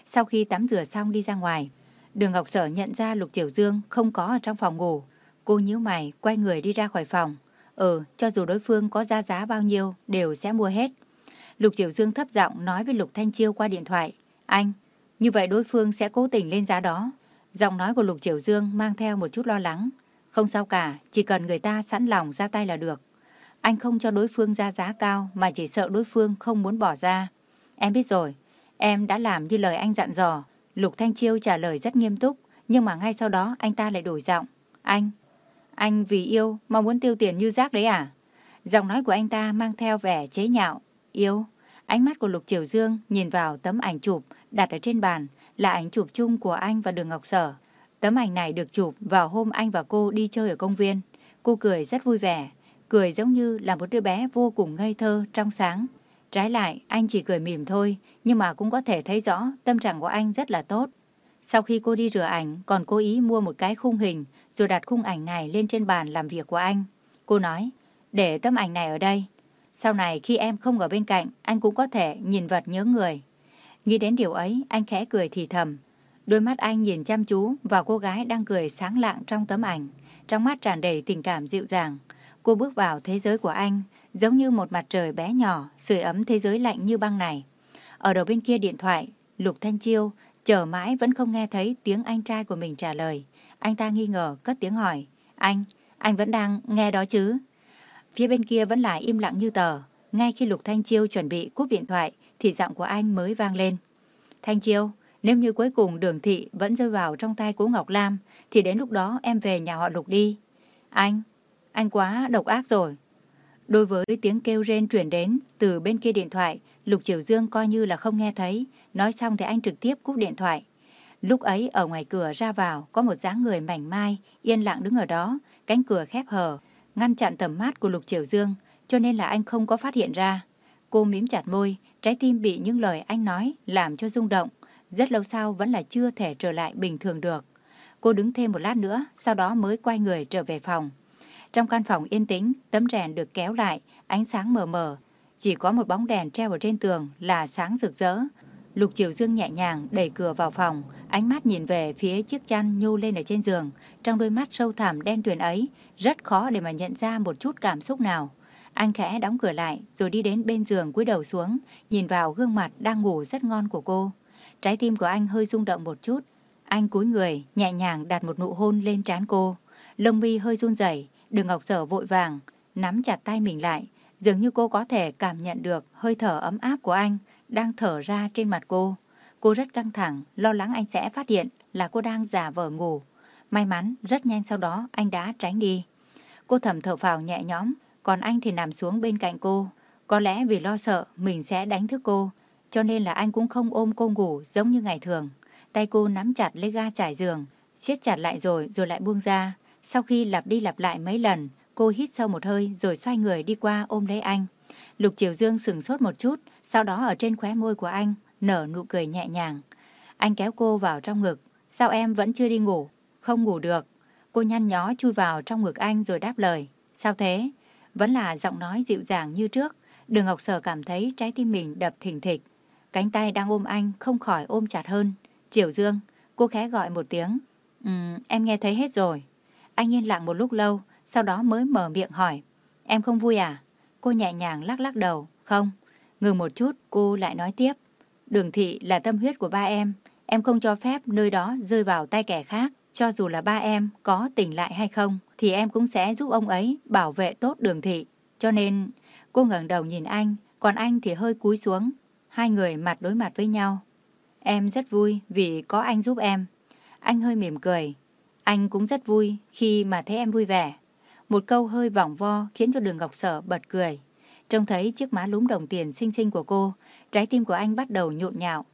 Sau khi tắm rửa xong đi ra ngoài, Đường Ngọc Sở nhận ra Lục Triều Dương không có ở trong phòng ngủ. Cô nhíu mày, quay người đi ra khỏi phòng. Ừ, cho dù đối phương có ra giá bao nhiêu, đều sẽ mua hết. Lục Triều Dương thấp giọng nói với Lục Thanh Chiêu qua điện thoại. Anh, như vậy đối phương sẽ cố tình lên giá đó. Giọng nói của Lục Triều Dương mang theo một chút lo lắng. Không sao cả, chỉ cần người ta sẵn lòng ra tay là được. Anh không cho đối phương ra giá cao mà chỉ sợ đối phương không muốn bỏ ra. Em biết rồi, em đã làm như lời anh dặn dò. Lục Thanh Chiêu trả lời rất nghiêm túc, nhưng mà ngay sau đó anh ta lại đổi giọng. Anh, anh vì yêu mà muốn tiêu tiền như rác đấy à? Giọng nói của anh ta mang theo vẻ chế nhạo. Yêu, ánh mắt của Lục Triều Dương nhìn vào tấm ảnh chụp đặt ở trên bàn là ảnh chụp chung của anh và Đường Ngọc Sở. Tấm ảnh này được chụp vào hôm anh và cô đi chơi ở công viên. Cô cười rất vui vẻ, cười giống như là một đứa bé vô cùng ngây thơ, trong sáng. Trái lại, anh chỉ cười mỉm thôi, nhưng mà cũng có thể thấy rõ tâm trạng của anh rất là tốt. Sau khi cô đi rửa ảnh, còn cố ý mua một cái khung hình, rồi đặt khung ảnh này lên trên bàn làm việc của anh. Cô nói, để tấm ảnh này ở đây. Sau này khi em không ở bên cạnh, anh cũng có thể nhìn vật nhớ người. Nghĩ đến điều ấy, anh khẽ cười thì thầm. Đôi mắt anh nhìn chăm chú vào cô gái đang cười sáng lạng trong tấm ảnh. Trong mắt tràn đầy tình cảm dịu dàng. Cô bước vào thế giới của anh, giống như một mặt trời bé nhỏ, sưởi ấm thế giới lạnh như băng này. Ở đầu bên kia điện thoại, Lục Thanh Chiêu chờ mãi vẫn không nghe thấy tiếng anh trai của mình trả lời. Anh ta nghi ngờ, cất tiếng hỏi. Anh, anh vẫn đang nghe đó chứ? Phía bên kia vẫn là im lặng như tờ. Ngay khi Lục Thanh Chiêu chuẩn bị cúp điện thoại, thì giọng của anh mới vang lên. Thanh Chiêu, nếu như cuối cùng đường thị vẫn rơi vào trong tay của Ngọc Lam, thì đến lúc đó em về nhà họ Lục đi. Anh, anh quá độc ác rồi. Đối với tiếng kêu rên truyền đến từ bên kia điện thoại, Lục Triều Dương coi như là không nghe thấy. Nói xong thì anh trực tiếp cúp điện thoại. Lúc ấy ở ngoài cửa ra vào có một dáng người mảnh mai, yên lặng đứng ở đó, cánh cửa khép hờ, ngăn chặn tầm mắt của Lục Triều Dương, cho nên là anh không có phát hiện ra. Cô mím chặt môi, trái tim bị những lời anh nói làm cho rung động. Rất lâu sau vẫn là chưa thể trở lại bình thường được. Cô đứng thêm một lát nữa, sau đó mới quay người trở về phòng. Trong căn phòng yên tĩnh, tấm rèn được kéo lại, ánh sáng mờ mờ. Chỉ có một bóng đèn treo ở trên tường là sáng rực rỡ. Lục Triều Dương nhẹ nhàng đẩy cửa vào phòng, ánh mắt nhìn về phía chiếc chăn nhô lên ở trên giường. Trong đôi mắt sâu thẳm đen tuyền ấy, rất khó để mà nhận ra một chút cảm xúc nào. Anh khẽ đóng cửa lại, rồi đi đến bên giường cúi đầu xuống, nhìn vào gương mặt đang ngủ rất ngon của cô. Trái tim của anh hơi rung động một chút. Anh cúi người, nhẹ nhàng đặt một nụ hôn lên trán cô. Lông mi hơi run rẩy, Đường Ngọc Sở vội vàng, nắm chặt tay mình lại, dường như cô có thể cảm nhận được hơi thở ấm áp của anh đang thở ra trên mặt cô. Cô rất căng thẳng, lo lắng anh sẽ phát hiện là cô đang giả vờ ngủ. May mắn, rất nhanh sau đó anh đã tránh đi. Cô thầm thở phào nhẹ nhõm, còn anh thì nằm xuống bên cạnh cô. Có lẽ vì lo sợ mình sẽ đánh thức cô, cho nên là anh cũng không ôm cô ngủ giống như ngày thường. Tay cô nắm chặt lấy ga trải giường, siết chặt lại rồi rồi lại buông ra. Sau khi lặp đi lặp lại mấy lần, cô hít sâu một hơi rồi xoay người đi qua ôm lấy anh. Lục Triều Dương sừng sốt một chút, sau đó ở trên khóe môi của anh nở nụ cười nhẹ nhàng. Anh kéo cô vào trong ngực. Sao em vẫn chưa đi ngủ? Không ngủ được. Cô nhăn nhó chui vào trong ngực anh rồi đáp lời. Sao thế? Vẫn là giọng nói dịu dàng như trước. Đường Ngọc Sở cảm thấy trái tim mình đập thình thịch. Cánh tay đang ôm anh không khỏi ôm chặt hơn. Triều Dương, cô khẽ gọi một tiếng. Um, em nghe thấy hết rồi. Anh yên lặng một lúc lâu, sau đó mới mở miệng hỏi. Em không vui à? Cô nhẹ nhàng lắc lắc đầu. Không. Ngừng một chút, cô lại nói tiếp. Đường thị là tâm huyết của ba em. Em không cho phép nơi đó rơi vào tay kẻ khác. Cho dù là ba em có tỉnh lại hay không, thì em cũng sẽ giúp ông ấy bảo vệ tốt đường thị. Cho nên, cô ngẩng đầu nhìn anh, còn anh thì hơi cúi xuống. Hai người mặt đối mặt với nhau. Em rất vui vì có anh giúp em. Anh hơi mỉm cười. Anh cũng rất vui khi mà thấy em vui vẻ. Một câu hơi vòng vo khiến cho đường Ngọc Sở bật cười. Trông thấy chiếc má lúm đồng tiền xinh xinh của cô, trái tim của anh bắt đầu nhộn nhạo.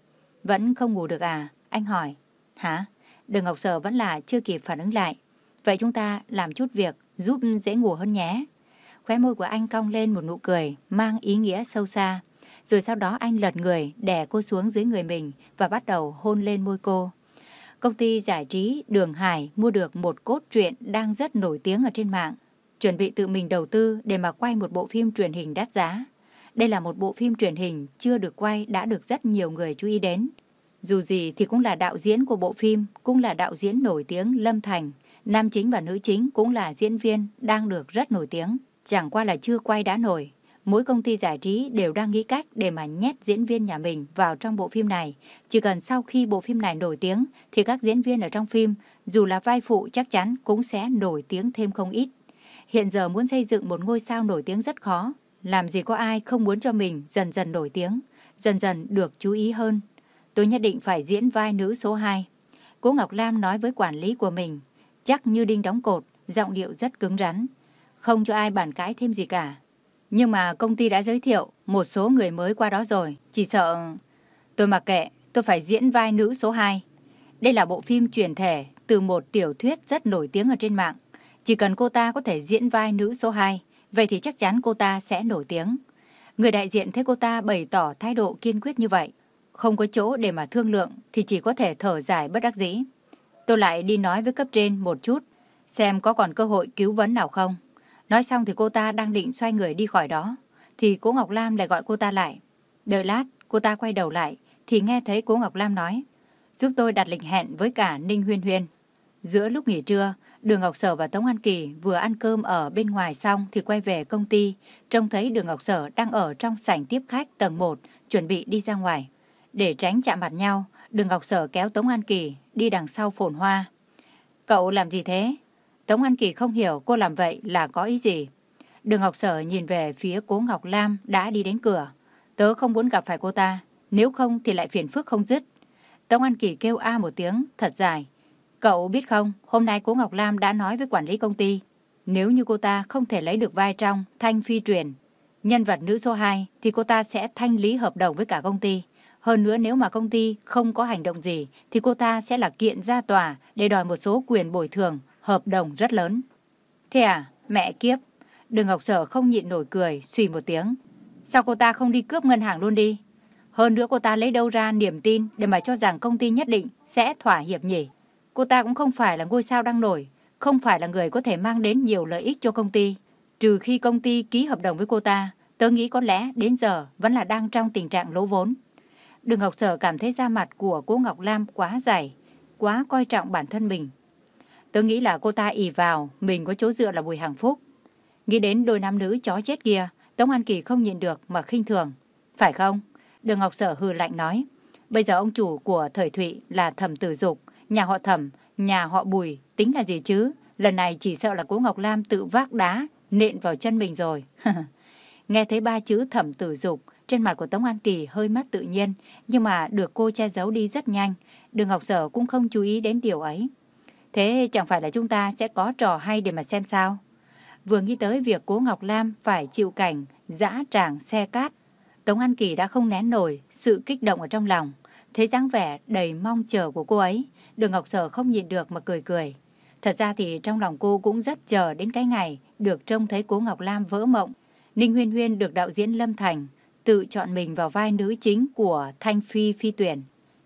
Vẫn không ngủ được à? Anh hỏi. Hả? Đường Ngọc Sở vẫn là chưa kịp phản ứng lại. Vậy chúng ta làm chút việc giúp dễ ngủ hơn nhé. Khóe môi của anh cong lên một nụ cười mang ý nghĩa sâu xa. Rồi sau đó anh lật người đè cô xuống dưới người mình và bắt đầu hôn lên môi cô. Công ty giải trí Đường Hải mua được một cốt truyện đang rất nổi tiếng ở trên mạng. Chuẩn bị tự mình đầu tư để mà quay một bộ phim truyền hình đắt giá. Đây là một bộ phim truyền hình chưa được quay đã được rất nhiều người chú ý đến. Dù gì thì cũng là đạo diễn của bộ phim, cũng là đạo diễn nổi tiếng Lâm Thành. Nam chính và nữ chính cũng là diễn viên đang được rất nổi tiếng. Chẳng qua là chưa quay đã nổi. Mỗi công ty giải trí đều đang nghĩ cách để mà nhét diễn viên nhà mình vào trong bộ phim này. Chỉ cần sau khi bộ phim này nổi tiếng thì các diễn viên ở trong phim dù là vai phụ chắc chắn cũng sẽ nổi tiếng thêm không ít. hiện giờ muốn xây dựng một ngôi sao nổi tiếng rất khó. Làm gì có ai không muốn cho mình dần dần nổi tiếng, dần dần được chú ý hơn. Tôi nhất định phải diễn vai nữ số 2. Cố Ngọc Lam nói với quản lý của mình, chắc như đinh đóng cột, giọng điệu rất cứng rắn. Không cho ai bàn cãi thêm gì cả. Nhưng mà công ty đã giới thiệu một số người mới qua đó rồi. Chỉ sợ... Tôi mặc kệ, tôi phải diễn vai nữ số 2. Đây là bộ phim truyền thể từ một tiểu thuyết rất nổi tiếng ở trên mạng. Chỉ cần cô ta có thể diễn vai nữ số 2, vậy thì chắc chắn cô ta sẽ nổi tiếng. Người đại diện thấy cô ta bày tỏ thái độ kiên quyết như vậy. Không có chỗ để mà thương lượng thì chỉ có thể thở dài bất đắc dĩ. Tôi lại đi nói với cấp trên một chút, xem có còn cơ hội cứu vấn nào không. Nói xong thì cô ta đang định xoay người đi khỏi đó, thì cố Ngọc Lam lại gọi cô ta lại. Đợi lát, cô ta quay đầu lại, thì nghe thấy cố Ngọc Lam nói, giúp tôi đặt lịch hẹn với cả Ninh Huyên Huyên. Giữa lúc nghỉ trưa, Đường Ngọc Sở và Tống An Kỳ vừa ăn cơm ở bên ngoài xong thì quay về công ty, trông thấy Đường Ngọc Sở đang ở trong sảnh tiếp khách tầng 1, chuẩn bị đi ra ngoài. Để tránh chạm mặt nhau, Đường Ngọc Sở kéo Tống An Kỳ đi đằng sau phồn hoa. Cậu làm gì thế? Tống An Kỳ không hiểu cô làm vậy là có ý gì. Đường Ngọc Sở nhìn về phía cố Ngọc Lam đã đi đến cửa. Tớ không muốn gặp phải cô ta, nếu không thì lại phiền phức không dứt. Tống An Kỳ kêu a một tiếng, thật dài. Cậu biết không, hôm nay cố Ngọc Lam đã nói với quản lý công ty. Nếu như cô ta không thể lấy được vai trong thanh phi truyền, nhân vật nữ số 2, thì cô ta sẽ thanh lý hợp đồng với cả công ty. Hơn nữa nếu mà công ty không có hành động gì, thì cô ta sẽ là kiện ra tòa để đòi một số quyền bồi thường, hợp đồng rất lớn. Thế à, mẹ kiếp. Đường Ngọc Sở không nhịn nổi cười, suy một tiếng. Sao cô ta không đi cướp ngân hàng luôn đi? Hơn nữa cô ta lấy đâu ra niềm tin để mà cho rằng công ty nhất định sẽ thỏa hiệp nhỉ? Cô ta cũng không phải là ngôi sao đang nổi, không phải là người có thể mang đến nhiều lợi ích cho công ty. Trừ khi công ty ký hợp đồng với cô ta, tớ nghĩ có lẽ đến giờ vẫn là đang trong tình trạng lỗ vốn. Đường Ngọc Sở cảm thấy da mặt của cô Ngọc Lam quá dày, quá coi trọng bản thân mình. Tớ nghĩ là cô ta ỉ vào, mình có chỗ dựa là Bùi Hằng Phúc. Nghĩ đến đôi nam nữ chó chết kia, Tống An Kỳ không nhịn được mà khinh thường. Phải không? Đường Ngọc Sở hừ lạnh nói. Bây giờ ông chủ của thời Thụy là thẩm tử dục, nhà họ thẩm, nhà họ bùi, tính là gì chứ? Lần này chỉ sợ là cố Ngọc Lam tự vác đá, nện vào chân mình rồi. Nghe thấy ba chữ thẩm tử dục, trên mặt của Tống An Kỳ hơi mất tự nhiên, nhưng mà được cô che giấu đi rất nhanh. Đường Ngọc Sở cũng không chú ý đến điều ấy. Thế chẳng phải là chúng ta sẽ có trò hay để mà xem sao? Vừa nghĩ tới việc cố Ngọc Lam phải chịu cảnh dã tràng xe cát, Tống An Kỳ đã không nén nổi sự kích động ở trong lòng. Thấy dáng vẻ đầy mong chờ của cô ấy, đường Ngọc Sở không nhìn được mà cười cười. Thật ra thì trong lòng cô cũng rất chờ đến cái ngày được trông thấy cố Ngọc Lam vỡ mộng. Ninh Huyên Huyên được đạo diễn Lâm Thành tự chọn mình vào vai nữ chính của Thanh Phi Phi Tuyển.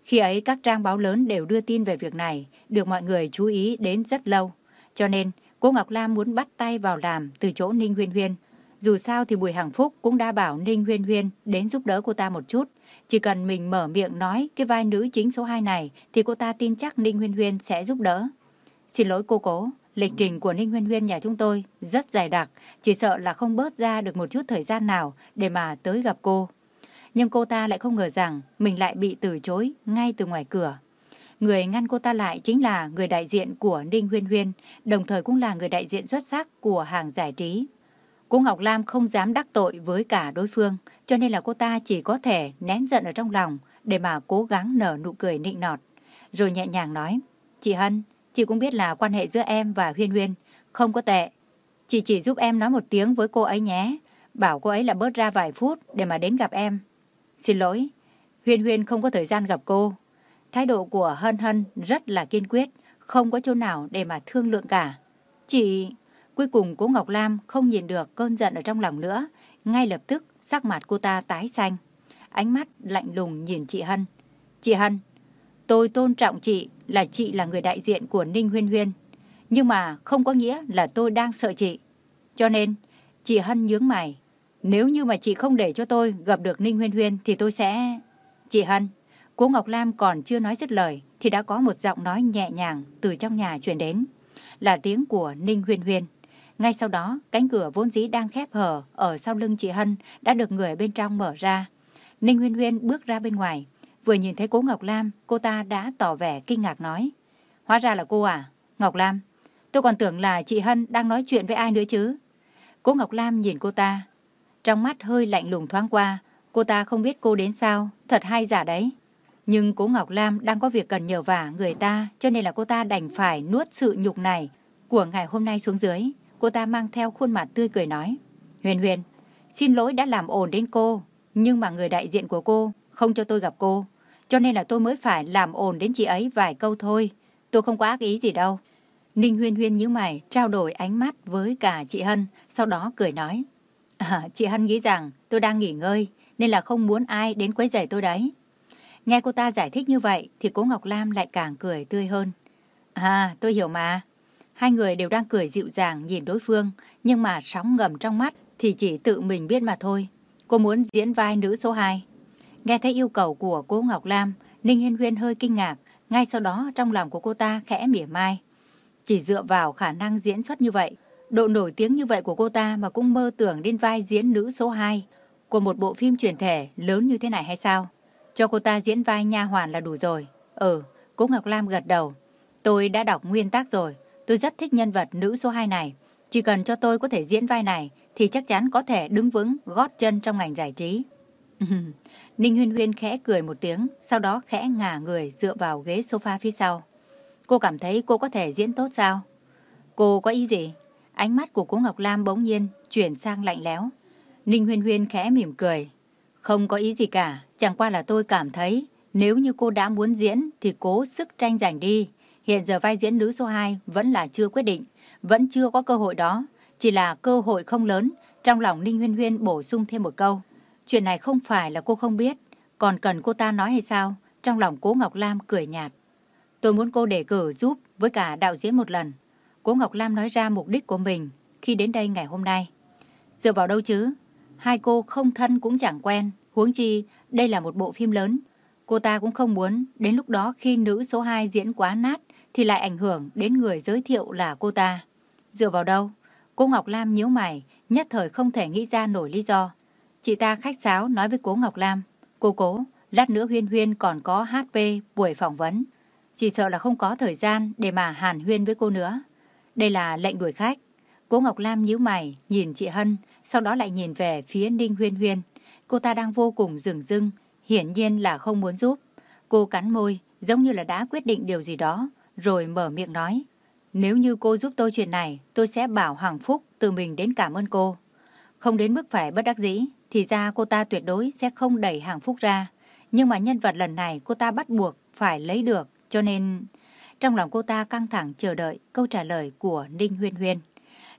Khi ấy các trang báo lớn đều đưa tin về việc này, được mọi người chú ý đến rất lâu. Cho nên, cô Ngọc Lam muốn bắt tay vào làm từ chỗ Ninh Huyên Huyên. Dù sao thì Bùi Hằng Phúc cũng đã bảo Ninh Huyên Huyên đến giúp đỡ cô ta một chút. Chỉ cần mình mở miệng nói cái vai nữ chính số 2 này thì cô ta tin chắc Ninh Huyên Huyên sẽ giúp đỡ. Xin lỗi cô cố, lịch trình của Ninh Huyên Huyên nhà chúng tôi rất dài đặc, chỉ sợ là không bớt ra được một chút thời gian nào để mà tới gặp cô. Nhưng cô ta lại không ngờ rằng mình lại bị từ chối ngay từ ngoài cửa. Người ngăn cô ta lại chính là người đại diện của Ninh Huyên Huyên, đồng thời cũng là người đại diện xuất sắc của hàng giải trí. Cô Ngọc Lam không dám đắc tội với cả đối phương, cho nên là cô ta chỉ có thể nén giận ở trong lòng để mà cố gắng nở nụ cười nịnh nọt. Rồi nhẹ nhàng nói, chị Hân, chị cũng biết là quan hệ giữa em và Huyên Huyên không có tệ. Chị chỉ giúp em nói một tiếng với cô ấy nhé, bảo cô ấy là bớt ra vài phút để mà đến gặp em. Xin lỗi, Huyên Huyên không có thời gian gặp cô. Thái độ của Hân Hân rất là kiên quyết, không có chỗ nào để mà thương lượng cả. Chị... Cuối cùng cô Ngọc Lam không nhìn được cơn giận ở trong lòng nữa, ngay lập tức sắc mặt cô ta tái xanh. Ánh mắt lạnh lùng nhìn chị Hân. Chị Hân, tôi tôn trọng chị là chị là người đại diện của Ninh Huyên Huyên. Nhưng mà không có nghĩa là tôi đang sợ chị. Cho nên, chị Hân nhướng mày. Nếu như mà chị không để cho tôi gặp được Ninh Huyên Huyên thì tôi sẽ... Chị Hân, cô Ngọc Lam còn chưa nói dứt lời thì đã có một giọng nói nhẹ nhàng từ trong nhà truyền đến. Là tiếng của Ninh Huyên Huyên. Ngay sau đó, cánh cửa vốn dĩ đang khép hở ở sau lưng chị Hân đã được người bên trong mở ra. Ninh Huyên Huyên bước ra bên ngoài. Vừa nhìn thấy cố Ngọc Lam, cô ta đã tỏ vẻ kinh ngạc nói. Hóa ra là cô à? Ngọc Lam, Tôi còn tưởng là chị Hân đang nói chuyện với ai nữa chứ. Cố Ngọc Lam nhìn cô ta. Trong mắt hơi lạnh lùng thoáng qua. Cô ta không biết cô đến sao. Thật hay giả đấy. Nhưng cố Ngọc Lam đang có việc cần nhờ vả người ta. Cho nên là cô ta đành phải nuốt sự nhục này của ngày hôm nay xuống dưới. Cô ta mang theo khuôn mặt tươi cười nói. Huyền Huyền, xin lỗi đã làm ồn đến cô. Nhưng mà người đại diện của cô không cho tôi gặp cô. Cho nên là tôi mới phải làm ồn đến chị ấy vài câu thôi. Tôi không có ác ý gì đâu. Ninh Huyên Huyên nhíu mày, trao đổi ánh mắt với cả chị Hân, sau đó cười nói. À, chị Hân nghĩ rằng tôi đang nghỉ ngơi, nên là không muốn ai đến quấy rầy tôi đấy. Nghe cô ta giải thích như vậy, thì cố Ngọc Lam lại càng cười tươi hơn. À, tôi hiểu mà. Hai người đều đang cười dịu dàng nhìn đối phương, nhưng mà sóng ngầm trong mắt thì chỉ tự mình biết mà thôi. Cô muốn diễn vai nữ số 2. Nghe thấy yêu cầu của cố Ngọc Lam, Ninh Hiên Huyên hơi kinh ngạc, ngay sau đó trong lòng của cô ta khẽ mỉa mai. Chỉ dựa vào khả năng diễn xuất như vậy, độ nổi tiếng như vậy của cô ta mà cũng mơ tưởng đến vai diễn nữ số 2 của một bộ phim truyền thể lớn như thế này hay sao? Cho cô ta diễn vai nha hoàn là đủ rồi. Ừ, Cố Ngọc Lam gật đầu. Tôi đã đọc nguyên tác rồi. Tôi rất thích nhân vật nữ số 2 này. Chỉ cần cho tôi có thể diễn vai này thì chắc chắn có thể đứng vững gót chân trong ngành giải trí. Ninh Huyên Huyên khẽ cười một tiếng, sau đó khẽ ngả người dựa vào ghế sofa phía sau. Cô cảm thấy cô có thể diễn tốt sao? Cô có ý gì? Ánh mắt của cô Ngọc Lam bỗng nhiên chuyển sang lạnh lẽo. Ninh Huyên Huyên khẽ mỉm cười. Không có ý gì cả, chẳng qua là tôi cảm thấy nếu như cô đã muốn diễn thì cố sức tranh giành đi. Hiện giờ vai diễn nữ số 2 vẫn là chưa quyết định, vẫn chưa có cơ hội đó. Chỉ là cơ hội không lớn, trong lòng Ninh Huyên Huyên bổ sung thêm một câu. Chuyện này không phải là cô không biết, còn cần cô ta nói hay sao? Trong lòng cố Ngọc Lam cười nhạt. Tôi muốn cô đề cử giúp với cả đạo diễn một lần. Cố Ngọc Lam nói ra mục đích của mình khi đến đây ngày hôm nay. Dựa vào đâu chứ? Hai cô không thân cũng chẳng quen. Huống chi, đây là một bộ phim lớn. Cô ta cũng không muốn đến lúc đó khi nữ số 2 diễn quá nát thì lại ảnh hưởng đến người giới thiệu là cô ta. Dựa vào đâu? Cô Ngọc Lam nhíu mày, nhất thời không thể nghĩ ra nổi lý do. Chị ta khách sáo nói với cố Ngọc Lam. Cô cố, lát nữa Huyên Huyên còn có HP buổi phỏng vấn. Chỉ sợ là không có thời gian để mà hàn huyên với cô nữa. Đây là lệnh đuổi khách. Cố Ngọc Lam nhíu mày, nhìn chị Hân, sau đó lại nhìn về phía Ninh Huyên Huyên. Cô ta đang vô cùng rừng rưng, hiển nhiên là không muốn giúp. Cô cắn môi, giống như là đã quyết định điều gì đó, rồi mở miệng nói. Nếu như cô giúp tôi chuyện này, tôi sẽ bảo Hằng Phúc từ mình đến cảm ơn cô. Không đến mức phải bất đắc dĩ, thì ra cô ta tuyệt đối sẽ không đẩy Hằng Phúc ra. Nhưng mà nhân vật lần này cô ta bắt buộc phải lấy được, cho nên... Trong lòng cô ta căng thẳng chờ đợi câu trả lời của Ninh Huyên Huyên.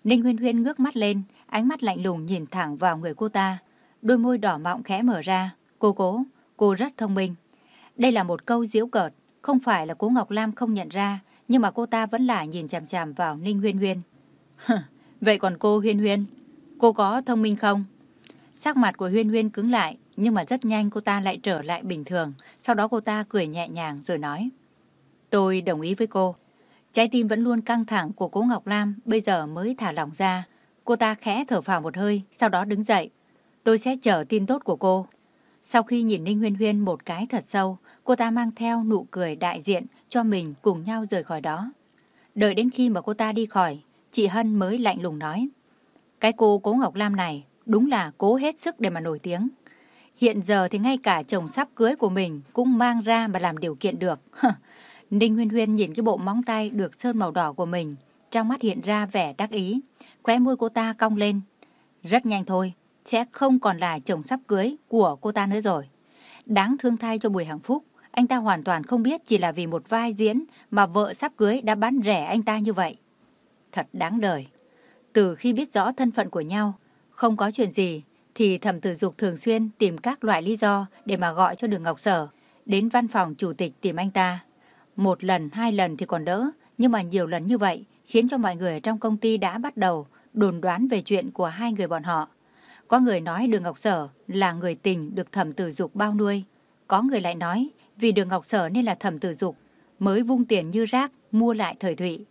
Ninh Huyên Huyên ngước mắt lên, ánh mắt lạnh lùng nhìn thẳng vào người cô ta. Đôi môi đỏ mọng khẽ mở ra. Cô cố, cô rất thông minh. Đây là một câu diễu cợt, không phải là cố Ngọc Lam không nhận ra, nhưng mà cô ta vẫn là nhìn chằm chằm vào Ninh Huyên Huyên. Vậy còn cô Huyên Huyên, cô có thông minh không? Sắc mặt của Huyên Huyên cứng lại, nhưng mà rất nhanh cô ta lại trở lại bình thường. Sau đó cô ta cười nhẹ nhàng rồi nói. Tôi đồng ý với cô. Trái tim vẫn luôn căng thẳng của cố Ngọc Lam bây giờ mới thả lỏng ra. Cô ta khẽ thở phào một hơi, sau đó đứng dậy. Tôi sẽ chờ tin tốt của cô. Sau khi nhìn Ninh Huyên Huyên một cái thật sâu, cô ta mang theo nụ cười đại diện cho mình cùng nhau rời khỏi đó. Đợi đến khi mà cô ta đi khỏi, chị Hân mới lạnh lùng nói. Cái cô cố Ngọc Lam này đúng là cố hết sức để mà nổi tiếng. Hiện giờ thì ngay cả chồng sắp cưới của mình cũng mang ra mà làm điều kiện được. Ninh Huyên Huyên nhìn cái bộ móng tay được sơn màu đỏ của mình, trong mắt hiện ra vẻ đắc ý. Khóe môi cô ta cong lên. Rất nhanh thôi, sẽ không còn là chồng sắp cưới của cô ta nữa rồi. Đáng thương thay cho Bùi Hằng Phúc, anh ta hoàn toàn không biết chỉ là vì một vai diễn mà vợ sắp cưới đã bán rẻ anh ta như vậy. Thật đáng đời. Từ khi biết rõ thân phận của nhau, không có chuyện gì, thì thẩm tử dục thường xuyên tìm các loại lý do để mà gọi cho đường Ngọc Sở, đến văn phòng chủ tịch tìm anh ta. Một lần, hai lần thì còn đỡ, nhưng mà nhiều lần như vậy khiến cho mọi người trong công ty đã bắt đầu đồn đoán về chuyện của hai người bọn họ. Có người nói Đường Ngọc Sở là người tình được thẩm tử dục bao nuôi. Có người lại nói vì Đường Ngọc Sở nên là thẩm tử dục mới vung tiền như rác mua lại thời thụy.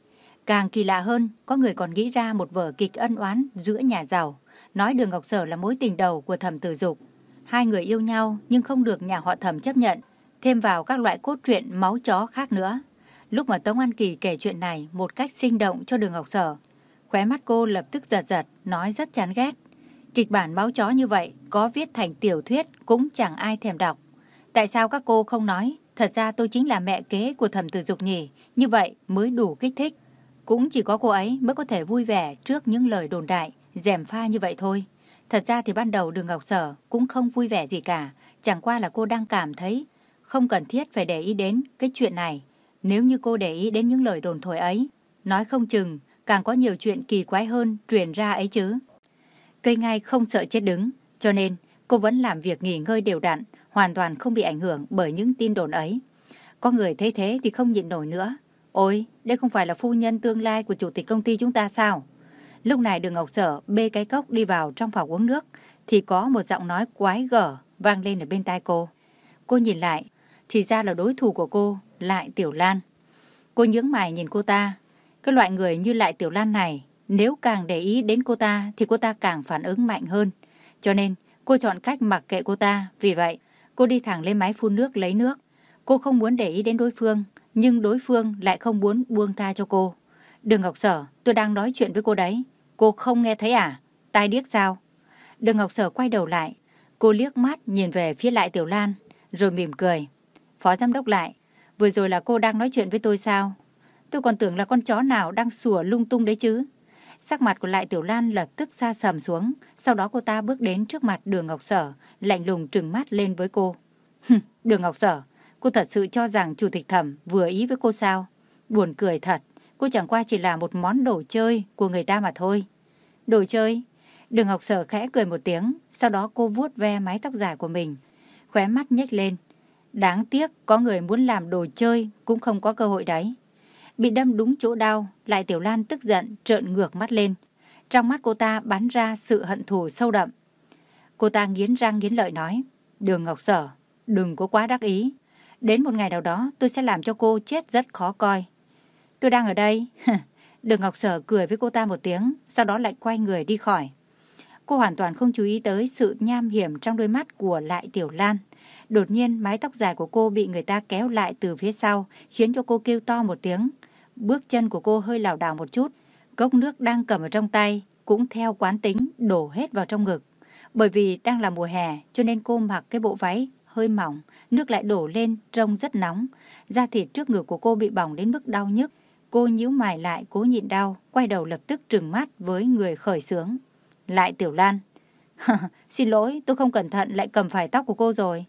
Càng kỳ lạ hơn, có người còn nghĩ ra một vở kịch ân oán giữa nhà giàu, nói Đường Ngọc Sở là mối tình đầu của thẩm tử dục. Hai người yêu nhau nhưng không được nhà họ thẩm chấp nhận, thêm vào các loại cốt truyện máu chó khác nữa. Lúc mà Tống An Kỳ kể chuyện này một cách sinh động cho đường Ngọc Sở, khóe mắt cô lập tức giật giật, nói rất chán ghét. Kịch bản máu chó như vậy, có viết thành tiểu thuyết cũng chẳng ai thèm đọc. Tại sao các cô không nói, thật ra tôi chính là mẹ kế của thẩm tử dục nhỉ, như vậy mới đủ kích thích. Cũng chỉ có cô ấy mới có thể vui vẻ trước những lời đồn đại, dèm pha như vậy thôi. Thật ra thì ban đầu đường Ngọc Sở cũng không vui vẻ gì cả, chẳng qua là cô đang cảm thấy không cần thiết phải để ý đến cái chuyện này. Nếu như cô để ý đến những lời đồn thổi ấy, nói không chừng càng có nhiều chuyện kỳ quái hơn truyền ra ấy chứ. Cây ngay không sợ chết đứng, cho nên cô vẫn làm việc nghỉ ngơi đều đặn, hoàn toàn không bị ảnh hưởng bởi những tin đồn ấy. Có người thấy thế thì không nhịn nổi nữa. Ôi, đây không phải là phu nhân tương lai của chủ tịch công ty chúng ta sao? Lúc này đường Ngọc Sở bê cái cốc đi vào trong phòng uống nước, thì có một giọng nói quái gở vang lên ở bên tai cô. Cô nhìn lại, thì ra là đối thủ của cô, Lại Tiểu Lan. Cô nhướng mày nhìn cô ta. Cái loại người như Lại Tiểu Lan này, nếu càng để ý đến cô ta thì cô ta càng phản ứng mạnh hơn. Cho nên, cô chọn cách mặc kệ cô ta. Vì vậy, cô đi thẳng lên máy phun nước lấy nước. Cô không muốn để ý đến đối phương, nhưng đối phương lại không muốn buông tha cho cô. Đường Ngọc Sở, tôi đang nói chuyện với cô đấy. Cô không nghe thấy à? Tai điếc sao? Đường Ngọc Sở quay đầu lại. Cô liếc mắt nhìn về phía lại Tiểu Lan, rồi mỉm cười. Phó giám đốc lại, vừa rồi là cô đang nói chuyện với tôi sao? Tôi còn tưởng là con chó nào đang sủa lung tung đấy chứ. Sắc mặt của lại Tiểu Lan lập tức xa sầm xuống, sau đó cô ta bước đến trước mặt đường Ngọc Sở, lạnh lùng trừng mắt lên với cô. đường Ngọc Sở, cô thật sự cho rằng chủ tịch thẩm vừa ý với cô sao? Buồn cười thật, cô chẳng qua chỉ là một món đồ chơi của người ta mà thôi. Đồ chơi? Đường Ngọc Sở khẽ cười một tiếng, sau đó cô vuốt ve mái tóc dài của mình, khóe mắt nhếch lên. Đáng tiếc có người muốn làm đồ chơi cũng không có cơ hội đấy. Bị đâm đúng chỗ đau, lại Tiểu Lan tức giận trợn ngược mắt lên. Trong mắt cô ta bắn ra sự hận thù sâu đậm. Cô ta nghiến răng nghiến lợi nói, Đường Ngọc Sở, đừng có quá đắc ý. Đến một ngày nào đó tôi sẽ làm cho cô chết rất khó coi. Tôi đang ở đây. Đường Ngọc Sở cười với cô ta một tiếng, sau đó lại quay người đi khỏi. Cô hoàn toàn không chú ý tới sự nham hiểm trong đôi mắt của Lại Tiểu Lan. Đột nhiên mái tóc dài của cô bị người ta kéo lại từ phía sau, khiến cho cô kêu to một tiếng. Bước chân của cô hơi lảo đảo một chút. Cốc nước đang cầm ở trong tay, cũng theo quán tính đổ hết vào trong ngực. Bởi vì đang là mùa hè, cho nên cô mặc cái bộ váy hơi mỏng, nước lại đổ lên, trông rất nóng. Da thịt trước ngực của cô bị bỏng đến mức đau nhức. Cô nhíu mày lại cố nhịn đau, quay đầu lập tức trừng mắt với người khởi sướng. Lại Tiểu Lan. xin lỗi, tôi không cẩn thận lại cầm phải tóc của cô rồi.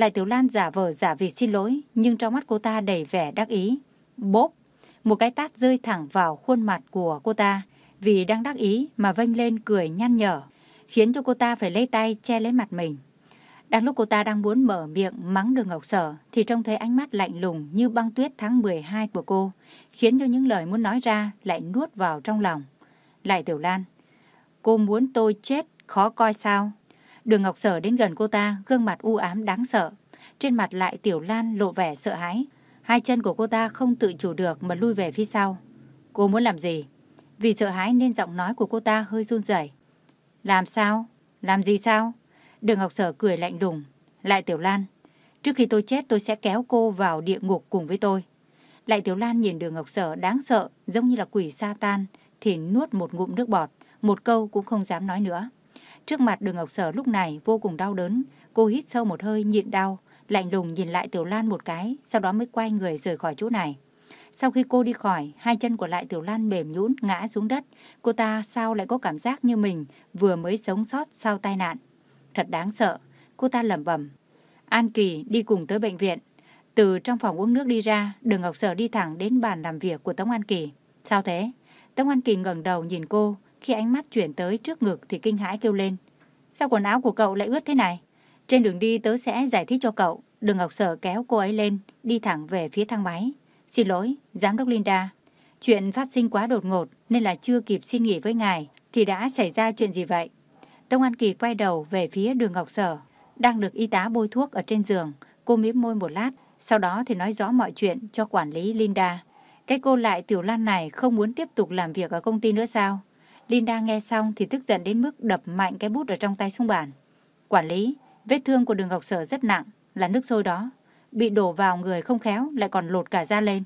Lại Tiểu Lan giả vờ giả việc xin lỗi, nhưng trong mắt cô ta đầy vẻ đắc ý. Bốp! Một cái tát rơi thẳng vào khuôn mặt của cô ta, vì đang đắc ý mà vênh lên cười nhăn nhở, khiến cho cô ta phải lấy tay che lấy mặt mình. Đang lúc cô ta đang muốn mở miệng mắng đường Ngọc Sở, thì trông thấy ánh mắt lạnh lùng như băng tuyết tháng 12 của cô, khiến cho những lời muốn nói ra lại nuốt vào trong lòng. Lại Tiểu Lan, cô muốn tôi chết, khó coi sao? Đường Ngọc Sở đến gần cô ta, gương mặt u ám đáng sợ. Trên mặt lại Tiểu Lan lộ vẻ sợ hãi. Hai chân của cô ta không tự chủ được mà lui về phía sau. Cô muốn làm gì? Vì sợ hãi nên giọng nói của cô ta hơi run rẩy. Làm sao? Làm gì sao? Đường Ngọc Sở cười lạnh đùng. Lại Tiểu Lan, trước khi tôi chết tôi sẽ kéo cô vào địa ngục cùng với tôi. Lại Tiểu Lan nhìn đường Ngọc Sở đáng sợ, giống như là quỷ sa tan, thì nuốt một ngụm nước bọt, một câu cũng không dám nói nữa. Trước mặt đường Ngọc Sở lúc này vô cùng đau đớn, cô hít sâu một hơi nhịn đau, lạnh lùng nhìn lại Tiểu Lan một cái, sau đó mới quay người rời khỏi chỗ này. Sau khi cô đi khỏi, hai chân của lại Tiểu Lan mềm nhũn ngã xuống đất. Cô ta sao lại có cảm giác như mình vừa mới sống sót sau tai nạn. Thật đáng sợ, cô ta lẩm bẩm. An Kỳ đi cùng tới bệnh viện. Từ trong phòng uống nước đi ra, Đường Ngọc Sở đi thẳng đến bàn làm việc của Tống An Kỳ. Sao thế? Tống An Kỳ ngẩng đầu nhìn cô, khi ánh mắt chuyển tới trước ngực thì kinh hãi kêu lên. Sao quần áo của cậu lại ướt thế này? Trên đường đi tớ sẽ giải thích cho cậu. Đường Ngọc Sở kéo cô ấy lên, đi thẳng về phía thang máy. Xin lỗi, Giám đốc Linda. Chuyện phát sinh quá đột ngột nên là chưa kịp xin nghỉ với ngài. Thì đã xảy ra chuyện gì vậy? Tông An Kỳ quay đầu về phía đường Ngọc Sở. Đang được y tá bôi thuốc ở trên giường. Cô miếm môi một lát, sau đó thì nói rõ mọi chuyện cho quản lý Linda. Cái cô lại Tiểu Lan này không muốn tiếp tục làm việc ở công ty nữa sao? Linda nghe xong thì tức giận đến mức đập mạnh cái bút ở trong tay xuống bàn. Quản lý, vết thương của đường Ngọc Sở rất nặng, là nước sôi đó. Bị đổ vào người không khéo lại còn lột cả da lên.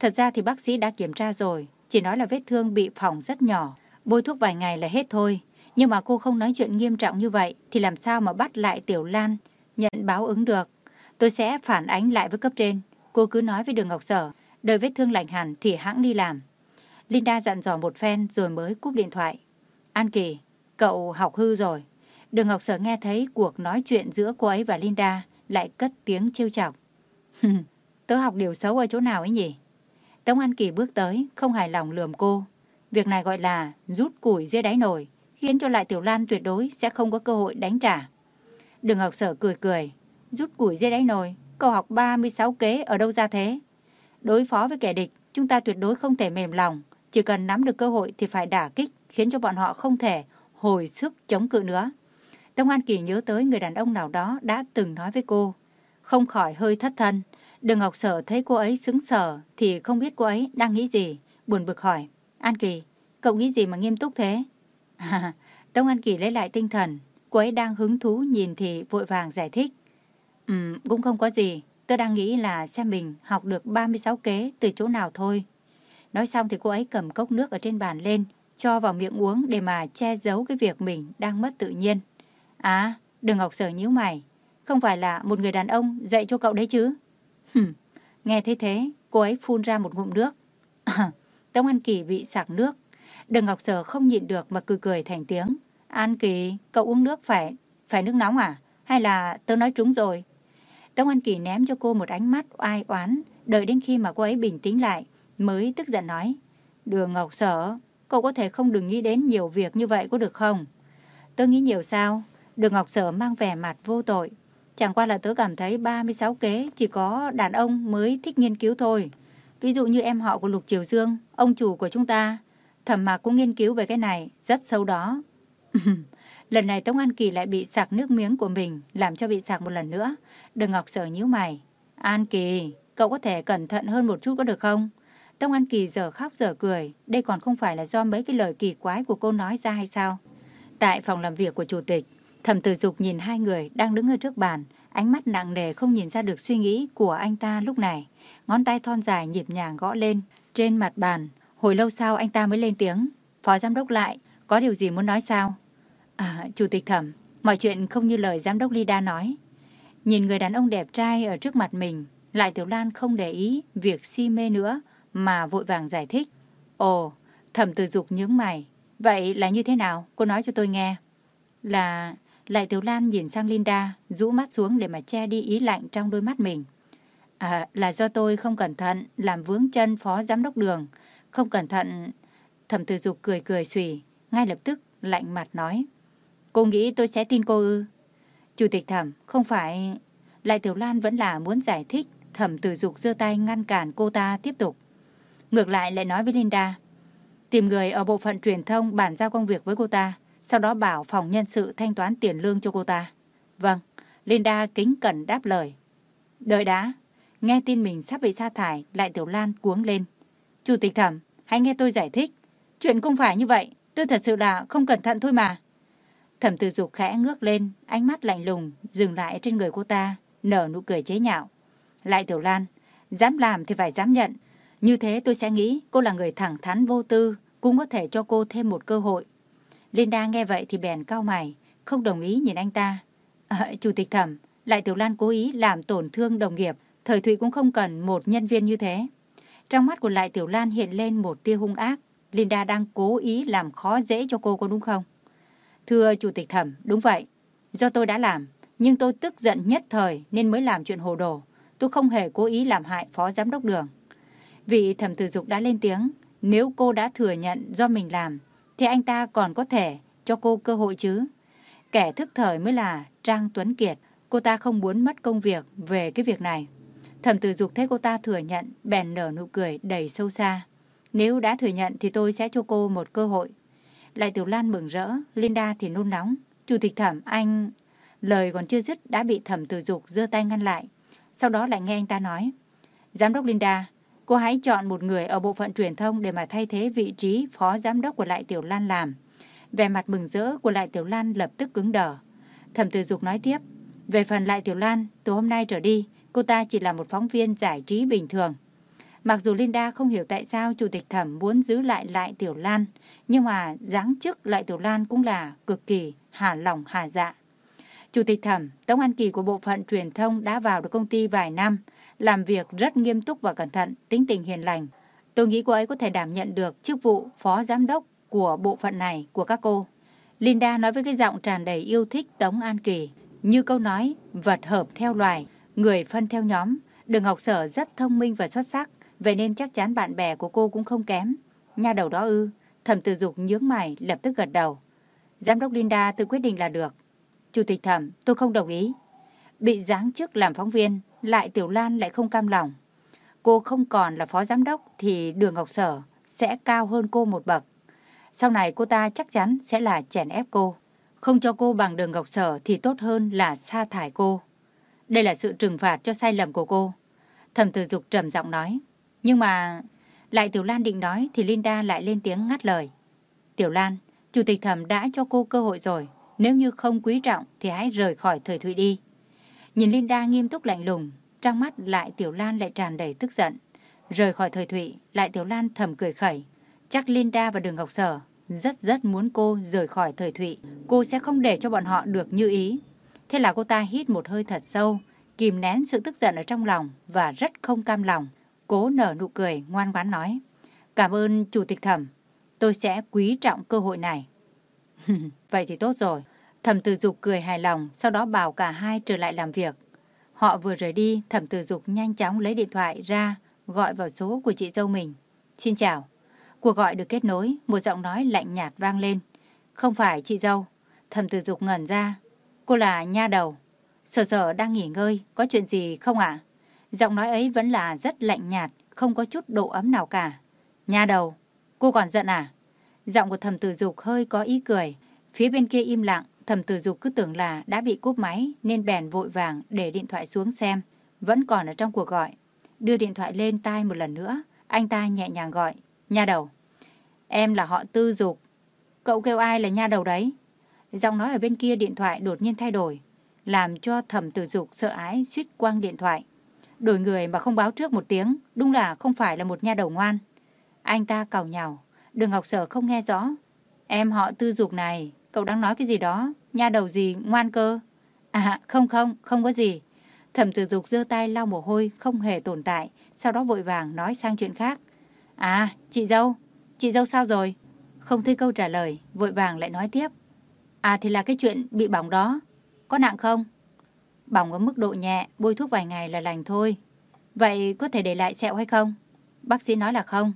Thật ra thì bác sĩ đã kiểm tra rồi, chỉ nói là vết thương bị phỏng rất nhỏ, bôi thuốc vài ngày là hết thôi. Nhưng mà cô không nói chuyện nghiêm trọng như vậy thì làm sao mà bắt lại Tiểu Lan nhận báo ứng được. Tôi sẽ phản ánh lại với cấp trên. Cô cứ nói với Đường Ngọc Sở, đợi vết thương lành hẳn thì hãng đi làm. Linda dặn dò một phen rồi mới cúp điện thoại. An Kỳ, cậu học hư rồi. Đường Ngọc Sở nghe thấy cuộc nói chuyện giữa cô ấy và Linda lại cất tiếng trêu chọc. Tớ học điều xấu ở chỗ nào ấy nhỉ? Tống An Kỳ bước tới, không hài lòng lườm cô. Việc này gọi là rút củi dưới đáy nồi, khiến cho lại Tiểu Lan tuyệt đối sẽ không có cơ hội đánh trả. Đường Ngọc Sở cười cười, rút củi dưới đáy nồi, cậu học 36 kế ở đâu ra thế? Đối phó với kẻ địch, chúng ta tuyệt đối không thể mềm lòng, chỉ cần nắm được cơ hội thì phải đả kích, khiến cho bọn họ không thể hồi sức chống cự nữa. Tông An Kỳ nhớ tới người đàn ông nào đó đã từng nói với cô, không khỏi hơi thất thân. Đường Ngọc Sở thấy cô ấy sững sờ thì không biết cô ấy đang nghĩ gì, buồn bực hỏi. An Kỳ, cậu nghĩ gì mà nghiêm túc thế? À, Tông An Kỳ lấy lại tinh thần, cô ấy đang hứng thú nhìn thì vội vàng giải thích. Ừ, cũng không có gì, tôi đang nghĩ là xem mình học được 36 kế từ chỗ nào thôi. Nói xong thì cô ấy cầm cốc nước ở trên bàn lên, cho vào miệng uống để mà che giấu cái việc mình đang mất tự nhiên. À, đừng Ngọc Sở nhíu mày, không phải là một người đàn ông dạy cho cậu đấy chứ? Hừm, nghe thấy thế, cô ấy phun ra một ngụm nước. Tống An Kỳ bị sặc nước. Đừng Ngọc Sở không nhịn được mà cười cười thành tiếng. An Kỳ, cậu uống nước phải phải nước nóng à? Hay là tớ nói trúng rồi? Tống An Kỳ ném cho cô một ánh mắt oai oán, đợi đến khi mà cô ấy bình tĩnh lại, mới tức giận nói. Đường Ngọc Sở, cậu có thể không đừng nghĩ đến nhiều việc như vậy có được không? Tớ nghĩ nhiều sao? Đường Ngọc Sở mang vẻ mặt vô tội. Chẳng qua là tớ cảm thấy 36 kế chỉ có đàn ông mới thích nghiên cứu thôi. Ví dụ như em họ của Lục Triều Dương, ông chủ của chúng ta, thẩm mạc cũng nghiên cứu về cái này, rất sâu đó. lần này Tống An Kỳ lại bị sạc nước miếng của mình, làm cho bị sạc một lần nữa. Đường Ngọc Sở nhíu mày. An Kỳ, cậu có thể cẩn thận hơn một chút có được không? Tông An Kỳ giờ khóc giờ cười, đây còn không phải là do mấy cái lời kỳ quái của cô nói ra hay sao? Tại phòng làm việc của chủ tịch, Thẩm Tử Dục nhìn hai người đang đứng ở trước bàn, ánh mắt nặng nề không nhìn ra được suy nghĩ của anh ta lúc này. Ngón tay thon dài nhịp nhàng gõ lên trên mặt bàn. Hồi lâu sau anh ta mới lên tiếng. Phó giám đốc lại, có điều gì muốn nói sao? À, chủ tịch Thẩm, mọi chuyện không như lời giám đốc Lida nói. Nhìn người đàn ông đẹp trai ở trước mặt mình, lại Tiểu Lan không để ý việc si mê nữa mà vội vàng giải thích. Ồ, Thẩm Tử Dục nhướng mày. Vậy là như thế nào? Cô nói cho tôi nghe. Là lại Tiểu Lan nhìn sang Linda, rũ mắt xuống để mà che đi ý lạnh trong đôi mắt mình. À, là do tôi không cẩn thận, làm vướng chân phó giám đốc đường. Không cẩn thận... Thẩm tử dục cười cười xùy, ngay lập tức lạnh mặt nói. Cô nghĩ tôi sẽ tin cô ư? Chủ tịch thẩm, không phải... Lại Tiểu Lan vẫn là muốn giải thích, thẩm tử dục giơ tay ngăn cản cô ta tiếp tục. Ngược lại lại nói với Linda, tìm người ở bộ phận truyền thông bàn giao công việc với cô ta sau đó bảo phòng nhân sự thanh toán tiền lương cho cô ta. Vâng, Linda kính cẩn đáp lời. Đợi đã, nghe tin mình sắp bị sa thải, lại Tiểu Lan cuống lên. Chủ tịch thẩm, hãy nghe tôi giải thích. Chuyện không phải như vậy, tôi thật sự là không cẩn thận thôi mà. Thẩm tử dục khẽ ngước lên, ánh mắt lạnh lùng, dừng lại trên người cô ta, nở nụ cười chế nhạo. Lại Tiểu Lan, dám làm thì phải dám nhận. Như thế tôi sẽ nghĩ cô là người thẳng thắn vô tư, cũng có thể cho cô thêm một cơ hội. Linda nghe vậy thì bèn cao mày, không đồng ý nhìn anh ta. À, Chủ tịch thẩm, lại Tiểu Lan cố ý làm tổn thương đồng nghiệp, thời Thụy cũng không cần một nhân viên như thế. Trong mắt của lại Tiểu Lan hiện lên một tia hung ác. Linda đang cố ý làm khó dễ cho cô có đúng không? Thưa Chủ tịch thẩm, đúng vậy. Do tôi đã làm, nhưng tôi tức giận nhất thời nên mới làm chuyện hồ đồ. Tôi không hề cố ý làm hại phó giám đốc đường. Vị thẩm tử dục đã lên tiếng, nếu cô đã thừa nhận do mình làm, thì anh ta còn có thể cho cô cơ hội chứ. Kẻ thức thời mới là Trang Tuấn Kiệt. Cô ta không muốn mất công việc về cái việc này. Thẩm tử dục thấy cô ta thừa nhận, bèn nở nụ cười đầy sâu xa. Nếu đã thừa nhận thì tôi sẽ cho cô một cơ hội. Lại Tiểu Lan mừng rỡ, Linda thì nôn nóng. Chủ tịch thẩm, anh... Lời còn chưa dứt đã bị thẩm tử dục giơ tay ngăn lại. Sau đó lại nghe anh ta nói. Giám đốc Linda, Cô hãy chọn một người ở bộ phận truyền thông để mà thay thế vị trí phó giám đốc của Lại Tiểu Lan làm. về mặt mừng rỡ của Lại Tiểu Lan lập tức cứng đờ. Thẩm Tử Dục nói tiếp, về phần Lại Tiểu Lan, từ hôm nay trở đi, cô ta chỉ là một phóng viên giải trí bình thường. Mặc dù Linda không hiểu tại sao Chủ tịch Thẩm muốn giữ lại Lại Tiểu Lan, nhưng mà giáng chức Lại Tiểu Lan cũng là cực kỳ hà lòng hà dạ. Chủ tịch Thẩm, Tống An Kỳ của bộ phận truyền thông đã vào được công ty vài năm, làm việc rất nghiêm túc và cẩn thận, tính tình hiền lành. Tôi nghĩ cô ấy có thể đảm nhận được chức vụ phó giám đốc của bộ phận này của các cô. Linda nói với cái giọng tràn đầy yêu thích Tống An Kỳ, như câu nói vật hợp theo loài, người phân theo nhóm. Đường học sở rất thông minh và xuất sắc, vậy nên chắc chắn bạn bè của cô cũng không kém. Nha đầu đó ư, thẩm tử dục nhướng mày lập tức gật đầu. Giám đốc Linda tự quyết định là được. Chủ tịch thẩm, tôi không đồng ý. Bị giáng chức làm phóng viên, lại Tiểu Lan lại không cam lòng. Cô không còn là phó giám đốc thì đường Ngọc Sở sẽ cao hơn cô một bậc. Sau này cô ta chắc chắn sẽ là chèn ép cô. Không cho cô bằng đường Ngọc Sở thì tốt hơn là sa thải cô. Đây là sự trừng phạt cho sai lầm của cô. Thẩm tử dục trầm giọng nói. Nhưng mà... Lại Tiểu Lan định nói thì Linda lại lên tiếng ngắt lời. Tiểu Lan, Chủ tịch thẩm đã cho cô cơ hội rồi. Nếu như không quý trọng thì hãy rời khỏi thời Thụy đi. Nhìn Linda nghiêm túc lạnh lùng, trong mắt lại Tiểu Lan lại tràn đầy tức giận. Rời khỏi thời Thụy, lại Tiểu Lan thầm cười khẩy. Chắc Linda và Đường Ngọc Sở rất rất muốn cô rời khỏi thời Thụy. Cô sẽ không để cho bọn họ được như ý. Thế là cô ta hít một hơi thật sâu, kìm nén sự tức giận ở trong lòng và rất không cam lòng. Cố nở nụ cười, ngoan ngoãn nói. Cảm ơn Chủ tịch Thẩm, tôi sẽ quý trọng cơ hội này. Vậy thì tốt rồi. Thẩm Tử Dục cười hài lòng, sau đó bảo cả hai trở lại làm việc. Họ vừa rời đi, Thẩm Tử Dục nhanh chóng lấy điện thoại ra, gọi vào số của chị dâu mình. Xin chào. Cuộc gọi được kết nối, một giọng nói lạnh nhạt vang lên. Không phải chị dâu. Thẩm Tử Dục ngẩn ra. Cô là nha đầu. Sở sở đang nghỉ ngơi, có chuyện gì không ạ? Giọng nói ấy vẫn là rất lạnh nhạt, không có chút độ ấm nào cả. Nha đầu, cô còn giận à? Giọng của thẩm tử dục hơi có ý cười. Phía bên kia im lặng, thẩm tử dục cứ tưởng là đã bị cúp máy nên bèn vội vàng để điện thoại xuống xem. Vẫn còn ở trong cuộc gọi. Đưa điện thoại lên tai một lần nữa, anh ta nhẹ nhàng gọi. Nha đầu. Em là họ tư dục. Cậu kêu ai là nha đầu đấy? Giọng nói ở bên kia điện thoại đột nhiên thay đổi, làm cho thẩm tử dục sợ ái suýt quăng điện thoại. Đổi người mà không báo trước một tiếng, đúng là không phải là một nha đầu ngoan. Anh ta cào nhào, Đường Ngọc Sở không nghe rõ. Em họ tư dục này, cậu đang nói cái gì đó, nha đầu gì ngoan cơ. À không không, không có gì. Thẩm tử dục giơ tay lau mồ hôi không hề tồn tại, sau đó vội vàng nói sang chuyện khác. À, chị dâu, chị dâu sao rồi? Không thấy câu trả lời, vội vàng lại nói tiếp. À thì là cái chuyện bị bỏng đó, có nặng không? Bỏng ở mức độ nhẹ, bôi thuốc vài ngày là lành thôi. Vậy có thể để lại sẹo hay không? Bác sĩ nói là không.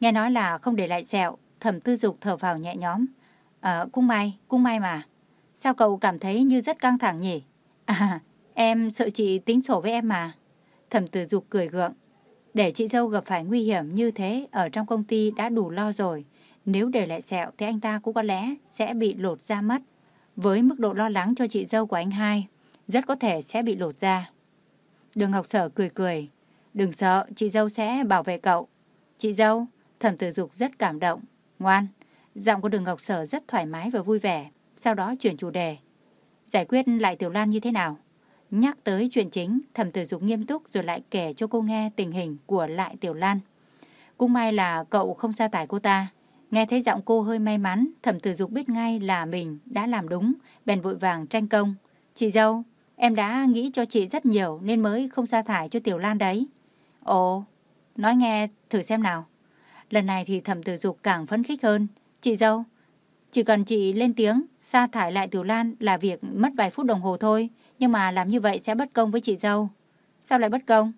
Nghe nói là không để lại sẹo, thẩm tư dục thở vào nhẹ nhõm. Ờ, cung may, cung may mà. Sao cậu cảm thấy như rất căng thẳng nhỉ? À, em sợ chị tính sổ với em mà. Thẩm tử dục cười gượng. Để chị dâu gặp phải nguy hiểm như thế ở trong công ty đã đủ lo rồi. Nếu để lại sẹo thì anh ta cũng có lẽ sẽ bị lột da mất. Với mức độ lo lắng cho chị dâu của anh hai, rất có thể sẽ bị lột da. Đường học sở cười cười. Đừng sợ, chị dâu sẽ bảo vệ cậu. Chị dâu, Thẩm tử dục rất cảm động. Ngoan, giọng của đường Ngọc Sở rất thoải mái và vui vẻ. Sau đó chuyển chủ đề. Giải quyết lại Tiểu Lan như thế nào? Nhắc tới chuyện chính, thẩm tử dục nghiêm túc rồi lại kể cho cô nghe tình hình của lại Tiểu Lan. Cũng may là cậu không sa tải cô ta. Nghe thấy giọng cô hơi may mắn, thẩm tử dục biết ngay là mình đã làm đúng, bèn vội vàng tranh công. Chị dâu, em đã nghĩ cho chị rất nhiều nên mới không sa thải cho Tiểu Lan đấy. Ồ, nói nghe thử xem nào. Lần này thì thẩm tử dục càng phấn khích hơn. Chị dâu, chỉ cần chị lên tiếng, sa thải lại Tiểu Lan là việc mất vài phút đồng hồ thôi. Nhưng mà làm như vậy sẽ bất công với chị dâu. Sao lại bất công?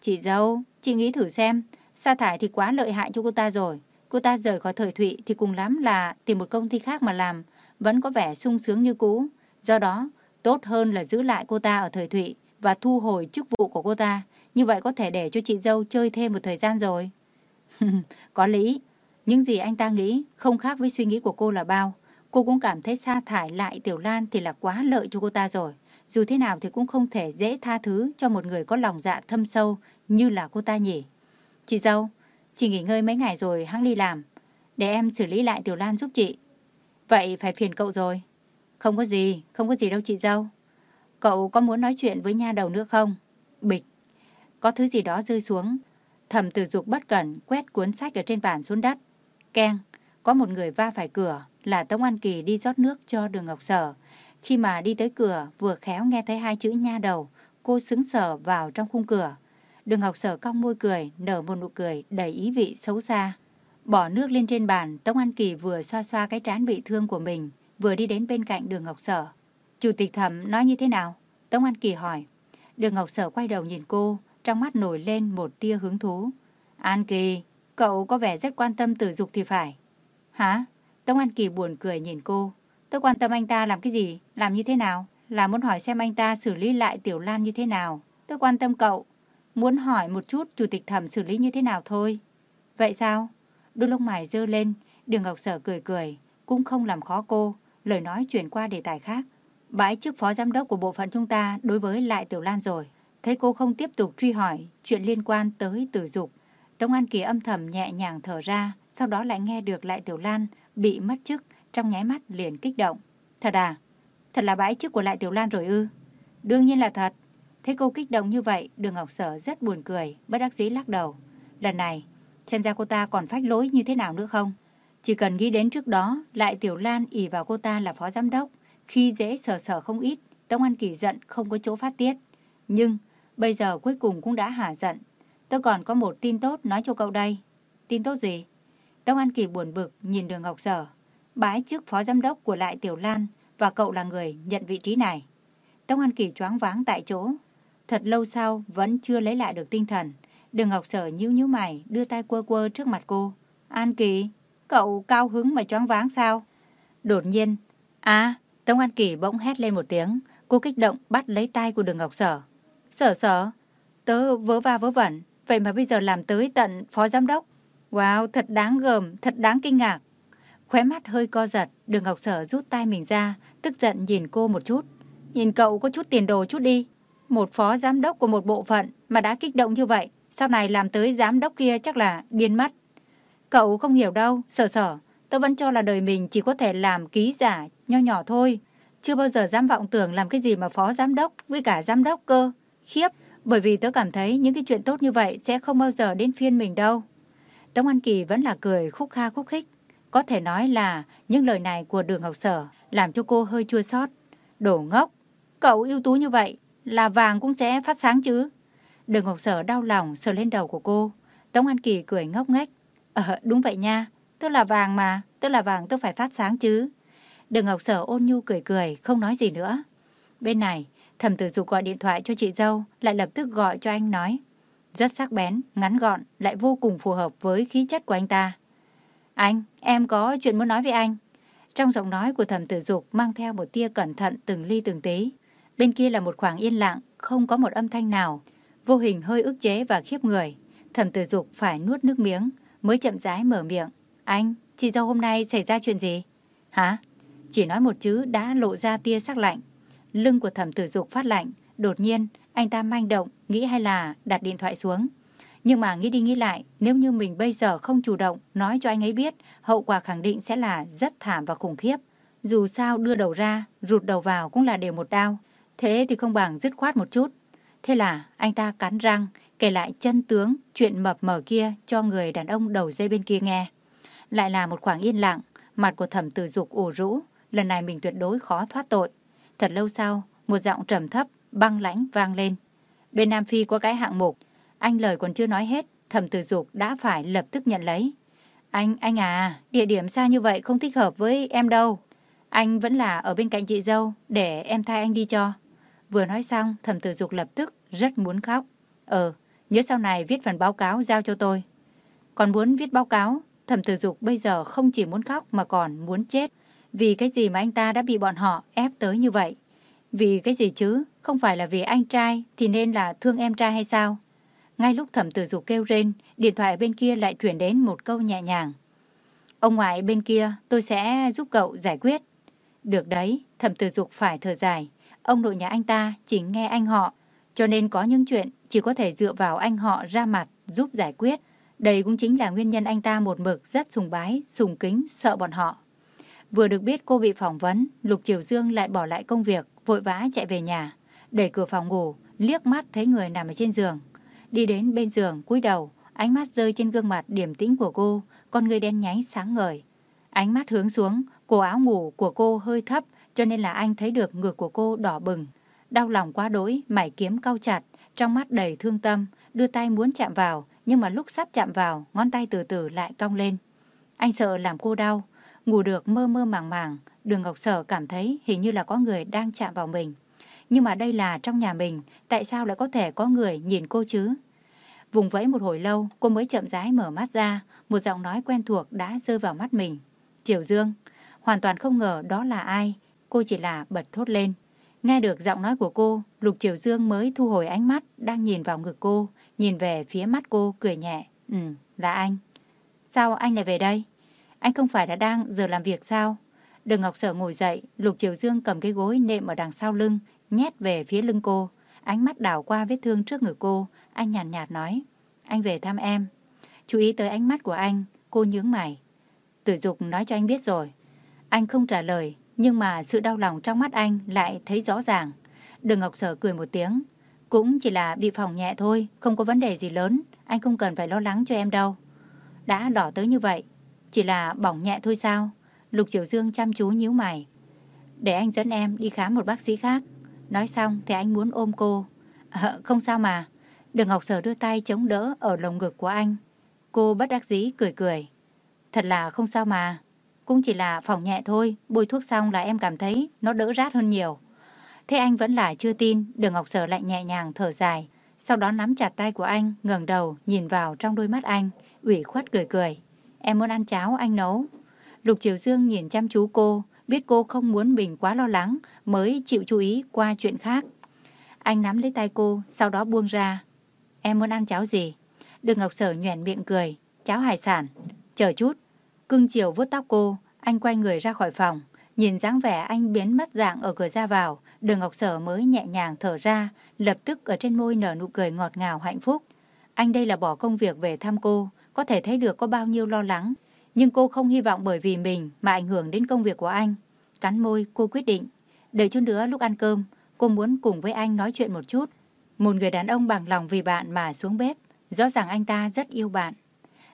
Chị dâu, chị nghĩ thử xem. Sa thải thì quá lợi hại cho cô ta rồi. Cô ta rời khỏi thời thụy thì cùng lắm là tìm một công ty khác mà làm. Vẫn có vẻ sung sướng như cũ. Do đó, tốt hơn là giữ lại cô ta ở thời thụy và thu hồi chức vụ của cô ta. Như vậy có thể để cho chị dâu chơi thêm một thời gian rồi. Có lý, những gì anh ta nghĩ không khác với suy nghĩ của cô là bao. Cô cũng cảm thấy sa thải lại Tiểu Lan thì là quá lợi cho cô ta rồi. Dù thế nào thì cũng không thể dễ tha thứ cho một người có lòng dạ thâm sâu như là cô ta nhỉ. Chị dâu, chị nghỉ ngơi mấy ngày rồi hãng đi làm. Để em xử lý lại Tiểu Lan giúp chị. Vậy phải phiền cậu rồi. Không có gì, không có gì đâu chị dâu. Cậu có muốn nói chuyện với nha đầu nữa không? Bịch. Có thứ gì đó rơi xuống Thẩm tử dục bất cẩn quét cuốn sách ở trên bàn xuống đất. Keng, có một người va phải cửa là Tống An Kỳ đi rót nước cho đường Ngọc Sở. Khi mà đi tới cửa, vừa khéo nghe thấy hai chữ nha đầu, cô xứng sờ vào trong khung cửa. Đường Ngọc Sở cong môi cười, nở một nụ cười đầy ý vị xấu xa. Bỏ nước lên trên bàn, Tống An Kỳ vừa xoa xoa cái trán bị thương của mình, vừa đi đến bên cạnh đường Ngọc Sở. Chủ tịch thẩm nói như thế nào? Tống An Kỳ hỏi. Đường Ngọc Sở quay đầu nhìn cô, trong mắt nổi lên một tia hứng thú. An Kỳ, cậu có vẻ rất quan tâm tử dục thì phải. Hả? Tống An Kỳ buồn cười nhìn cô. Tôi quan tâm anh ta làm cái gì? Làm như thế nào? Là muốn hỏi xem anh ta xử lý lại Tiểu Lan như thế nào. Tôi quan tâm cậu. Muốn hỏi một chút chủ tịch thẩm xử lý như thế nào thôi. Vậy sao? Đôi lông mày dơ lên, đường Ngọc Sở cười cười, cũng không làm khó cô, lời nói chuyển qua đề tài khác. Bãi chức phó giám đốc của bộ phận chúng ta đối với lại Tiểu Lan rồi. Thấy cô không tiếp tục truy hỏi chuyện liên quan tới tử dục. Tống An Kỳ âm thầm nhẹ nhàng thở ra, sau đó lại nghe được lại Tiểu Lan bị mất chức, trong nháy mắt liền kích động. Thật à? Thật là bãi chức của lại Tiểu Lan rồi ư? Đương nhiên là thật. Thấy cô kích động như vậy, đường Ngọc Sở rất buồn cười, bất đắc dĩ lắc đầu. Lần này, xem ra cô ta còn phách lối như thế nào nữa không? Chỉ cần nghĩ đến trước đó, lại Tiểu Lan ỉ vào cô ta là phó giám đốc, khi dễ sờ sờ không ít, Tống An Kỳ giận không có chỗ phát tiết. Nhưng, bây giờ cuối cùng cũng đã hả giận. Tôi còn có một tin tốt nói cho cậu đây. Tin tốt gì? Tống An Kỳ buồn bực nhìn đường Ngọc Sở. Bái chức phó giám đốc của lại Tiểu Lan và cậu là người nhận vị trí này. Tống An Kỳ choáng váng tại chỗ. Thật lâu sau vẫn chưa lấy lại được tinh thần. Đường Ngọc Sở nhíu nhíu mày đưa tay quơ quơ trước mặt cô. An Kỳ, cậu cao hứng mà choáng váng sao? Đột nhiên, à, Tống An Kỳ bỗng hét lên một tiếng. Cô kích động bắt lấy tay của đường Ngọc Sở. Sở sở, tớ vớ va vớ vẩn, vậy mà bây giờ làm tới tận phó giám đốc. Wow, thật đáng gờm, thật đáng kinh ngạc. Khóe mắt hơi co giật, đường Ngọc Sở rút tay mình ra, tức giận nhìn cô một chút. Nhìn cậu có chút tiền đồ chút đi. Một phó giám đốc của một bộ phận mà đã kích động như vậy, sau này làm tới giám đốc kia chắc là điên mất. Cậu không hiểu đâu, sở sở, tớ vẫn cho là đời mình chỉ có thể làm ký giả nho nhỏ thôi. Chưa bao giờ dám vọng tưởng làm cái gì mà phó giám đốc với cả giám đốc cơ. Khiếp, bởi vì tớ cảm thấy những cái chuyện tốt như vậy sẽ không bao giờ đến phiên mình đâu. Tống An Kỳ vẫn là cười khúc kha khúc khích. Có thể nói là những lời này của đường Ngọc Sở làm cho cô hơi chua xót. Đổ ngốc, cậu ưu tú như vậy, là vàng cũng sẽ phát sáng chứ. Đường Ngọc Sở đau lòng sờ lên đầu của cô. Tống An Kỳ cười ngốc nghếch. Ờ, đúng vậy nha, tôi là vàng mà, tôi là vàng tôi phải phát sáng chứ. Đường Ngọc Sở ôn nhu cười cười, không nói gì nữa. Bên này, thẩm tử dục gọi điện thoại cho chị dâu, lại lập tức gọi cho anh nói. Rất sắc bén, ngắn gọn, lại vô cùng phù hợp với khí chất của anh ta. Anh, em có chuyện muốn nói với anh. Trong giọng nói của thẩm tử dục mang theo một tia cẩn thận từng ly từng tí. Bên kia là một khoảng yên lặng, không có một âm thanh nào. Vô hình hơi ức chế và khiếp người. Thẩm tử dục phải nuốt nước miếng, mới chậm rãi mở miệng. Anh, chị dâu hôm nay xảy ra chuyện gì? Hả? Chỉ nói một chữ đã lộ ra tia sắc lạnh. Lưng của thẩm tử dục phát lạnh. Đột nhiên, anh ta manh động, nghĩ hay là đặt điện thoại xuống. Nhưng mà nghĩ đi nghĩ lại, nếu như mình bây giờ không chủ động nói cho anh ấy biết, hậu quả khẳng định sẽ là rất thảm và khủng khiếp. Dù sao đưa đầu ra, rụt đầu vào cũng là đều một đau. Thế thì không bằng dứt khoát một chút. Thế là anh ta cắn răng, kể lại chân tướng chuyện mập mờ kia cho người đàn ông đầu dây bên kia nghe. Lại là một khoảng yên lặng, mặt của thẩm tử dục ủ rũ, lần này mình tuyệt đối khó thoát tội. Thật lâu sau, một giọng trầm thấp, băng lãnh vang lên. Bên Nam Phi có cái hạng mục, anh lời còn chưa nói hết, thẩm tử dục đã phải lập tức nhận lấy. Anh, anh à, địa điểm xa như vậy không thích hợp với em đâu. Anh vẫn là ở bên cạnh chị dâu, để em thay anh đi cho. Vừa nói xong, thẩm tử dục lập tức rất muốn khóc. Ờ, nhớ sau này viết phần báo cáo giao cho tôi. Còn muốn viết báo cáo, thẩm tử dục bây giờ không chỉ muốn khóc mà còn muốn chết. Vì cái gì mà anh ta đã bị bọn họ ép tới như vậy? Vì cái gì chứ? Không phải là vì anh trai thì nên là thương em trai hay sao? Ngay lúc thẩm tử dục kêu rên, điện thoại bên kia lại chuyển đến một câu nhẹ nhàng. Ông ngoại bên kia tôi sẽ giúp cậu giải quyết. Được đấy, thẩm tử dục phải thở dài. Ông nội nhà anh ta chỉ nghe anh họ, cho nên có những chuyện chỉ có thể dựa vào anh họ ra mặt giúp giải quyết. Đây cũng chính là nguyên nhân anh ta một mực rất sùng bái, sùng kính, sợ bọn họ. Vừa được biết cô bị phỏng vấn, Lục Triều Dương lại bỏ lại công việc, vội vã chạy về nhà. Đẩy cửa phòng ngủ, liếc mắt thấy người nằm ở trên giường. Đi đến bên giường, cúi đầu, Ánh mắt rơi trên gương mặt điểm tĩnh của cô, con người đen nháy sáng ngời. Ánh mắt hướng xuống, cổ áo ngủ của cô hơi thấp, cho nên là anh thấy được ngực của cô đỏ bừng. Đau lòng quá đỗi, mải kiếm cau chặt, trong mắt đầy thương tâm, đưa tay muốn chạm vào, nhưng mà lúc sắp chạm vào, ngón tay từ từ lại cong lên. Anh sợ làm cô đau, ngủ được mơ mơ màng màng, đường Ngọc Sở cảm thấy hình như là có người đang chạm vào mình. Nhưng mà đây là trong nhà mình, tại sao lại có thể có người nhìn cô chứ? Vùng vẫy một hồi lâu, cô mới chậm rãi mở mắt ra, một giọng nói quen thuộc đã rơi vào mắt mình. Triều Dương, hoàn toàn không ngờ đó là ai, cô chỉ là bật thốt lên. Nghe được giọng nói của cô, Lục Triều Dương mới thu hồi ánh mắt, đang nhìn vào ngực cô, nhìn về phía mắt cô, cười nhẹ. Ừ, là anh. Sao anh lại về đây? Anh không phải đã đang giờ làm việc sao? Đường Ngọc Sở ngồi dậy, Lục Triều Dương cầm cái gối nệm ở đằng sau lưng, nhét về phía lưng cô. Ánh mắt đảo qua vết thương trước ngực cô, anh nhàn nhạt, nhạt nói. Anh về thăm em. Chú ý tới ánh mắt của anh, cô nhướng mày. Tử dục nói cho anh biết rồi. Anh không trả lời, nhưng mà sự đau lòng trong mắt anh lại thấy rõ ràng. Đường Ngọc Sở cười một tiếng. Cũng chỉ là bị phòng nhẹ thôi, không có vấn đề gì lớn. Anh không cần phải lo lắng cho em đâu. Đã đỏ tới như vậy, chỉ là bỏng nhẹ thôi sao? Lục Triều Dương chăm chú nhíu mày. Để anh dẫn em đi khám một bác sĩ khác. Nói xong thì anh muốn ôm cô. À, không sao mà. Đường Ngọc Sở đưa tay chống đỡ ở lồng ngực của anh. Cô bất đắc dĩ cười cười. Thật là không sao mà. Cũng chỉ là phòng nhẹ thôi. Bôi thuốc xong là em cảm thấy nó đỡ rát hơn nhiều. Thế anh vẫn là chưa tin. Đường Ngọc Sở lại nhẹ nhàng thở dài. Sau đó nắm chặt tay của anh, ngẩng đầu, nhìn vào trong đôi mắt anh, ủy khuất cười cười. Em muốn ăn cháo anh nấu. Lục Triều Dương nhìn chăm chú cô, biết cô không muốn mình quá lo lắng, mới chịu chú ý qua chuyện khác. Anh nắm lấy tay cô, sau đó buông ra. Em muốn ăn cháo gì? Đường Ngọc Sở nhoẻn miệng cười. Cháo hải sản. Chờ chút. Cưng chiều vuốt tóc cô, anh quay người ra khỏi phòng. Nhìn dáng vẻ anh biến mất dạng ở cửa ra vào, đường Ngọc Sở mới nhẹ nhàng thở ra, lập tức ở trên môi nở nụ cười ngọt ngào hạnh phúc. Anh đây là bỏ công việc về thăm cô, có thể thấy được có bao nhiêu lo lắng. Nhưng cô không hy vọng bởi vì mình mà ảnh hưởng đến công việc của anh. Cắn môi, cô quyết định. Đợi chút nữa lúc ăn cơm, cô muốn cùng với anh nói chuyện một chút. Một người đàn ông bằng lòng vì bạn mà xuống bếp. Rõ ràng anh ta rất yêu bạn.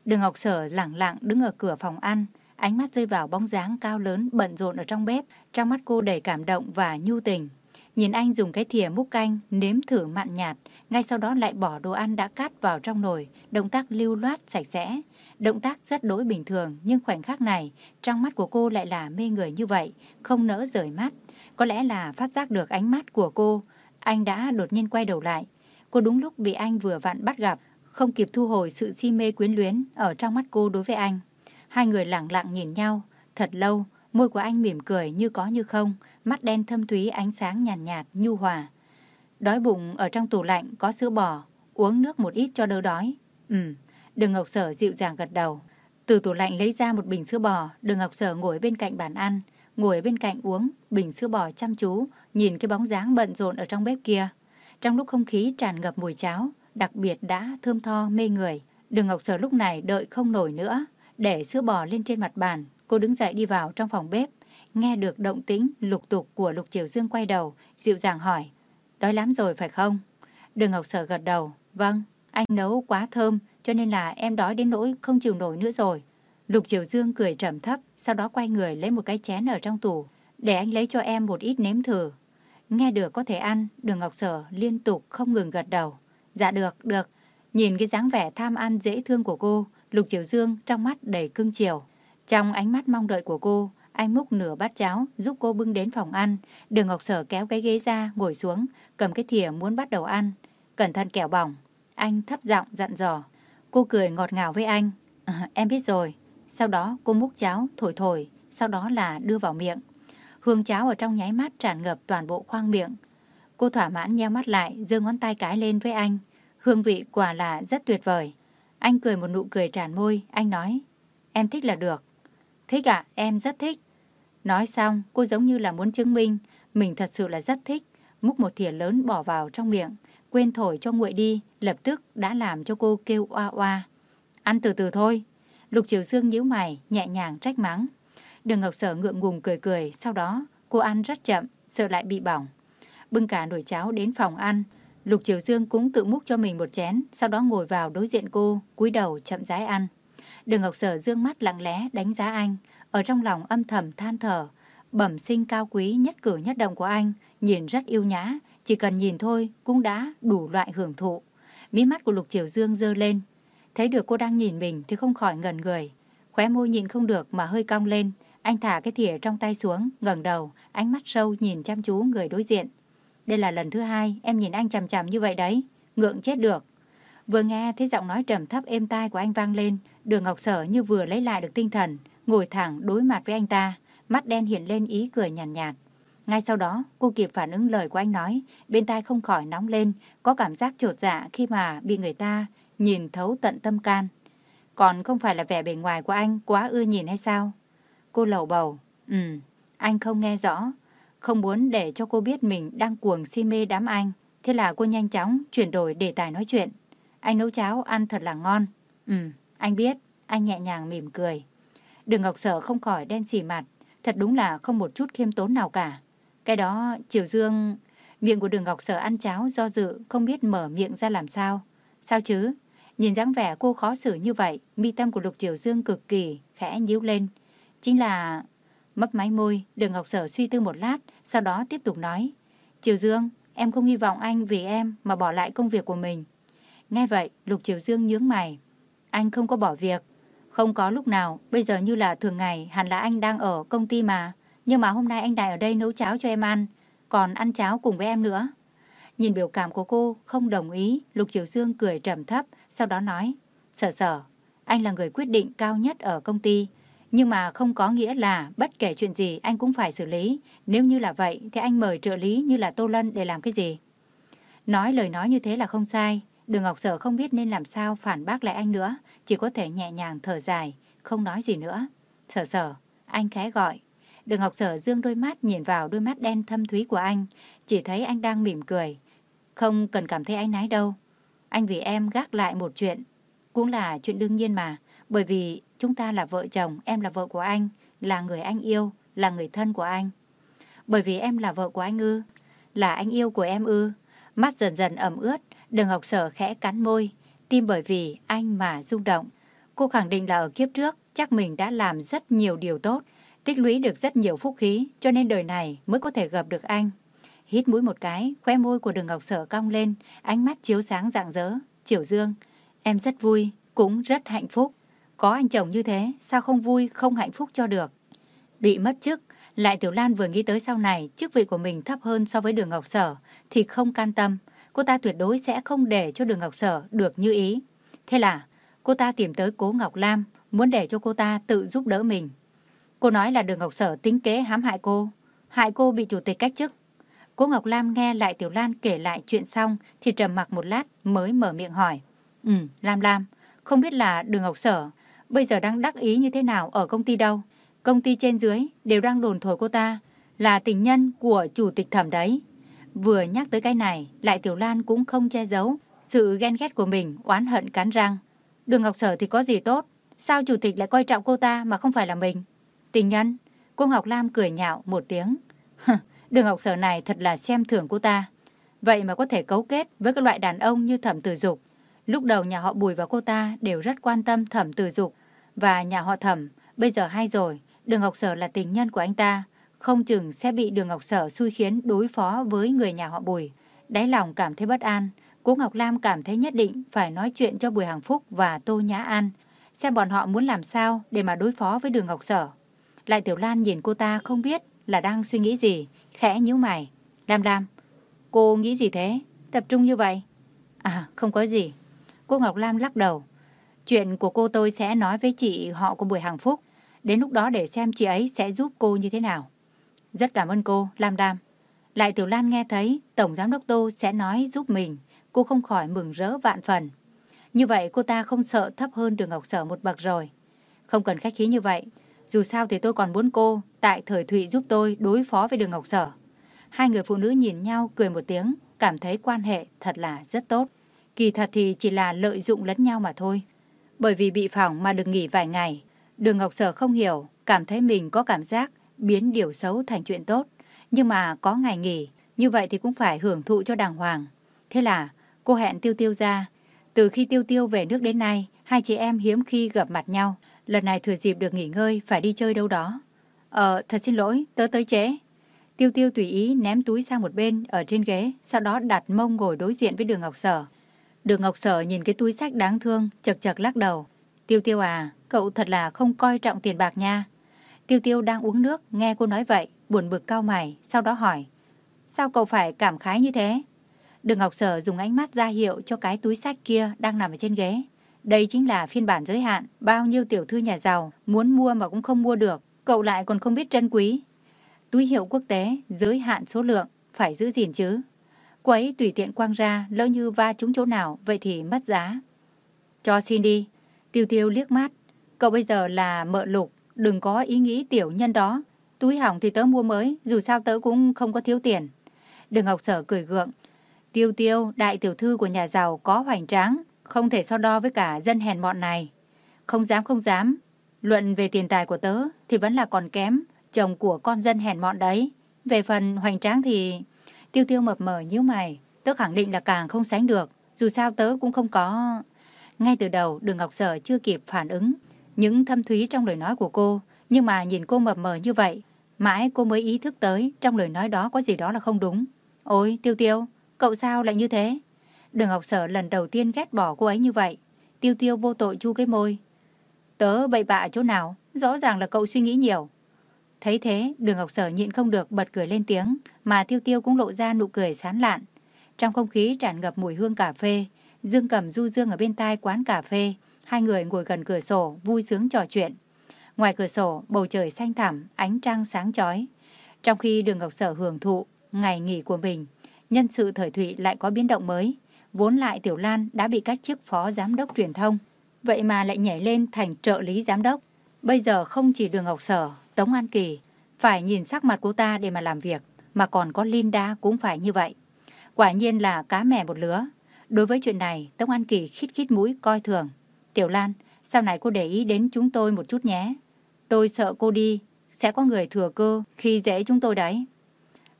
Đường Ngọc Sở lẳng lặng đứng ở cửa phòng ăn. Ánh mắt rơi vào bóng dáng cao lớn bận rộn ở trong bếp. Trong mắt cô đầy cảm động và nhu tình. Nhìn anh dùng cái thìa múc canh, nếm thử mặn nhạt, ngay sau đó lại bỏ đồ ăn đã cắt vào trong nồi, động tác lưu loát sạch sẽ. Động tác rất đối bình thường, nhưng khoảnh khắc này, trong mắt của cô lại là mê người như vậy, không nỡ rời mắt. Có lẽ là phát giác được ánh mắt của cô, anh đã đột nhiên quay đầu lại. Cô đúng lúc bị anh vừa vặn bắt gặp, không kịp thu hồi sự si mê quyến luyến ở trong mắt cô đối với anh. Hai người lặng lặng nhìn nhau, thật lâu, môi của anh mỉm cười như có như không, mắt đen thâm thúy ánh sáng nhàn nhạt, nhạt, nhu hòa. Đói bụng ở trong tủ lạnh có sữa bò, uống nước một ít cho đỡ đói. Ừ, Đường Ngọc Sở dịu dàng gật đầu. Từ tủ lạnh lấy ra một bình sữa bò, Đường Ngọc Sở ngồi bên cạnh bàn ăn, ngồi bên cạnh uống bình sữa bò chăm chú, nhìn cái bóng dáng bận rộn ở trong bếp kia. Trong lúc không khí tràn ngập mùi cháo, đặc biệt đã thơm tho mê người. Đường Ngọc Sở lúc này đợi không nổi nữa, để sữa bò lên trên mặt bàn, cô đứng dậy đi vào trong phòng bếp, nghe được động tĩnh lục tục của Lục Triều Dương quay đầu, dịu dàng hỏi, đói lắm rồi phải không? Đường Ngọc Sở gật đầu, vâng, anh nấu quá thơm, cho nên là em đói đến nỗi không chịu nổi nữa rồi. Lục Triều Dương cười trầm thấp, sau đó quay người lấy một cái chén ở trong tủ, để anh lấy cho em một ít nếm thử. Nghe được có thể ăn, đường Ngọc Sở liên tục không ngừng gật đầu. Dạ được, được. Nhìn cái dáng vẻ tham ăn dễ thương của cô, Lục Triều Dương trong mắt đầy cưng chiều. Trong ánh mắt mong đợi của cô, anh múc nửa bát cháo giúp cô bưng đến phòng ăn. Đường Ngọc Sở kéo cái ghế ra, ngồi xuống, cầm cái thìa muốn bắt đầu ăn. Cẩn thận kẹo bỏng. Anh thấp giọng dặn dò. Cô cười ngọt ngào với anh. À, em biết rồi. Sau đó cô múc cháo, thổi thổi, sau đó là đưa vào miệng. Hương cháo ở trong nháy mắt tràn ngập toàn bộ khoang miệng. Cô thỏa mãn nheo mắt lại, giơ ngón tay cái lên với anh. Hương vị quả là rất tuyệt vời. Anh cười một nụ cười tràn môi, anh nói, em thích là được. Thích ạ, em rất thích. Nói xong, cô giống như là muốn chứng minh, mình thật sự là rất thích. Múc một thìa lớn bỏ vào trong miệng, quên thổi cho nguội đi, lập tức đã làm cho cô kêu oa oa. Ăn từ từ thôi. Lục Triều Dương nhíu mày, nhẹ nhàng trách mắng. Đường Ngọc Sở ngượng ngùng cười cười, sau đó cô ăn rất chậm, sợ lại bị bỏng. Bưng cả nồi cháo đến phòng ăn. Lục Triều Dương cũng tự múc cho mình một chén, sau đó ngồi vào đối diện cô, cúi đầu chậm rãi ăn. Đường Ngọc Sở dương mắt lặng lẽ đánh giá anh, ở trong lòng âm thầm than thở. Bẩm sinh cao quý nhất cử nhất động của anh, nhìn rất yêu nhã, chỉ cần nhìn thôi cũng đã đủ loại hưởng thụ. Mí mắt của Lục Triều Dương dơ lên, thấy được cô đang nhìn mình thì không khỏi ngẩn người. Khóe môi nhìn không được mà hơi cong lên, anh thả cái thìa trong tay xuống, ngẩng đầu, ánh mắt sâu nhìn chăm chú người đối diện. Đây là lần thứ hai em nhìn anh chằm chằm như vậy đấy, ngượng chết được. Vừa nghe thấy giọng nói trầm thấp êm tai của anh vang lên, đường Ngọc Sở như vừa lấy lại được tinh thần, ngồi thẳng đối mặt với anh ta, mắt đen hiện lên ý cười nhàn nhạt, nhạt. Ngay sau đó, cô kịp phản ứng lời của anh nói, bên tai không khỏi nóng lên, có cảm giác trột dạ khi mà bị người ta nhìn thấu tận tâm can. Còn không phải là vẻ bề ngoài của anh quá ưa nhìn hay sao? Cô lầu bầu, ừ, anh không nghe rõ, không muốn để cho cô biết mình đang cuồng si mê đám anh. Thế là cô nhanh chóng chuyển đổi đề tài nói chuyện. Anh nấu cháo ăn thật là ngon. Ừ, anh biết, anh nhẹ nhàng mỉm cười. Đường Ngọc Sở không khỏi đen xì mặt, thật đúng là không một chút khiêm tốn nào cả. Cái đó, Triều Dương, miệng của đường Ngọc Sở ăn cháo do dự, không biết mở miệng ra làm sao. Sao chứ? Nhìn dáng vẻ cô khó xử như vậy, mi tâm của Lục Triều Dương cực kỳ, khẽ nhíu lên. Chính là... Mấp máy môi, đường Ngọc Sở suy tư một lát, sau đó tiếp tục nói. Triều Dương, em không hy vọng anh vì em mà bỏ lại công việc của mình. Nghe vậy, Lục Triều Dương nhướng mày. Anh không có bỏ việc. Không có lúc nào, bây giờ như là thường ngày, hẳn là anh đang ở công ty mà. Nhưng mà hôm nay anh đại ở đây nấu cháo cho em ăn, còn ăn cháo cùng với em nữa. Nhìn biểu cảm của cô, không đồng ý, Lục Triều Dương cười trầm thấp, sau đó nói, sở sở, anh là người quyết định cao nhất ở công ty, nhưng mà không có nghĩa là bất kể chuyện gì anh cũng phải xử lý. Nếu như là vậy thì anh mời trợ lý như là Tô Lân để làm cái gì? Nói lời nói như thế là không sai. Đường Ngọc Sở không biết nên làm sao phản bác lại anh nữa. Chỉ có thể nhẹ nhàng thở dài, không nói gì nữa. Sở sở, anh khẽ gọi. Đường Ngọc Sở dương đôi mắt nhìn vào đôi mắt đen thâm thúy của anh. Chỉ thấy anh đang mỉm cười. Không cần cảm thấy anh nái đâu. Anh vì em gác lại một chuyện. Cũng là chuyện đương nhiên mà. Bởi vì chúng ta là vợ chồng, em là vợ của anh, là người anh yêu, là người thân của anh. Bởi vì em là vợ của anh ư, là anh yêu của em ư. Mắt dần dần ẩm ướt, đường học sở khẽ cắn môi, tim bởi vì anh mà rung động. Cô khẳng định là ở kiếp trước, chắc mình đã làm rất nhiều điều tốt, tích lũy được rất nhiều phúc khí, cho nên đời này mới có thể gặp được anh. Hít mũi một cái, khoe môi của đường ngọc sở cong lên, ánh mắt chiếu sáng rạng rỡ. chiều Dương, em rất vui, cũng rất hạnh phúc. Có anh chồng như thế, sao không vui, không hạnh phúc cho được. Bị mất chức, lại Tiểu Lan vừa nghĩ tới sau này chức vị của mình thấp hơn so với đường Ngọc Sở thì không can tâm. Cô ta tuyệt đối sẽ không để cho đường Ngọc Sở được như ý. Thế là cô ta tìm tới cố Ngọc Lam muốn để cho cô ta tự giúp đỡ mình. Cô nói là đường Ngọc Sở tính kế hãm hại cô, hại cô bị chủ tịch cách chức. Cố Ngọc Lam nghe lại Tiểu Lan kể lại chuyện xong thì trầm mặc một lát mới mở miệng hỏi. Ừ, Lam Lam, không biết là đường Ngọc Sở bây giờ đang đắc ý như thế nào ở công ty đâu. Công ty trên dưới đều đang đồn thổi cô ta là tình nhân của chủ tịch thẩm đấy. Vừa nhắc tới cái này, lại Tiểu Lan cũng không che giấu sự ghen ghét của mình, oán hận cắn răng. Đường Ngọc Sở thì có gì tốt, sao chủ tịch lại coi trọng cô ta mà không phải là mình? Tình nhân, cô Ngọc Lam cười nhạo một tiếng. Đường Ngọc Sở này thật là xem thường cô ta. Vậy mà có thể cấu kết với các loại đàn ông như thẩm tử dục. Lúc đầu nhà họ Bùi và cô ta đều rất quan tâm thẩm tử dục và nhà họ thẩm, bây giờ hay rồi, đường Ngọc Sở là tình nhân của anh ta, không chừng sẽ bị đường Ngọc Sở xui khiến đối phó với người nhà họ Bùi. Đáy lòng cảm thấy bất an, Cố Ngọc Lam cảm thấy nhất định phải nói chuyện cho Bùi Hằng Phúc và Tô Nhã An, xem bọn họ muốn làm sao để mà đối phó với đường Ngọc Sở. Lại Tiểu Lan nhìn cô ta không biết là đang suy nghĩ gì, khẽ nhíu mày. Lam Lam, cô nghĩ gì thế? Tập trung như vậy? À, không có gì. Cô Ngọc Lam lắc đầu. Chuyện của cô tôi sẽ nói với chị họ của Bùi Hằng Phúc. Đến lúc đó để xem chị ấy sẽ giúp cô như thế nào. Rất cảm ơn cô, Lam Đam. Lại Tiểu Lan nghe thấy Tổng Giám đốc Tô sẽ nói giúp mình. Cô không khỏi mừng rỡ vạn phần. Như vậy cô ta không sợ thấp hơn đường Ngọc Sở một bậc rồi. Không cần khách khí như vậy. Dù sao thì tôi còn muốn cô tại thời Thụy giúp tôi đối phó với đường Ngọc Sở. Hai người phụ nữ nhìn nhau cười một tiếng, cảm thấy quan hệ thật là rất tốt. Kỳ thật thì chỉ là lợi dụng lẫn nhau mà thôi. Bởi vì bị phỏng mà được nghỉ vài ngày, Đường Ngọc Sở không hiểu, cảm thấy mình có cảm giác biến điều xấu thành chuyện tốt. Nhưng mà có ngày nghỉ, như vậy thì cũng phải hưởng thụ cho đàng hoàng. Thế là cô hẹn Tiêu Tiêu ra. Từ khi Tiêu Tiêu về nước đến nay, hai chị em hiếm khi gặp mặt nhau. Lần này thừa dịp được nghỉ ngơi, phải đi chơi đâu đó. Ờ, thật xin lỗi, tớ tới trễ. Tiêu Tiêu tùy ý ném túi sang một bên ở trên ghế, sau đó đặt mông ngồi đối diện với đường Ngọc Sở. Đường Ngọc Sở nhìn cái túi sách đáng thương, chật chật lắc đầu. Tiêu Tiêu à, cậu thật là không coi trọng tiền bạc nha. Tiêu Tiêu đang uống nước, nghe cô nói vậy, buồn bực cau mày, sau đó hỏi. Sao cậu phải cảm khái như thế? Đường Ngọc Sở dùng ánh mắt ra hiệu cho cái túi sách kia đang nằm ở trên ghế. Đây chính là phiên bản giới hạn, bao nhiêu tiểu thư nhà giàu muốn mua mà cũng không mua được, cậu lại còn không biết trân quý. Túi hiệu quốc tế, giới hạn số lượng, phải giữ gìn chứ. Cô ấy tùy tiện quăng ra, lỡ như va trúng chỗ nào, vậy thì mất giá. Cho xin đi. Tiêu tiêu liếc mắt. Cậu bây giờ là mợ lục, đừng có ý nghĩ tiểu nhân đó. Túi hỏng thì tớ mua mới, dù sao tớ cũng không có thiếu tiền. Đường Ngọc Sở cười gượng. Tiêu tiêu, đại tiểu thư của nhà giàu có hoành tráng, không thể so đo với cả dân hèn mọn này. Không dám không dám. Luận về tiền tài của tớ thì vẫn là còn kém, chồng của con dân hèn mọn đấy. Về phần hoành tráng thì... Tiêu tiêu mập mờ nhíu mày, tớ khẳng định là càng không sánh được, dù sao tớ cũng không có... Ngay từ đầu, đường Ngọc Sở chưa kịp phản ứng những thâm thúy trong lời nói của cô, nhưng mà nhìn cô mập mờ như vậy, mãi cô mới ý thức tới trong lời nói đó có gì đó là không đúng. Ôi, Tiêu Tiêu, cậu sao lại như thế? Đường Ngọc Sở lần đầu tiên ghét bỏ cô ấy như vậy. Tiêu Tiêu vô tội chu cái môi. Tớ bậy bạ chỗ nào, rõ ràng là cậu suy nghĩ nhiều. Thấy thế, đường Ngọc Sở nhịn không được bật cười lên tiếng, mà Tiêu Tiêu cũng lộ ra nụ cười sán lạn. Trong không khí tràn ngập mùi hương cà phê, Dương cầm du dương ở bên tai quán cà phê, hai người ngồi gần cửa sổ, vui sướng trò chuyện. Ngoài cửa sổ, bầu trời xanh thẳm, ánh trăng sáng chói. Trong khi đường Ngọc Sở hưởng thụ ngày nghỉ của mình, nhân sự thời thụy lại có biến động mới. Vốn lại Tiểu Lan đã bị các chức phó giám đốc truyền thông, vậy mà lại nhảy lên thành trợ lý giám đốc. Bây giờ không chỉ đường Ngọc Sở, Tống An Kỳ, phải nhìn sắc mặt cô ta để mà làm việc, mà còn có Linda cũng phải như vậy. Quả nhiên là cá mè một lứa. Đối với chuyện này, Tống An Kỳ khít khít mũi coi thường. Tiểu Lan, sau này cô để ý đến chúng tôi một chút nhé. Tôi sợ cô đi, sẽ có người thừa cơ khi dễ chúng tôi đấy.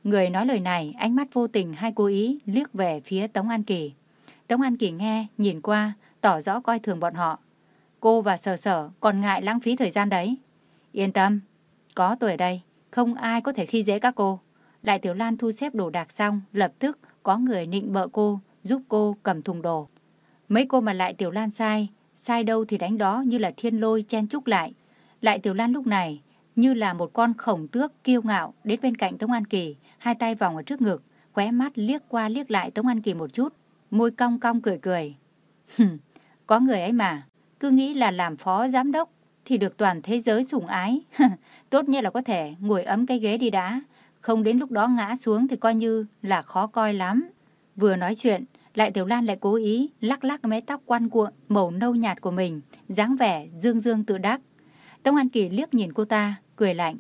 Người nói lời này, ánh mắt vô tình hay cố ý liếc về phía Tống An Kỳ. Tống An Kỳ nghe, nhìn qua, tỏ rõ coi thường bọn họ. Cô và sở sở còn ngại lãng phí thời gian đấy. Yên tâm, có tôi ở đây, không ai có thể khi dễ các cô. Lại Tiểu Lan thu xếp đồ đạc xong, lập tức có người nịnh bợ cô, giúp cô cầm thùng đồ. Mấy cô mà lại Tiểu Lan sai, sai đâu thì đánh đó như là thiên lôi chen chúc lại. Lại Tiểu Lan lúc này như là một con khổng tước kiêu ngạo đến bên cạnh Tống An Kỳ, hai tay vòng ở trước ngực, khóe mắt liếc qua liếc lại Tống An Kỳ một chút, môi cong cong cười cười. có người ấy mà, cứ nghĩ là làm phó giám đốc thì được toàn thế giới sủng ái. Tốt nhất là có thể ngồi ấm cái ghế đi đã, không đến lúc đó ngã xuống thì coi như là khó coi lắm. Vừa nói chuyện, lại Tiểu Lan lại cố ý lắc lắc mái tóc quăn cuộn màu nâu nhạt của mình, dáng vẻ dương dương tự đắc. Tống An Kỳ liếc nhìn cô ta, cười lạnh.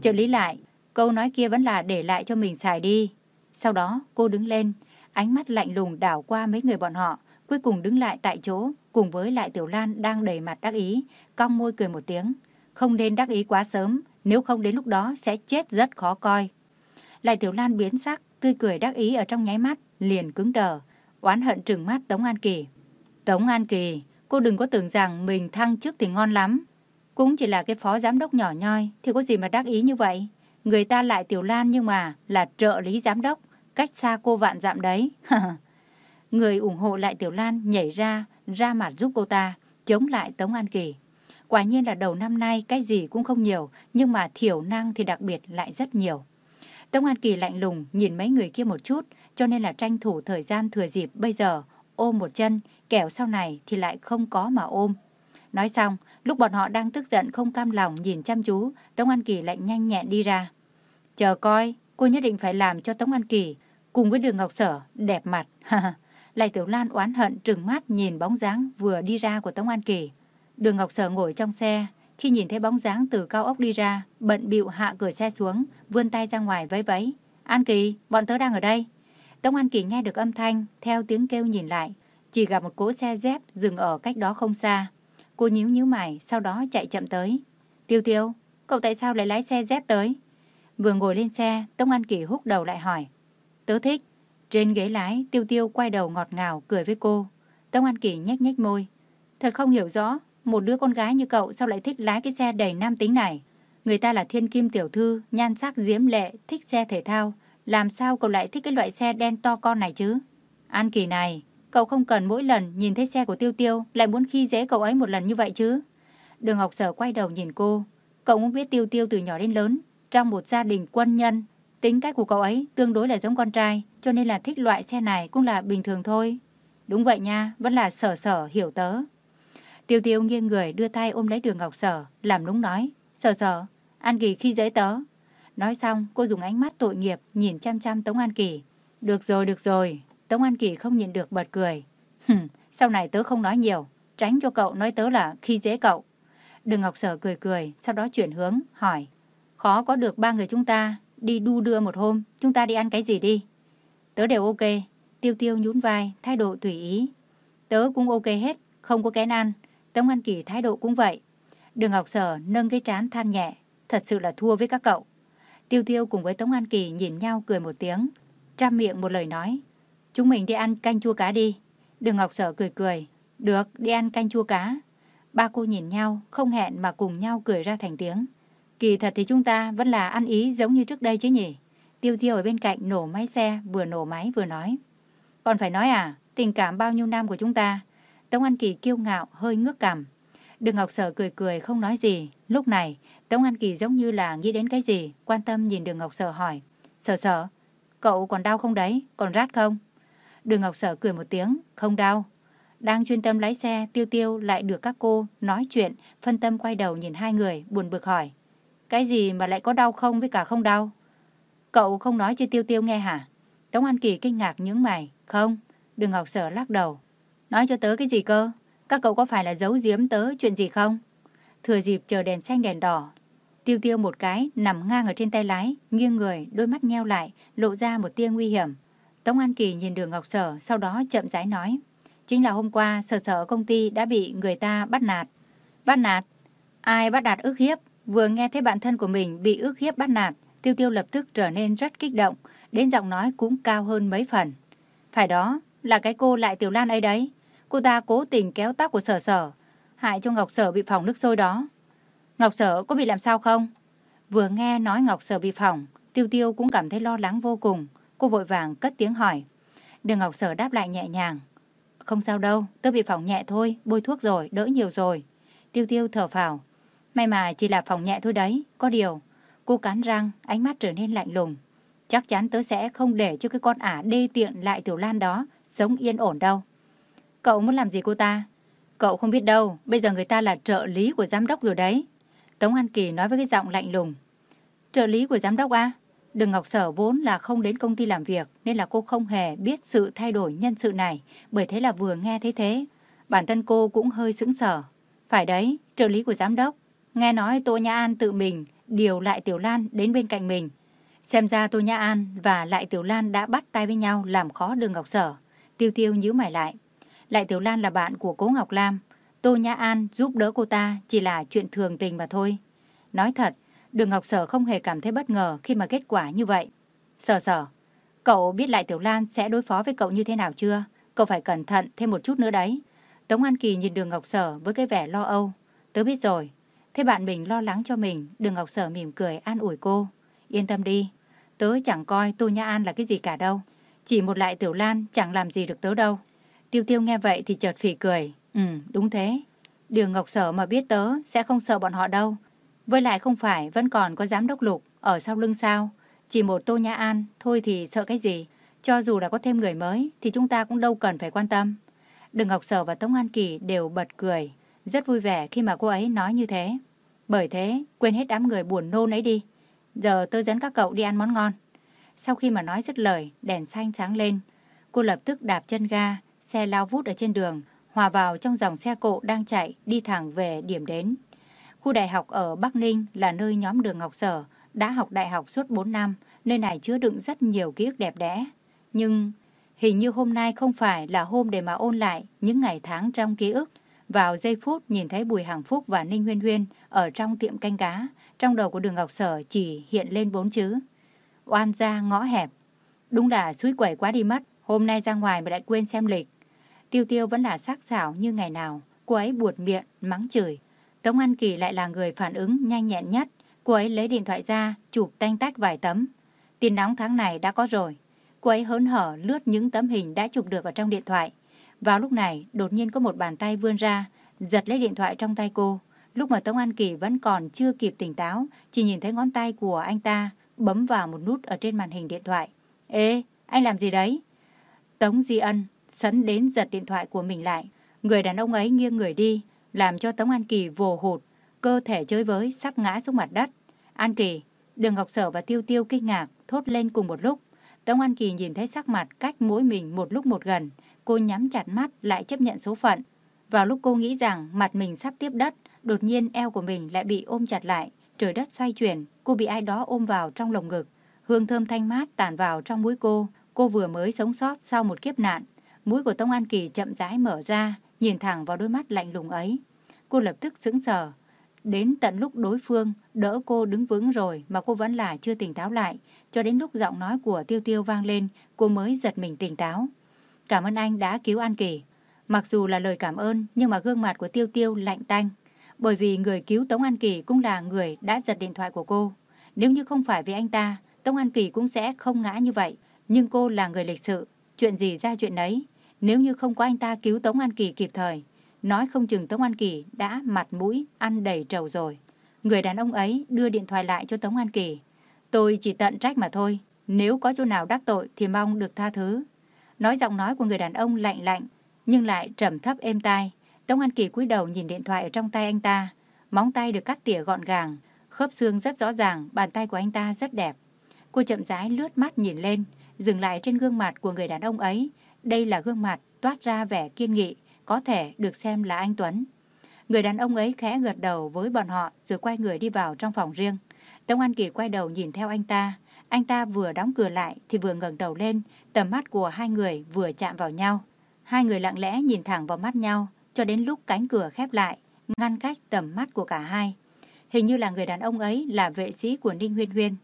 Trợ lý lại, câu nói kia vẫn là để lại cho mình xài đi. Sau đó cô đứng lên, ánh mắt lạnh lùng đảo qua mấy người bọn họ, cuối cùng đứng lại tại chỗ, cùng với lại Tiểu Lan đang đầy mặt đắc ý, cong môi cười một tiếng. Không nên đắc ý quá sớm, nếu không đến lúc đó sẽ chết rất khó coi. Lại Tiểu Lan biến sắc, tươi cười đắc ý ở trong nháy mắt, liền cứng đờ, oán hận trừng mắt Tống An Kỳ. Tống An Kỳ, cô đừng có tưởng rằng mình thăng chức thì ngon lắm. Cũng chỉ là cái phó giám đốc nhỏ nhoi, thì có gì mà đắc ý như vậy. Người ta lại Tiểu Lan nhưng mà là trợ lý giám đốc, cách xa cô vạn dặm đấy. Người ủng hộ lại Tiểu Lan nhảy ra, ra mặt giúp cô ta, chống lại Tống An Kỳ. Quả nhiên là đầu năm nay cái gì cũng không nhiều, nhưng mà thiểu năng thì đặc biệt lại rất nhiều. Tống An Kỳ lạnh lùng nhìn mấy người kia một chút, cho nên là tranh thủ thời gian thừa dịp bây giờ ôm một chân, kẻo sau này thì lại không có mà ôm. Nói xong, lúc bọn họ đang tức giận không cam lòng nhìn chăm chú, Tống An Kỳ lại nhanh nhẹn đi ra. Chờ coi, cô nhất định phải làm cho Tống An Kỳ cùng với đường Ngọc Sở đẹp mặt. Lại Tiểu Lan oán hận trừng mắt nhìn bóng dáng vừa đi ra của Tống An Kỳ. Đường Ngọc Sở ngồi trong xe, khi nhìn thấy bóng dáng từ cao ốc đi ra, bận bịu hạ cửa xe xuống, vươn tay ra ngoài vẫy vẫy. An Kỳ, bọn tớ đang ở đây. Tống An Kỳ nghe được âm thanh, theo tiếng kêu nhìn lại, chỉ gặp một cỗ xe dép dừng ở cách đó không xa. Cô nhíu nhíu mày, sau đó chạy chậm tới. Tiêu tiêu, cậu tại sao lại lái xe dép tới? Vừa ngồi lên xe, Tống An Kỳ húc đầu lại hỏi. Tớ thích. Trên ghế lái, Tiêu Tiêu quay đầu ngọt ngào cười với cô. Tống An Kỳ nhếch nhếch môi. Thật không hiểu rõ, một đứa con gái như cậu sao lại thích lái cái xe đầy nam tính này. Người ta là thiên kim tiểu thư, nhan sắc diễm lệ, thích xe thể thao. Làm sao cậu lại thích cái loại xe đen to con này chứ? An Kỳ này, cậu không cần mỗi lần nhìn thấy xe của Tiêu Tiêu lại muốn khi dễ cậu ấy một lần như vậy chứ. Đường Ngọc Sở quay đầu nhìn cô. Cậu cũng biết Tiêu Tiêu từ nhỏ đến lớn, trong một gia đình quân nhân. Tính cách của cậu ấy tương đối là giống con trai, cho nên là thích loại xe này cũng là bình thường thôi. Đúng vậy nha, vẫn là sở sở hiểu tớ. Tiêu Tiêu nghiêng người đưa tay ôm lấy đường Ngọc Sở, làm núng nói. Sở sở, An Kỳ khi dễ tớ. Nói xong, cô dùng ánh mắt tội nghiệp nhìn chăm chăm Tống An Kỳ. Được rồi, được rồi. Tống An Kỳ không nhìn được bật cười. Hừm, sau này tớ không nói nhiều, tránh cho cậu nói tớ là khi dễ cậu. Đường Ngọc Sở cười cười, sau đó chuyển hướng, hỏi. Khó có được ba người chúng ta, đi đu đưa một hôm, chúng ta đi ăn cái gì đi? Tớ đều ok. Tiêu tiêu nhún vai, thái độ tùy ý. Tớ cũng ok hết, không có kén ăn. Tống An Kỳ thái độ cũng vậy. Đường Ngọc Sở nâng cái trán than nhẹ, thật sự là thua với các cậu. Tiêu Tiêu cùng với Tống An Kỳ nhìn nhau cười một tiếng, trăm miệng một lời nói. Chúng mình đi ăn canh chua cá đi. Đường Ngọc Sở cười cười. Được, đi ăn canh chua cá. Ba cô nhìn nhau, không hẹn mà cùng nhau cười ra thành tiếng. Kỳ thật thì chúng ta vẫn là ăn ý giống như trước đây chứ nhỉ? Tiêu Tiêu ở bên cạnh nổ máy xe, vừa nổ máy vừa nói. Còn phải nói à, tình cảm bao nhiêu năm của chúng ta. Tống An Kỳ kiêu ngạo, hơi ngước cằm. Đường Ngọc Sở cười cười không nói gì. Lúc này, Tống An Kỳ giống như là nghĩ đến cái gì, quan tâm nhìn Đường Ngọc Sở hỏi. Sở sở, cậu còn đau không đấy, còn rát không? Đường Ngọc Sở cười một tiếng, không đau. Đang chuyên tâm lái xe, Tiêu Tiêu lại được các cô nói chuyện, phân tâm quay đầu nhìn hai người, buồn bực hỏi. Cái gì mà lại có đau không với cả không đau? Cậu không nói cho Tiêu Tiêu nghe hả? Tống An Kỳ kinh ngạc nhướng mày. Không, Đường Ngọc Sở lắc đầu. Nói cho tớ cái gì cơ? Các cậu có phải là giấu giếm tớ chuyện gì không? Thừa dịp chờ đèn xanh đèn đỏ, Tiêu tiêu một cái, nằm ngang ở trên tay lái, nghiêng người, đôi mắt nheo lại, lộ ra một tia nguy hiểm. Tống An Kỳ nhìn đường Ngọc Sở, sau đó chậm rãi nói. Chính là hôm qua, sở sở công ty đã bị người ta bắt nạt. Bắt nạt? Ai bắt nạt ức hiếp? Vừa nghe thấy bạn thân của mình bị ức hiếp bắt nạt, Tiêu Tiêu lập tức trở nên rất kích động, đến giọng nói cũng cao hơn mấy phần. Phải đó, là cái cô lại Tiểu Lan ấy đấy. Cô ta cố tình kéo tóc của sở sở, hại cho Ngọc Sở bị phỏng nước sôi đó. Ngọc Sở có bị làm sao không? Vừa nghe nói Ngọc Sở bị phỏng, Tiêu Tiêu cũng cảm thấy lo lắng vô cùng. Cô vội vàng cất tiếng hỏi. Đường Ngọc Sở đáp lại nhẹ nhàng. Không sao đâu, tớ bị phỏng nhẹ thôi, bôi thuốc rồi, đỡ nhiều rồi. Tiêu Tiêu thở phào. May mà chỉ là phỏng nhẹ thôi đấy, có điều. Cô cắn răng, ánh mắt trở nên lạnh lùng. Chắc chắn tớ sẽ không để cho cái con ả đê tiện lại Tiểu Lan đó sống yên ổn đâu. Cậu muốn làm gì cô ta? Cậu không biết đâu, bây giờ người ta là trợ lý của giám đốc rồi đấy. Tống An Kỳ nói với cái giọng lạnh lùng. Trợ lý của giám đốc à? Đường Ngọc Sở vốn là không đến công ty làm việc nên là cô không hề biết sự thay đổi nhân sự này, bởi thế là vừa nghe thấy thế. Bản thân cô cũng hơi sững sờ. Phải đấy, trợ lý của giám đốc. Nghe nói Tô Nhã An tự mình điều lại Tiểu Lan đến bên cạnh mình. Xem ra Tô Nhã An và Lại Tiểu Lan đã bắt tay với nhau làm khó Đường Ngọc Sở. Tiêu tiêu nhíu mày lại. Lại Tiểu Lan là bạn của Cố Ngọc Lam, Tô Nhã An giúp đỡ cô ta chỉ là chuyện thường tình mà thôi. Nói thật, Đường Ngọc Sở không hề cảm thấy bất ngờ khi mà kết quả như vậy. Sở sở, cậu biết lại Tiểu Lan sẽ đối phó với cậu như thế nào chưa? Cậu phải cẩn thận thêm một chút nữa đấy. Tống An Kỳ nhìn Đường Ngọc Sở với cái vẻ lo âu. Tớ biết rồi. Thế bạn mình lo lắng cho mình, Đường Ngọc Sở mỉm cười an ủi cô. Yên tâm đi, tớ chẳng coi Tô Nhã An là cái gì cả đâu. Chỉ một lại Tiểu Lan chẳng làm gì được tớ đâu. Tiêu Tiêu nghe vậy thì chợt phỉ cười. Ừ, đúng thế. Đường Ngọc Sở mà biết tớ sẽ không sợ bọn họ đâu. Với lại không phải vẫn còn có giám đốc lục ở sau lưng sao. Chỉ một Tô Nhã An thôi thì sợ cái gì. Cho dù là có thêm người mới thì chúng ta cũng đâu cần phải quan tâm. Đường Ngọc Sở và Tống An Kỳ đều bật cười. Rất vui vẻ khi mà cô ấy nói như thế. Bởi thế, quên hết đám người buồn nôn ấy đi. Giờ tôi dẫn các cậu đi ăn món ngon. Sau khi mà nói dứt lời, đèn xanh sáng lên. Cô lập tức đạp chân ga, xe lao vút ở trên đường, hòa vào trong dòng xe cộ đang chạy đi thẳng về điểm đến. Khu đại học ở Bắc Ninh là nơi nhóm đường Ngọc Sở đã học đại học suốt 4 năm, nơi này chứa đựng rất nhiều ký ức đẹp đẽ. Nhưng hình như hôm nay không phải là hôm để mà ôn lại những ngày tháng trong ký ức. Vào giây phút nhìn thấy Bùi Hằng Phúc và Ninh Huyên Huyên ở trong tiệm canh cá, trong đầu của đường Ngọc Sở chỉ hiện lên bốn chữ. Oan gia ngõ hẹp. Đúng là suối quẩy quá đi mất. Hôm nay ra ngoài mà lại quên xem lịch. Tiêu tiêu vẫn là sắc sảo như ngày nào. Cô ấy buột miệng, mắng chửi. Tống An Kỳ lại là người phản ứng nhanh nhẹn nhất. Cô ấy lấy điện thoại ra, chụp tanh tách vài tấm. Tin nóng tháng này đã có rồi. Cô ấy hớn hở lướt những tấm hình đã chụp được ở trong điện thoại. Vào lúc này, đột nhiên có một bàn tay vươn ra, giật lấy điện thoại trong tay cô. Lúc mà Tống An Kỳ vẫn còn chưa kịp tỉnh táo, chỉ nhìn thấy ngón tay của anh ta bấm vào một nút ở trên màn hình điện thoại. Ê, anh làm gì đấy? Tống Di Ân sấn đến giật điện thoại của mình lại. Người đàn ông ấy nghiêng người đi, làm cho Tống An Kỳ vồ hụt, cơ thể chơi với sắp ngã xuống mặt đất. An Kỳ, Đường Ngọc Sở và Tiêu Tiêu kinh ngạc, thốt lên cùng một lúc. Tống An Kỳ nhìn thấy sắc mặt cách mũi mình một lúc một gần. Cô nhắm chặt mắt lại chấp nhận số phận. Vào lúc cô nghĩ rằng mặt mình sắp tiếp đất, đột nhiên eo của mình lại bị ôm chặt lại. Trời đất xoay chuyển, cô bị ai đó ôm vào trong lồng ngực. Hương thơm thanh mát tản vào trong mũi cô. Cô vừa mới sống sót sau một kiếp nạn. Mũi của Tống An Kỳ chậm rãi mở ra, nhìn thẳng vào đôi mắt lạnh lùng ấy. Cô lập tức sững sờ. Đến tận lúc đối phương đỡ cô đứng vững rồi mà cô vẫn là chưa tỉnh táo lại. Cho đến lúc giọng nói của Tiêu Tiêu vang lên, cô mới giật mình tỉnh táo. Cảm ơn anh đã cứu An Kỳ. Mặc dù là lời cảm ơn, nhưng mà gương mặt của Tiêu Tiêu lạnh tanh. Bởi vì người cứu Tống An Kỳ cũng là người đã giật điện thoại của cô. Nếu như không phải vì anh ta, Tống An Kỳ cũng sẽ không ngã như vậy. Nhưng cô là người lịch sự, chuyện gì ra chuyện ấy. Nếu như không có anh ta cứu Tống An Kỳ kịp thời, nói không chừng Tống An Kỳ đã mặt mũi ăn đầy trầu rồi. Người đàn ông ấy đưa điện thoại lại cho Tống An Kỳ. Tôi chỉ tận trách mà thôi, nếu có chỗ nào đắc tội thì mong được tha thứ. Nói giọng nói của người đàn ông lạnh lạnh, nhưng lại trầm thấp êm tai. Tống An Kỳ cúi đầu nhìn điện thoại ở trong tay anh ta. Móng tay được cắt tỉa gọn gàng, khớp xương rất rõ ràng, bàn tay của anh ta rất đẹp. Cô chậm rãi lướt mắt nhìn lên, dừng lại trên gương mặt của người đàn ông ấy. Đây là gương mặt toát ra vẻ kiên nghị, có thể được xem là anh Tuấn. Người đàn ông ấy khẽ gật đầu với bọn họ rồi quay người đi vào trong phòng riêng. Tống An Kỳ quay đầu nhìn theo anh ta. Anh ta vừa đóng cửa lại thì vừa ngẩng đầu lên, tầm mắt của hai người vừa chạm vào nhau. Hai người lặng lẽ nhìn thẳng vào mắt nhau cho đến lúc cánh cửa khép lại, ngăn cách tầm mắt của cả hai. Hình như là người đàn ông ấy là vệ sĩ của Ninh Huyên Huyên.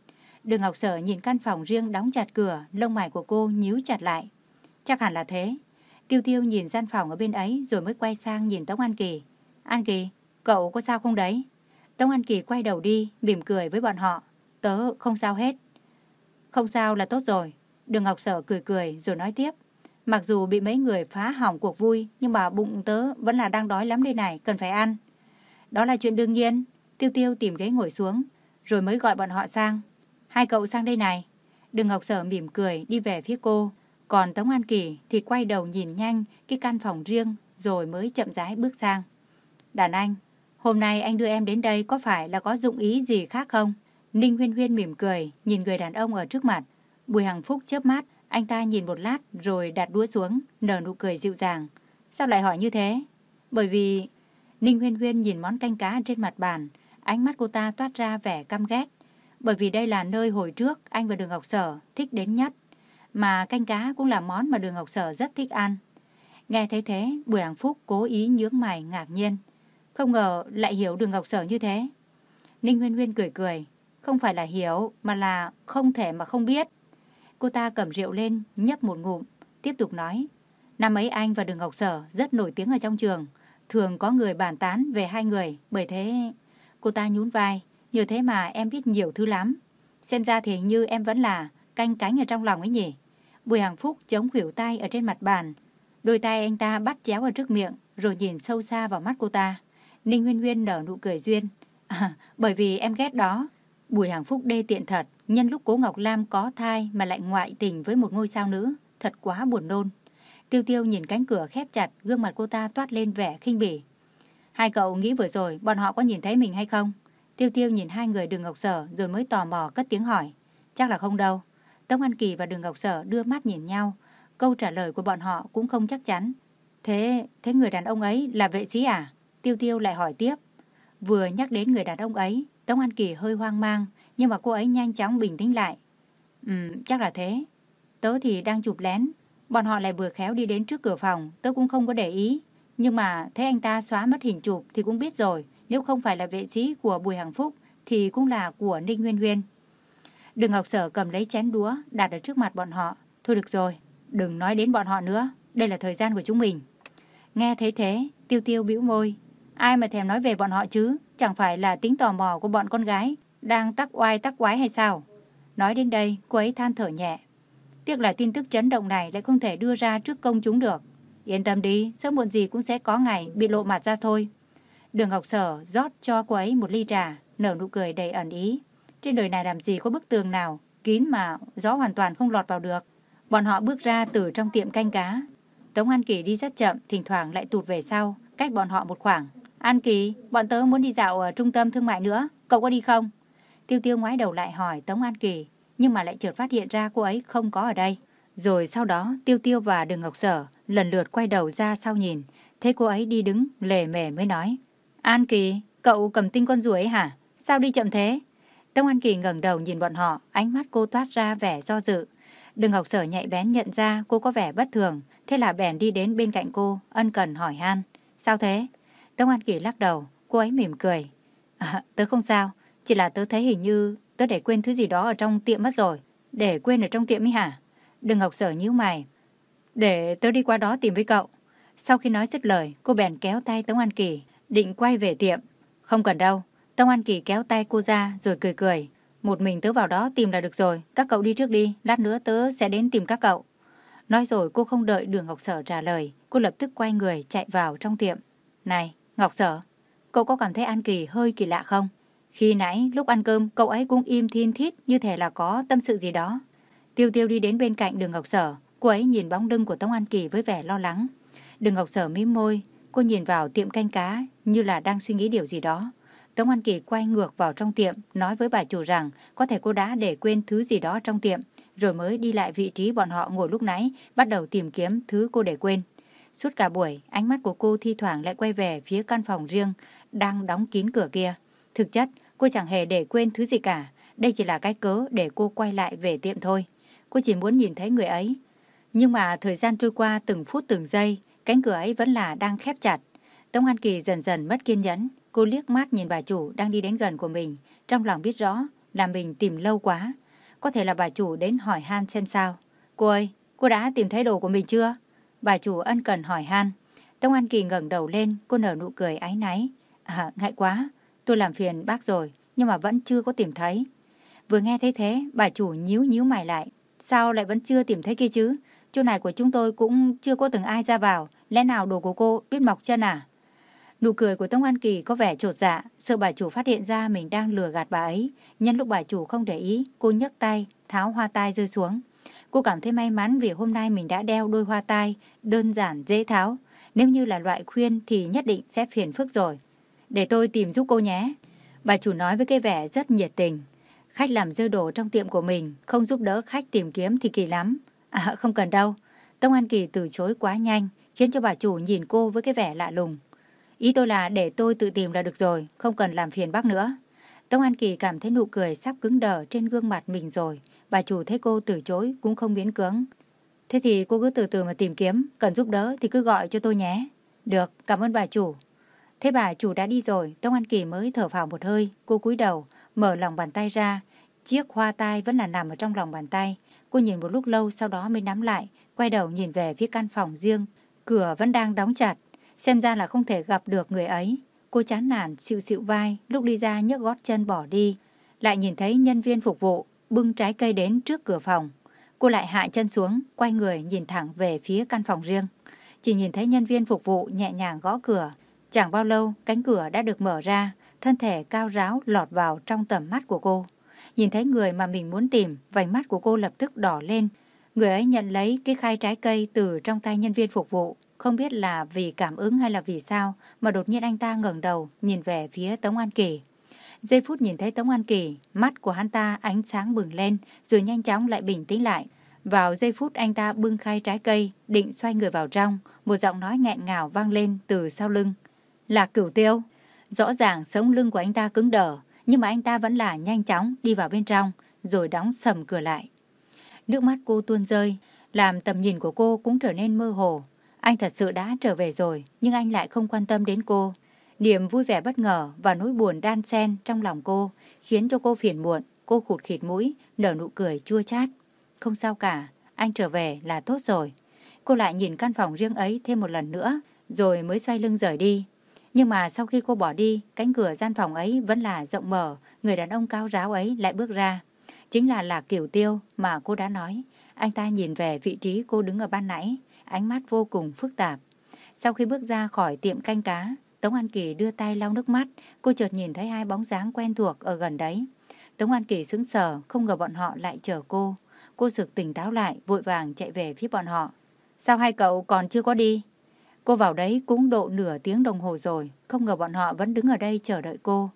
Đường Ngọc Sở nhìn căn phòng riêng đóng chặt cửa, lông mày của cô nhíu chặt lại. Chắc hẳn là thế. Tiêu Tiêu nhìn gian phòng ở bên ấy rồi mới quay sang nhìn Tống An Kỳ. An Kỳ, cậu có sao không đấy? Tống An Kỳ quay đầu đi, mỉm cười với bọn họ. Tớ không sao hết. Không sao là tốt rồi. Đường Ngọc Sở cười cười rồi nói tiếp. Mặc dù bị mấy người phá hỏng cuộc vui, nhưng mà bụng tớ vẫn là đang đói lắm đây này, cần phải ăn. Đó là chuyện đương nhiên. Tiêu Tiêu tìm ghế ngồi xuống, rồi mới gọi bọn họ sang. Hai cậu sang đây này. Đường Ngọc Sở mỉm cười đi về phía cô. Còn Tống An Kỳ thì quay đầu nhìn nhanh cái căn phòng riêng rồi mới chậm rãi bước sang. Đàn anh, hôm nay anh đưa em đến đây có phải là có dụng ý gì khác không? Ninh Huyên Huyên mỉm cười, nhìn người đàn ông ở trước mặt. Bùi Hằng Phúc chớp mắt, anh ta nhìn một lát rồi đặt đũa xuống, nở nụ cười dịu dàng. Sao lại hỏi như thế? Bởi vì... Ninh Huyên Huyên nhìn món canh cá trên mặt bàn, ánh mắt cô ta toát ra vẻ căm ghét. Bởi vì đây là nơi hồi trước anh và Đường Ngọc Sở thích đến nhất. Mà canh cá cũng là món mà Đường Ngọc Sở rất thích ăn. Nghe thấy thế, Bùi Hằng Phúc cố ý nhướng mày ngạc nhiên. Không ngờ lại hiểu Đường Ngọc Sở như thế. Ninh nguyên nguyên cười cười. Không phải là hiểu, mà là không thể mà không biết. Cô ta cầm rượu lên, nhấp một ngụm, tiếp tục nói. Năm ấy anh và Đường Ngọc Sở rất nổi tiếng ở trong trường. Thường có người bàn tán về hai người, bởi thế... Cô ta nhún vai, như thế mà em biết nhiều thứ lắm. Xem ra thì như em vẫn là canh cánh ở trong lòng ấy nhỉ. Bùi Hằng Phúc chống khuỷu tay ở trên mặt bàn. Đôi tay anh ta bắt chéo ở trước miệng, rồi nhìn sâu xa vào mắt cô ta. Ninh nguyên nguyên nở nụ cười duyên. À, bởi vì em ghét đó. Bùi Hằng Phúc đê tiện thật, nhân lúc Cố Ngọc Lam có thai mà lại ngoại tình với một ngôi sao nữ, thật quá buồn nôn. Tiêu Tiêu nhìn cánh cửa khép chặt, gương mặt cô ta toát lên vẻ khinh bỉ. Hai cậu nghĩ vừa rồi bọn họ có nhìn thấy mình hay không? Tiêu Tiêu nhìn hai người Đường Ngọc Sở rồi mới tò mò cất tiếng hỏi. Chắc là không đâu. Tống An Kỳ và Đường Ngọc Sở đưa mắt nhìn nhau. Câu trả lời của bọn họ cũng không chắc chắn. Thế, thế người đàn ông ấy là vệ sĩ à? Tiêu Tiêu lại hỏi tiếp. Vừa nhắc đến người đàn ông ấy, Tống An Kỳ hơi hoang mang, nhưng mà cô ấy nhanh chóng bình tĩnh lại. Ừ, chắc là thế. Tớ thì đang chụp lén. Bọn họ lại vừa khéo đi đến trước cửa phòng, tớ cũng không có để ý. Nhưng mà thấy anh ta xóa mất hình chụp thì cũng biết rồi. Nếu không phải là vệ sĩ của Bùi Hằng Phúc thì cũng là của Ninh Nguyên Nguyên. Đường Ngọc Sở cầm lấy chén đũa đặt ở trước mặt bọn họ. Thôi được rồi, đừng nói đến bọn họ nữa. Đây là thời gian của chúng mình. Nghe thấy thế, tiêu tiêu bĩu môi. Ai mà thèm nói về bọn họ chứ? Chẳng phải là tính tò mò của bọn con gái đang tắc oai tắc quái hay sao? Nói đến đây, cô ấy than thở nhẹ. Tiếc là tin tức chấn động này lại không thể đưa ra trước công chúng được. Yên tâm đi, sớm muộn gì cũng sẽ có ngày bị lộ mặt ra thôi. Đường Ngọc Sở rót cho cô ấy một ly trà, nở nụ cười đầy ẩn ý. Trên đời này làm gì có bức tường nào kín mà gió hoàn toàn không lọt vào được. Bọn họ bước ra từ trong tiệm canh cá. Tống An Kỳ đi rất chậm, thỉnh thoảng lại tụt về sau, cách bọn họ một khoảng. An Kỳ, bọn tớ muốn đi dạo ở trung tâm thương mại nữa, cậu có đi không? Tiêu Tiêu ngoái đầu lại hỏi Tống An Kỳ, nhưng mà lại chợt phát hiện ra cô ấy không có ở đây. Rồi sau đó Tiêu Tiêu và Đường Ngọc Sở lần lượt quay đầu ra sau nhìn, thấy cô ấy đi đứng lề mề mới nói. An Kỳ, cậu cầm tinh con ruồi ấy hả? Sao đi chậm thế? Tống An Kỳ ngẩng đầu nhìn bọn họ, ánh mắt cô toát ra vẻ do dự. Đừng học Sở nhạy bén nhận ra cô có vẻ bất thường, thế là bèn đi đến bên cạnh cô, ân cần hỏi han. Sao thế? Tống An Kỳ lắc đầu, cô ấy mỉm cười. À, tớ không sao, chỉ là tớ thấy hình như tớ để quên thứ gì đó ở trong tiệm mất rồi. Để quên ở trong tiệm ấy hả? Đừng học Sở nhíu mày. Để tớ đi qua đó tìm với cậu. Sau khi nói dứt lời, cô bèn kéo tay Tống An Kỳ, định quay về tiệm. Không cần đâu. Tông An Kỳ kéo tay cô ra rồi cười cười. Một mình tớ vào đó tìm là được rồi. Các cậu đi trước đi, lát nữa tớ sẽ đến tìm các cậu. Nói rồi cô không đợi đường Ngọc Sở trả lời. Cô lập tức quay người chạy vào trong tiệm. Này, Ngọc Sở, cậu có cảm thấy An Kỳ hơi kỳ lạ không? Khi nãy lúc ăn cơm cậu ấy cũng im thiên thít như thể là có tâm sự gì đó. Tiêu tiêu đi đến bên cạnh đường Ngọc Sở. Cô ấy nhìn bóng lưng của Tống An Kỳ với vẻ lo lắng. Đường Ngọc Sở mím môi. Cô nhìn vào tiệm canh cá như là đang suy nghĩ điều gì đó. Tống An Kỳ quay ngược vào trong tiệm, nói với bà chủ rằng có thể cô đã để quên thứ gì đó trong tiệm, rồi mới đi lại vị trí bọn họ ngồi lúc nãy, bắt đầu tìm kiếm thứ cô để quên. Suốt cả buổi, ánh mắt của cô thi thoảng lại quay về phía căn phòng riêng, đang đóng kín cửa kia. Thực chất, cô chẳng hề để quên thứ gì cả. Đây chỉ là cái cớ để cô quay lại về tiệm thôi. Cô chỉ muốn nhìn thấy người ấy. Nhưng mà thời gian trôi qua từng phút từng giây, cánh cửa ấy vẫn là đang khép chặt. Tống An Kỳ dần dần mất kiên nhẫn. Cô liếc mắt nhìn bà chủ đang đi đến gần của mình. Trong lòng biết rõ là mình tìm lâu quá. Có thể là bà chủ đến hỏi han xem sao. Cô ơi, cô đã tìm thấy đồ của mình chưa? Bà chủ ân cần hỏi han. Tống An Kỳ ngẩng đầu lên, cô nở nụ cười áy náy. À, ngại quá, tôi làm phiền bác rồi, nhưng mà vẫn chưa có tìm thấy. Vừa nghe thấy thế, bà chủ nhíu nhíu mày lại. Sao lại vẫn chưa tìm thấy kia chứ? Chỗ này của chúng tôi cũng chưa có từng ai ra vào. Lẽ nào đồ của cô biết mọc chân à? Nụ cười của Tống An Kỳ có vẻ trột dạ, sợ bà chủ phát hiện ra mình đang lừa gạt bà ấy. Nhân lúc bà chủ không để ý, cô nhấc tay, tháo hoa tai rơi xuống. Cô cảm thấy may mắn vì hôm nay mình đã đeo đôi hoa tai, đơn giản, dễ tháo. Nếu như là loại khuyên thì nhất định sẽ phiền phức rồi. Để tôi tìm giúp cô nhé. Bà chủ nói với cái vẻ rất nhiệt tình. Khách làm dơ đồ trong tiệm của mình, không giúp đỡ khách tìm kiếm thì kỳ lắm. À không cần đâu. Tông An Kỳ từ chối quá nhanh, khiến cho bà chủ nhìn cô với cái vẻ lạ lùng. Ý tôi là để tôi tự tìm là được rồi, không cần làm phiền bác nữa. Tống An Kỳ cảm thấy nụ cười sắp cứng đờ trên gương mặt mình rồi. Bà chủ thấy cô từ chối cũng không biến cứng. Thế thì cô cứ từ từ mà tìm kiếm, cần giúp đỡ thì cứ gọi cho tôi nhé. Được, cảm ơn bà chủ. Thế bà chủ đã đi rồi, Tống An Kỳ mới thở phào một hơi, cô cúi đầu, mở lòng bàn tay ra. Chiếc hoa tai vẫn là nằm ở trong lòng bàn tay. Cô nhìn một lúc lâu sau đó mới nắm lại, quay đầu nhìn về phía căn phòng riêng. Cửa vẫn đang đóng chặt, xem ra là không thể gặp được người ấy. Cô chán nản, xịu xịu vai, lúc đi ra nhấc gót chân bỏ đi. Lại nhìn thấy nhân viên phục vụ, bưng trái cây đến trước cửa phòng. Cô lại hạ chân xuống, quay người nhìn thẳng về phía căn phòng riêng. Chỉ nhìn thấy nhân viên phục vụ nhẹ nhàng gõ cửa. Chẳng bao lâu, cánh cửa đã được mở ra, thân thể cao ráo lọt vào trong tầm mắt của cô. Nhìn thấy người mà mình muốn tìm, vành mắt của cô lập tức đỏ lên. Người ấy nhận lấy cái khay trái cây từ trong tay nhân viên phục vụ. Không biết là vì cảm ứng hay là vì sao mà đột nhiên anh ta ngẩng đầu nhìn về phía Tống An Kỳ. Giây phút nhìn thấy Tống An Kỳ, mắt của hắn ta ánh sáng bừng lên rồi nhanh chóng lại bình tĩnh lại. Vào giây phút anh ta bưng khay trái cây, định xoay người vào trong, một giọng nói nghẹn ngào vang lên từ sau lưng. Là cửu tiêu. Rõ ràng sống lưng của anh ta cứng đờ, nhưng mà anh ta vẫn là nhanh chóng đi vào bên trong, rồi đóng sầm cửa lại. Nước mắt cô tuôn rơi, làm tầm nhìn của cô cũng trở nên mơ hồ. Anh thật sự đã trở về rồi, nhưng anh lại không quan tâm đến cô. Niềm vui vẻ bất ngờ và nỗi buồn đan xen trong lòng cô khiến cho cô phiền muộn. cô khụt khịt mũi, nở nụ cười chua chát. Không sao cả, anh trở về là tốt rồi. Cô lại nhìn căn phòng riêng ấy thêm một lần nữa, rồi mới xoay lưng rời đi. Nhưng mà sau khi cô bỏ đi, cánh cửa gian phòng ấy vẫn là rộng mở, người đàn ông cao ráo ấy lại bước ra. Chính là Lạc kiều Tiêu mà cô đã nói. Anh ta nhìn về vị trí cô đứng ở ban nãy, ánh mắt vô cùng phức tạp. Sau khi bước ra khỏi tiệm canh cá, Tống An Kỳ đưa tay lau nước mắt, cô chợt nhìn thấy hai bóng dáng quen thuộc ở gần đấy. Tống An Kỳ sững sờ, không ngờ bọn họ lại chờ cô. Cô sực tỉnh táo lại, vội vàng chạy về phía bọn họ. Sao hai cậu còn chưa có đi? Cô vào đấy cũng độ nửa tiếng đồng hồ rồi, không ngờ bọn họ vẫn đứng ở đây chờ đợi cô.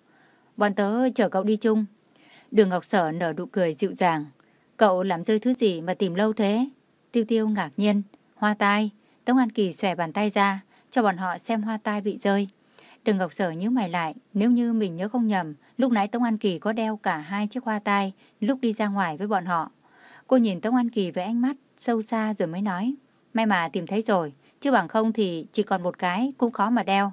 Bọn tớ chờ cậu đi chung. Đường Ngọc Sở nở nụ cười dịu dàng. Cậu làm rơi thứ gì mà tìm lâu thế? Tiêu tiêu ngạc nhiên. Hoa tai. Tống An Kỳ xòe bàn tay ra, cho bọn họ xem hoa tai bị rơi. Đừng Ngọc Sở nhớ mày lại, nếu như mình nhớ không nhầm, lúc nãy Tống An Kỳ có đeo cả hai chiếc hoa tai lúc đi ra ngoài với bọn họ. Cô nhìn Tống An Kỳ với ánh mắt sâu xa rồi mới nói, may mà tìm thấy rồi, chứ bằng không thì chỉ còn một cái cũng khó mà đeo.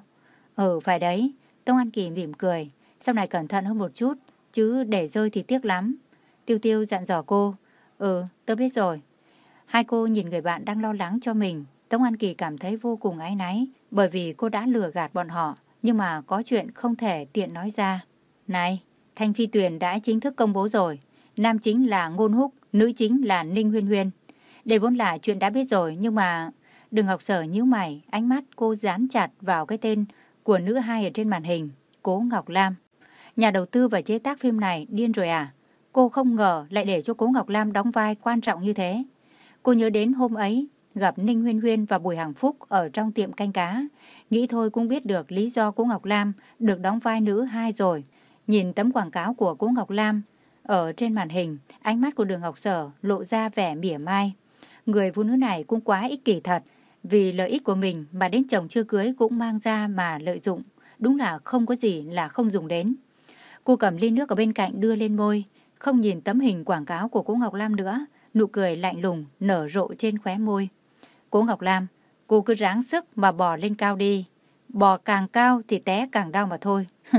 Ừ, phải đấy. Tống An Kỳ mỉm cười, sau này cẩn thận hơn một chút, chứ để rơi thì tiếc lắm. Tiêu Tiêu dặn dò cô, ừ, tớ biết rồi. Hai cô nhìn người bạn đang lo lắng cho mình, Tống An Kỳ cảm thấy vô cùng áy náy, bởi vì cô đã lừa gạt bọn họ, nhưng mà có chuyện không thể tiện nói ra. Này, Thanh Phi Tuyền đã chính thức công bố rồi. Nam chính là Ngôn Húc, nữ chính là Ninh Huyên Huyên. Đây vốn là chuyện đã biết rồi, nhưng mà... Đừng học sở nhíu mày, ánh mắt cô dán chặt vào cái tên của nữ hai ở trên màn hình, Cố Ngọc Lam. Nhà đầu tư và chế tác phim này điên rồi à? Cô không ngờ lại để cho Cố Ngọc Lam đóng vai quan trọng như thế. Cô nhớ đến hôm ấy, gặp Ninh Huyên Huyên và Bùi Hằng Phúc ở trong tiệm canh cá. Nghĩ thôi cũng biết được lý do cô Ngọc Lam được đóng vai nữ hai rồi. Nhìn tấm quảng cáo của cô Ngọc Lam ở trên màn hình, ánh mắt của đường Ngọc Sở lộ ra vẻ mỉa mai. Người phụ nữ này cũng quá ích kỷ thật, vì lợi ích của mình mà đến chồng chưa cưới cũng mang ra mà lợi dụng. Đúng là không có gì là không dùng đến. Cô cầm ly nước ở bên cạnh đưa lên môi, không nhìn tấm hình quảng cáo của cô Ngọc Lam nữa, nụ cười lạnh lùng nở rộ trên khóe môi. Cô Ngọc Lam, cô cứ ráng sức mà bò lên cao đi. Bò càng cao thì té càng đau mà thôi.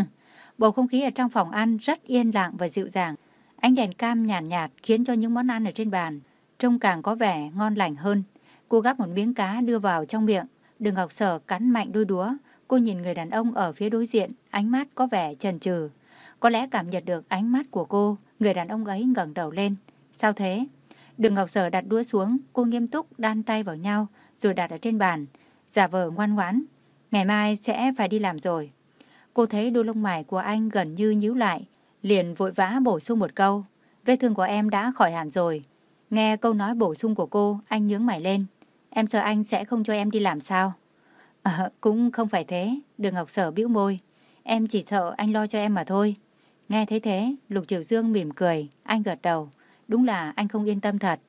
Bầu không khí ở trong phòng ăn rất yên lặng và dịu dàng. Ánh đèn cam nhàn nhạt, nhạt khiến cho những món ăn ở trên bàn trông càng có vẻ ngon lành hơn. Cô gắp một miếng cá đưa vào trong miệng. Đường Ngọc Sở cắn mạnh đôi đúa. Cô nhìn người đàn ông ở phía đối diện, ánh mắt có vẻ chần chừ. Có lẽ cảm nhận được ánh mắt của cô, người đàn ông ấy ngẩng đầu lên. Sao thế? Đường Ngọc Sở đặt đũa xuống, cô nghiêm túc đan tay vào nhau, rồi đặt ở trên bàn. Giả vờ ngoan ngoãn. Ngày mai sẽ phải đi làm rồi. Cô thấy đôi lông mày của anh gần như nhíu lại, liền vội vã bổ sung một câu. Vết thương của em đã khỏi hẳn rồi. Nghe câu nói bổ sung của cô, anh nhướng mày lên. Em sợ anh sẽ không cho em đi làm sao? À, cũng không phải thế, đường Ngọc Sở bĩu môi. Em chỉ sợ anh lo cho em mà thôi. Nghe thấy thế, Lục Triều Dương mỉm cười, anh gật đầu. Đúng là anh không yên tâm thật.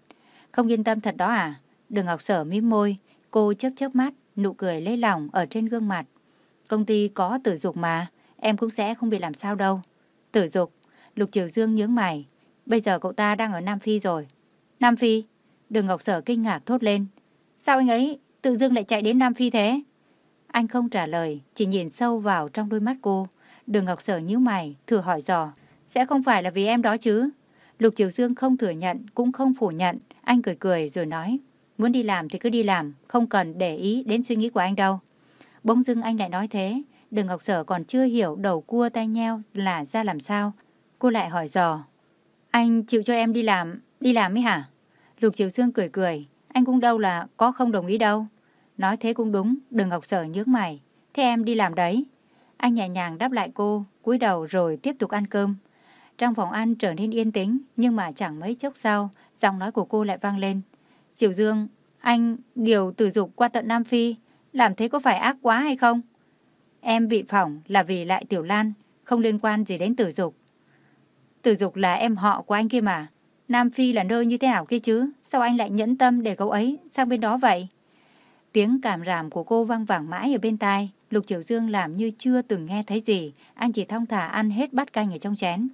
Không yên tâm thật đó à? Đường Ngọc Sở mím môi, cô chớp chớp mắt, nụ cười lấy lòng ở trên gương mặt. Công ty có tử dục mà, em cũng sẽ không bị làm sao đâu. Tử dục, Lục Triều Dương nhướng mày. Bây giờ cậu ta đang ở Nam Phi rồi. Nam Phi? Đường Ngọc Sở kinh ngạc thốt lên. Sao anh ấy tự dưng lại chạy đến Nam Phi thế? Anh không trả lời, chỉ nhìn sâu vào trong đôi mắt cô. Đường Ngọc Sở nhíu mày, thử hỏi dò. Sẽ không phải là vì em đó chứ? Lục Triều Dương không thừa nhận, cũng không phủ nhận. Anh cười cười rồi nói. Muốn đi làm thì cứ đi làm, không cần để ý đến suy nghĩ của anh đâu. Bỗng dưng anh lại nói thế. Đường Ngọc Sở còn chưa hiểu đầu cua tay nheo là ra làm sao. Cô lại hỏi dò. Anh chịu cho em đi làm, đi làm ấy hả? Lục Triều Dương cười cười. Anh cũng đâu là có không đồng ý đâu. Nói thế cũng đúng, Đường Ngọc Sở nhướng mày. Thế em đi làm đấy. Anh nhẹ nhàng đáp lại cô, cúi đầu rồi tiếp tục ăn cơm. Trong phòng ăn trở nên yên tĩnh, nhưng mà chẳng mấy chốc sau, giọng nói của cô lại vang lên. Triều Dương, anh điều tử dục qua tận Nam Phi, làm thế có phải ác quá hay không? Em bị phỏng là vì lại Tiểu Lan, không liên quan gì đến tử dục. Tử dục là em họ của anh kia mà. Nam Phi là nơi như thế nào kia chứ? Sao anh lại nhẫn tâm để cậu ấy sang bên đó vậy? Tiếng cảm ràm của cô vang vẳng mãi ở bên tai. Lục Triều Dương làm như chưa từng nghe thấy gì. Anh chỉ thong thả ăn hết bát canh ở trong chén.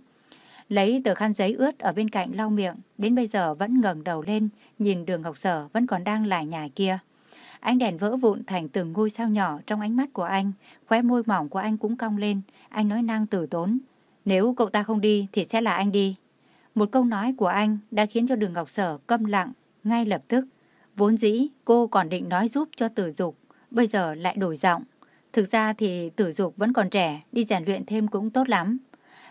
Lấy tờ khăn giấy ướt ở bên cạnh lau miệng. Đến bây giờ vẫn ngẩng đầu lên. Nhìn đường Ngọc Sở vẫn còn đang lải nhải kia. Ánh đèn vỡ vụn thành từng ngôi sao nhỏ trong ánh mắt của anh. Khóe môi mỏng của anh cũng cong lên. Anh nói năng tử tốn. Nếu cậu ta không đi thì sẽ là anh đi. Một câu nói của anh đã khiến cho đường Ngọc Sở câm lặng ngay lập tức. Vốn dĩ cô còn định nói giúp cho tử dục, bây giờ lại đổi giọng. Thực ra thì tử dục vẫn còn trẻ, đi rèn luyện thêm cũng tốt lắm.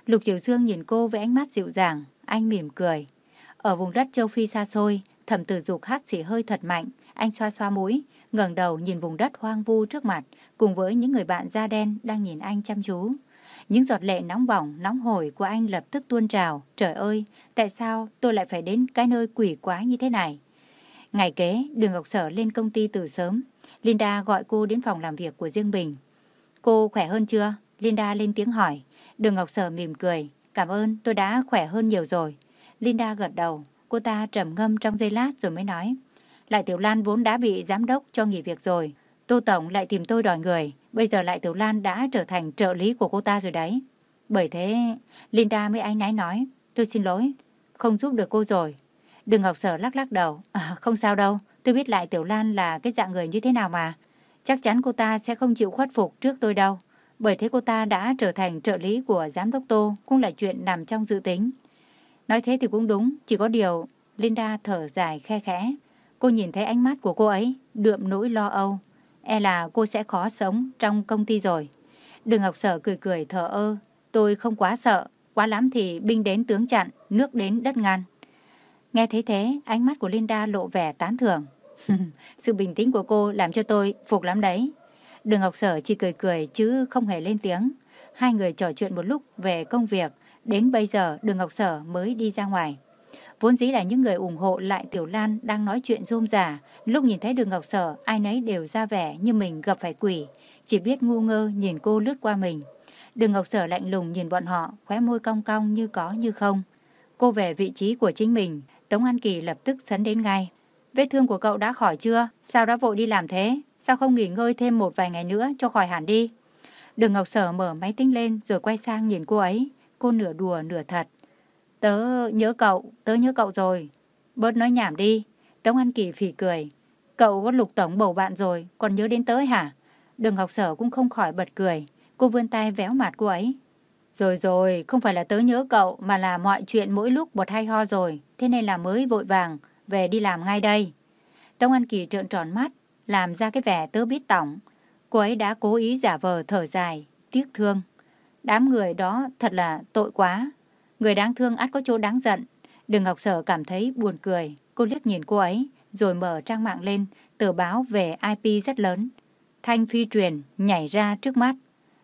Lục Triều Dương nhìn cô với ánh mắt dịu dàng, anh mỉm cười. Ở vùng đất châu Phi xa xôi, thẩm tử dục hát xỉ hơi thật mạnh, anh xoa xoa mũi, ngẩng đầu nhìn vùng đất hoang vu trước mặt, cùng với những người bạn da đen đang nhìn anh chăm chú. Những giọt lệ nóng bỏng, nóng hổi của anh lập tức tuôn trào. Trời ơi, tại sao tôi lại phải đến cái nơi quỷ quái như thế này? Ngày kế, Đường Ngọc Sở lên công ty từ sớm. Linda gọi cô đến phòng làm việc của riêng mình. Cô khỏe hơn chưa? Linda lên tiếng hỏi. Đường Ngọc Sở mỉm cười. Cảm ơn, tôi đã khỏe hơn nhiều rồi. Linda gật đầu. Cô ta trầm ngâm trong giây lát rồi mới nói. Lại Tiểu Lan vốn đã bị giám đốc cho nghỉ việc rồi. Tô Tổng lại tìm tôi đòi người. Bây giờ lại Tiểu Lan đã trở thành trợ lý của cô ta rồi đấy. Bởi thế, Linda mới áy náy nói. Tôi xin lỗi, không giúp được cô rồi. Đường Ngọc Sở lắc lắc đầu. À, không sao đâu, tôi biết lại Tiểu Lan là cái dạng người như thế nào mà. Chắc chắn cô ta sẽ không chịu khuất phục trước tôi đâu. Bởi thế cô ta đã trở thành trợ lý của giám đốc Tô, cũng là chuyện nằm trong dự tính. Nói thế thì cũng đúng, chỉ có điều Linda thở dài khe khẽ. Cô nhìn thấy ánh mắt của cô ấy, đượm nỗi lo âu. E là cô sẽ khó sống trong công ty rồi. Đường Ngọc Sở cười cười thở ơ. Tôi không quá sợ, quá lắm thì binh đến tướng chặn, nước đến đất ngăn. Nghe thấy thế, ánh mắt của Linda lộ vẻ tán thưởng. Sự bình tĩnh của cô làm cho tôi phục lắm đấy. Đường Ngọc Sở chỉ cười cười chứ không hề lên tiếng. Hai người trò chuyện một lúc về công việc. Đến bây giờ Đường Ngọc Sở mới đi ra ngoài. Vốn dĩ là những người ủng hộ lại Tiểu Lan đang nói chuyện rôm rả. Lúc nhìn thấy đường Ngọc Sở, ai nấy đều ra vẻ như mình gặp phải quỷ. Chỉ biết ngu ngơ nhìn cô lướt qua mình. Đường Ngọc Sở lạnh lùng nhìn bọn họ, khóe môi cong cong như có như không. Cô về vị trí của chính mình, Tống An Kỳ lập tức sấn đến ngay. Vết thương của cậu đã khỏi chưa? Sao đã vội đi làm thế? Sao không nghỉ ngơi thêm một vài ngày nữa cho khỏi hẳn đi? Đường Ngọc Sở mở máy tính lên rồi quay sang nhìn cô ấy. Cô nửa đùa nửa thật. Tớ nhớ cậu, tớ nhớ cậu rồi. Bớt nói nhảm đi. Tống An Kỳ phỉ cười. Cậu có lục tổng bầu bạn rồi, còn nhớ đến tớ hả? Đường ngọc sở cũng không khỏi bật cười. Cô vươn tay véo mặt cô ấy. Rồi rồi, không phải là tớ nhớ cậu, mà là mọi chuyện mỗi lúc bột hay ho rồi. Thế nên là mới vội vàng, về đi làm ngay đây. Tống An Kỳ trợn tròn mắt, làm ra cái vẻ tớ biết tổng. Cô ấy đã cố ý giả vờ thở dài, tiếc thương. Đám người đó thật là tội quá. Người đáng thương ắt có chỗ đáng giận. đừng Ngọc Sở cảm thấy buồn cười. Cô liếc nhìn cô ấy, rồi mở trang mạng lên, tờ báo về IP rất lớn. Thanh phi truyền nhảy ra trước mắt.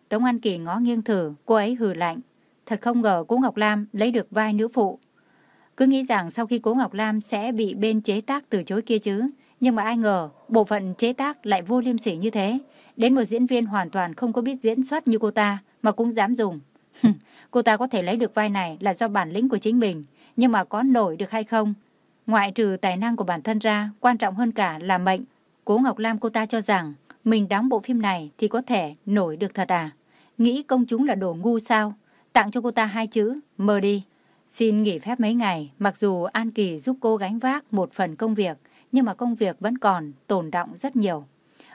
Tống An Kỳ ngó nghiêng thử, cô ấy hừ lạnh. Thật không ngờ cố Ngọc Lam lấy được vai nữ phụ. Cứ nghĩ rằng sau khi cố Ngọc Lam sẽ bị bên chế tác từ chối kia chứ. Nhưng mà ai ngờ, bộ phận chế tác lại vô liêm sỉ như thế. Đến một diễn viên hoàn toàn không có biết diễn xuất như cô ta, mà cũng dám dùng. cô ta có thể lấy được vai này là do bản lĩnh của chính mình, nhưng mà có nổi được hay không? Ngoại trừ tài năng của bản thân ra, quan trọng hơn cả là mệnh. Cố Ngọc Lam cô ta cho rằng mình đóng bộ phim này thì có thể nổi được thật à? Nghĩ công chúng là đồ ngu sao? Tặng cho cô ta hai chữ, mơ đi. Xin nghỉ phép mấy ngày, mặc dù An Kỳ giúp cô gánh vác một phần công việc, nhưng mà công việc vẫn còn tồn động rất nhiều.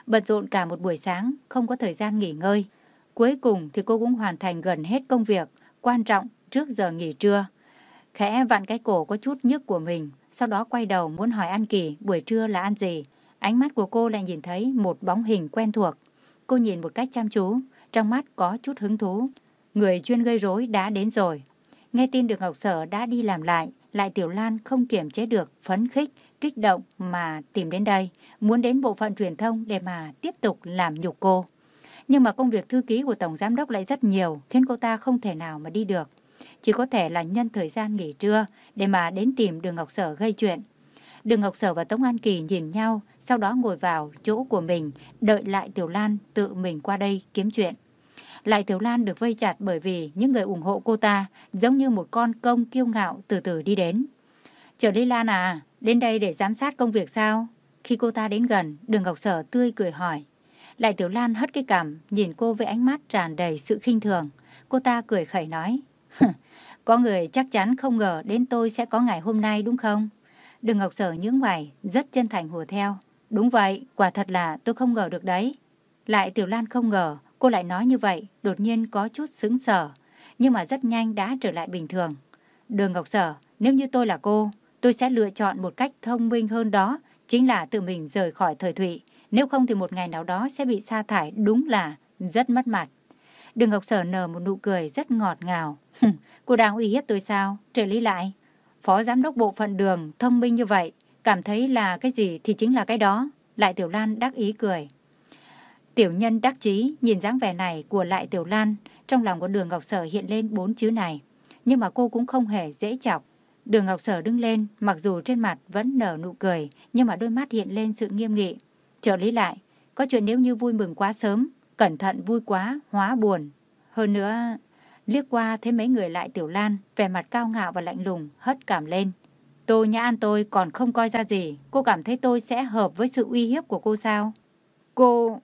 Bận rộn cả một buổi sáng, không có thời gian nghỉ ngơi. Cuối cùng thì cô cũng hoàn thành gần hết công việc quan trọng trước giờ nghỉ trưa. Khẽ vặn cái cổ có chút nhức của mình, sau đó quay đầu muốn hỏi An Kỳ buổi trưa là ăn gì. Ánh mắt của cô lại nhìn thấy một bóng hình quen thuộc. Cô nhìn một cách chăm chú, trong mắt có chút hứng thú. Người chuyên gây rối đã đến rồi. Nghe tin được Ngọc Sở đã đi làm lại, lại Tiểu Lan không kiểm chế được, phấn khích, kích động mà tìm đến đây, muốn đến bộ phận truyền thông để mà tiếp tục làm nhục cô. Nhưng mà công việc thư ký của Tổng Giám đốc lại rất nhiều, khiến cô ta không thể nào mà đi được. Chỉ có thể là nhân thời gian nghỉ trưa để mà đến tìm Đường Ngọc Sở gây chuyện. Đường Ngọc Sở và Tống An Kỳ nhìn nhau, sau đó ngồi vào chỗ của mình, đợi lại Tiểu Lan tự mình qua đây kiếm chuyện. Lại Tiểu Lan được vây chặt bởi vì những người ủng hộ cô ta giống như một con công kiêu ngạo từ từ đi đến. Trở đi Lan à, đến đây để giám sát công việc sao? Khi cô ta đến gần, Đường Ngọc Sở tươi cười hỏi. Lại Tiểu Lan hất cái cằm, nhìn cô với ánh mắt tràn đầy sự khinh thường. Cô ta cười khẩy nói, có người chắc chắn không ngờ đến tôi sẽ có ngày hôm nay đúng không? Đường Ngọc Sở nhướng mày, rất chân thành hùa theo. Đúng vậy, quả thật là tôi không ngờ được đấy. Lại Tiểu Lan không ngờ, cô lại nói như vậy, đột nhiên có chút sững sờ, nhưng mà rất nhanh đã trở lại bình thường. Đường Ngọc Sở, nếu như tôi là cô, tôi sẽ lựa chọn một cách thông minh hơn đó, chính là tự mình rời khỏi thời thụy. Nếu không thì một ngày nào đó sẽ bị sa thải đúng là rất mất mặt. Đường Ngọc Sở nở một nụ cười rất ngọt ngào. cô đang uy hiếp tôi sao? Trợ lý lại. Phó giám đốc bộ phận đường thông minh như vậy, cảm thấy là cái gì thì chính là cái đó. Lại Tiểu Lan đắc ý cười. Tiểu nhân đắc chí nhìn dáng vẻ này của Lại Tiểu Lan, trong lòng của đường Ngọc Sở hiện lên bốn chữ này. Nhưng mà cô cũng không hề dễ chọc. Đường Ngọc Sở đứng lên, mặc dù trên mặt vẫn nở nụ cười, nhưng mà đôi mắt hiện lên sự nghiêm nghị. Trợ lý lại, có chuyện nếu như vui mừng quá sớm, cẩn thận vui quá, hóa buồn. Hơn nữa, liếc qua thấy mấy người lại Tiểu Lan, vẻ mặt cao ngạo và lạnh lùng, hất cảm lên. Tô Nhã An tôi còn không coi ra gì, cô cảm thấy tôi sẽ hợp với sự uy hiếp của cô sao? Cô...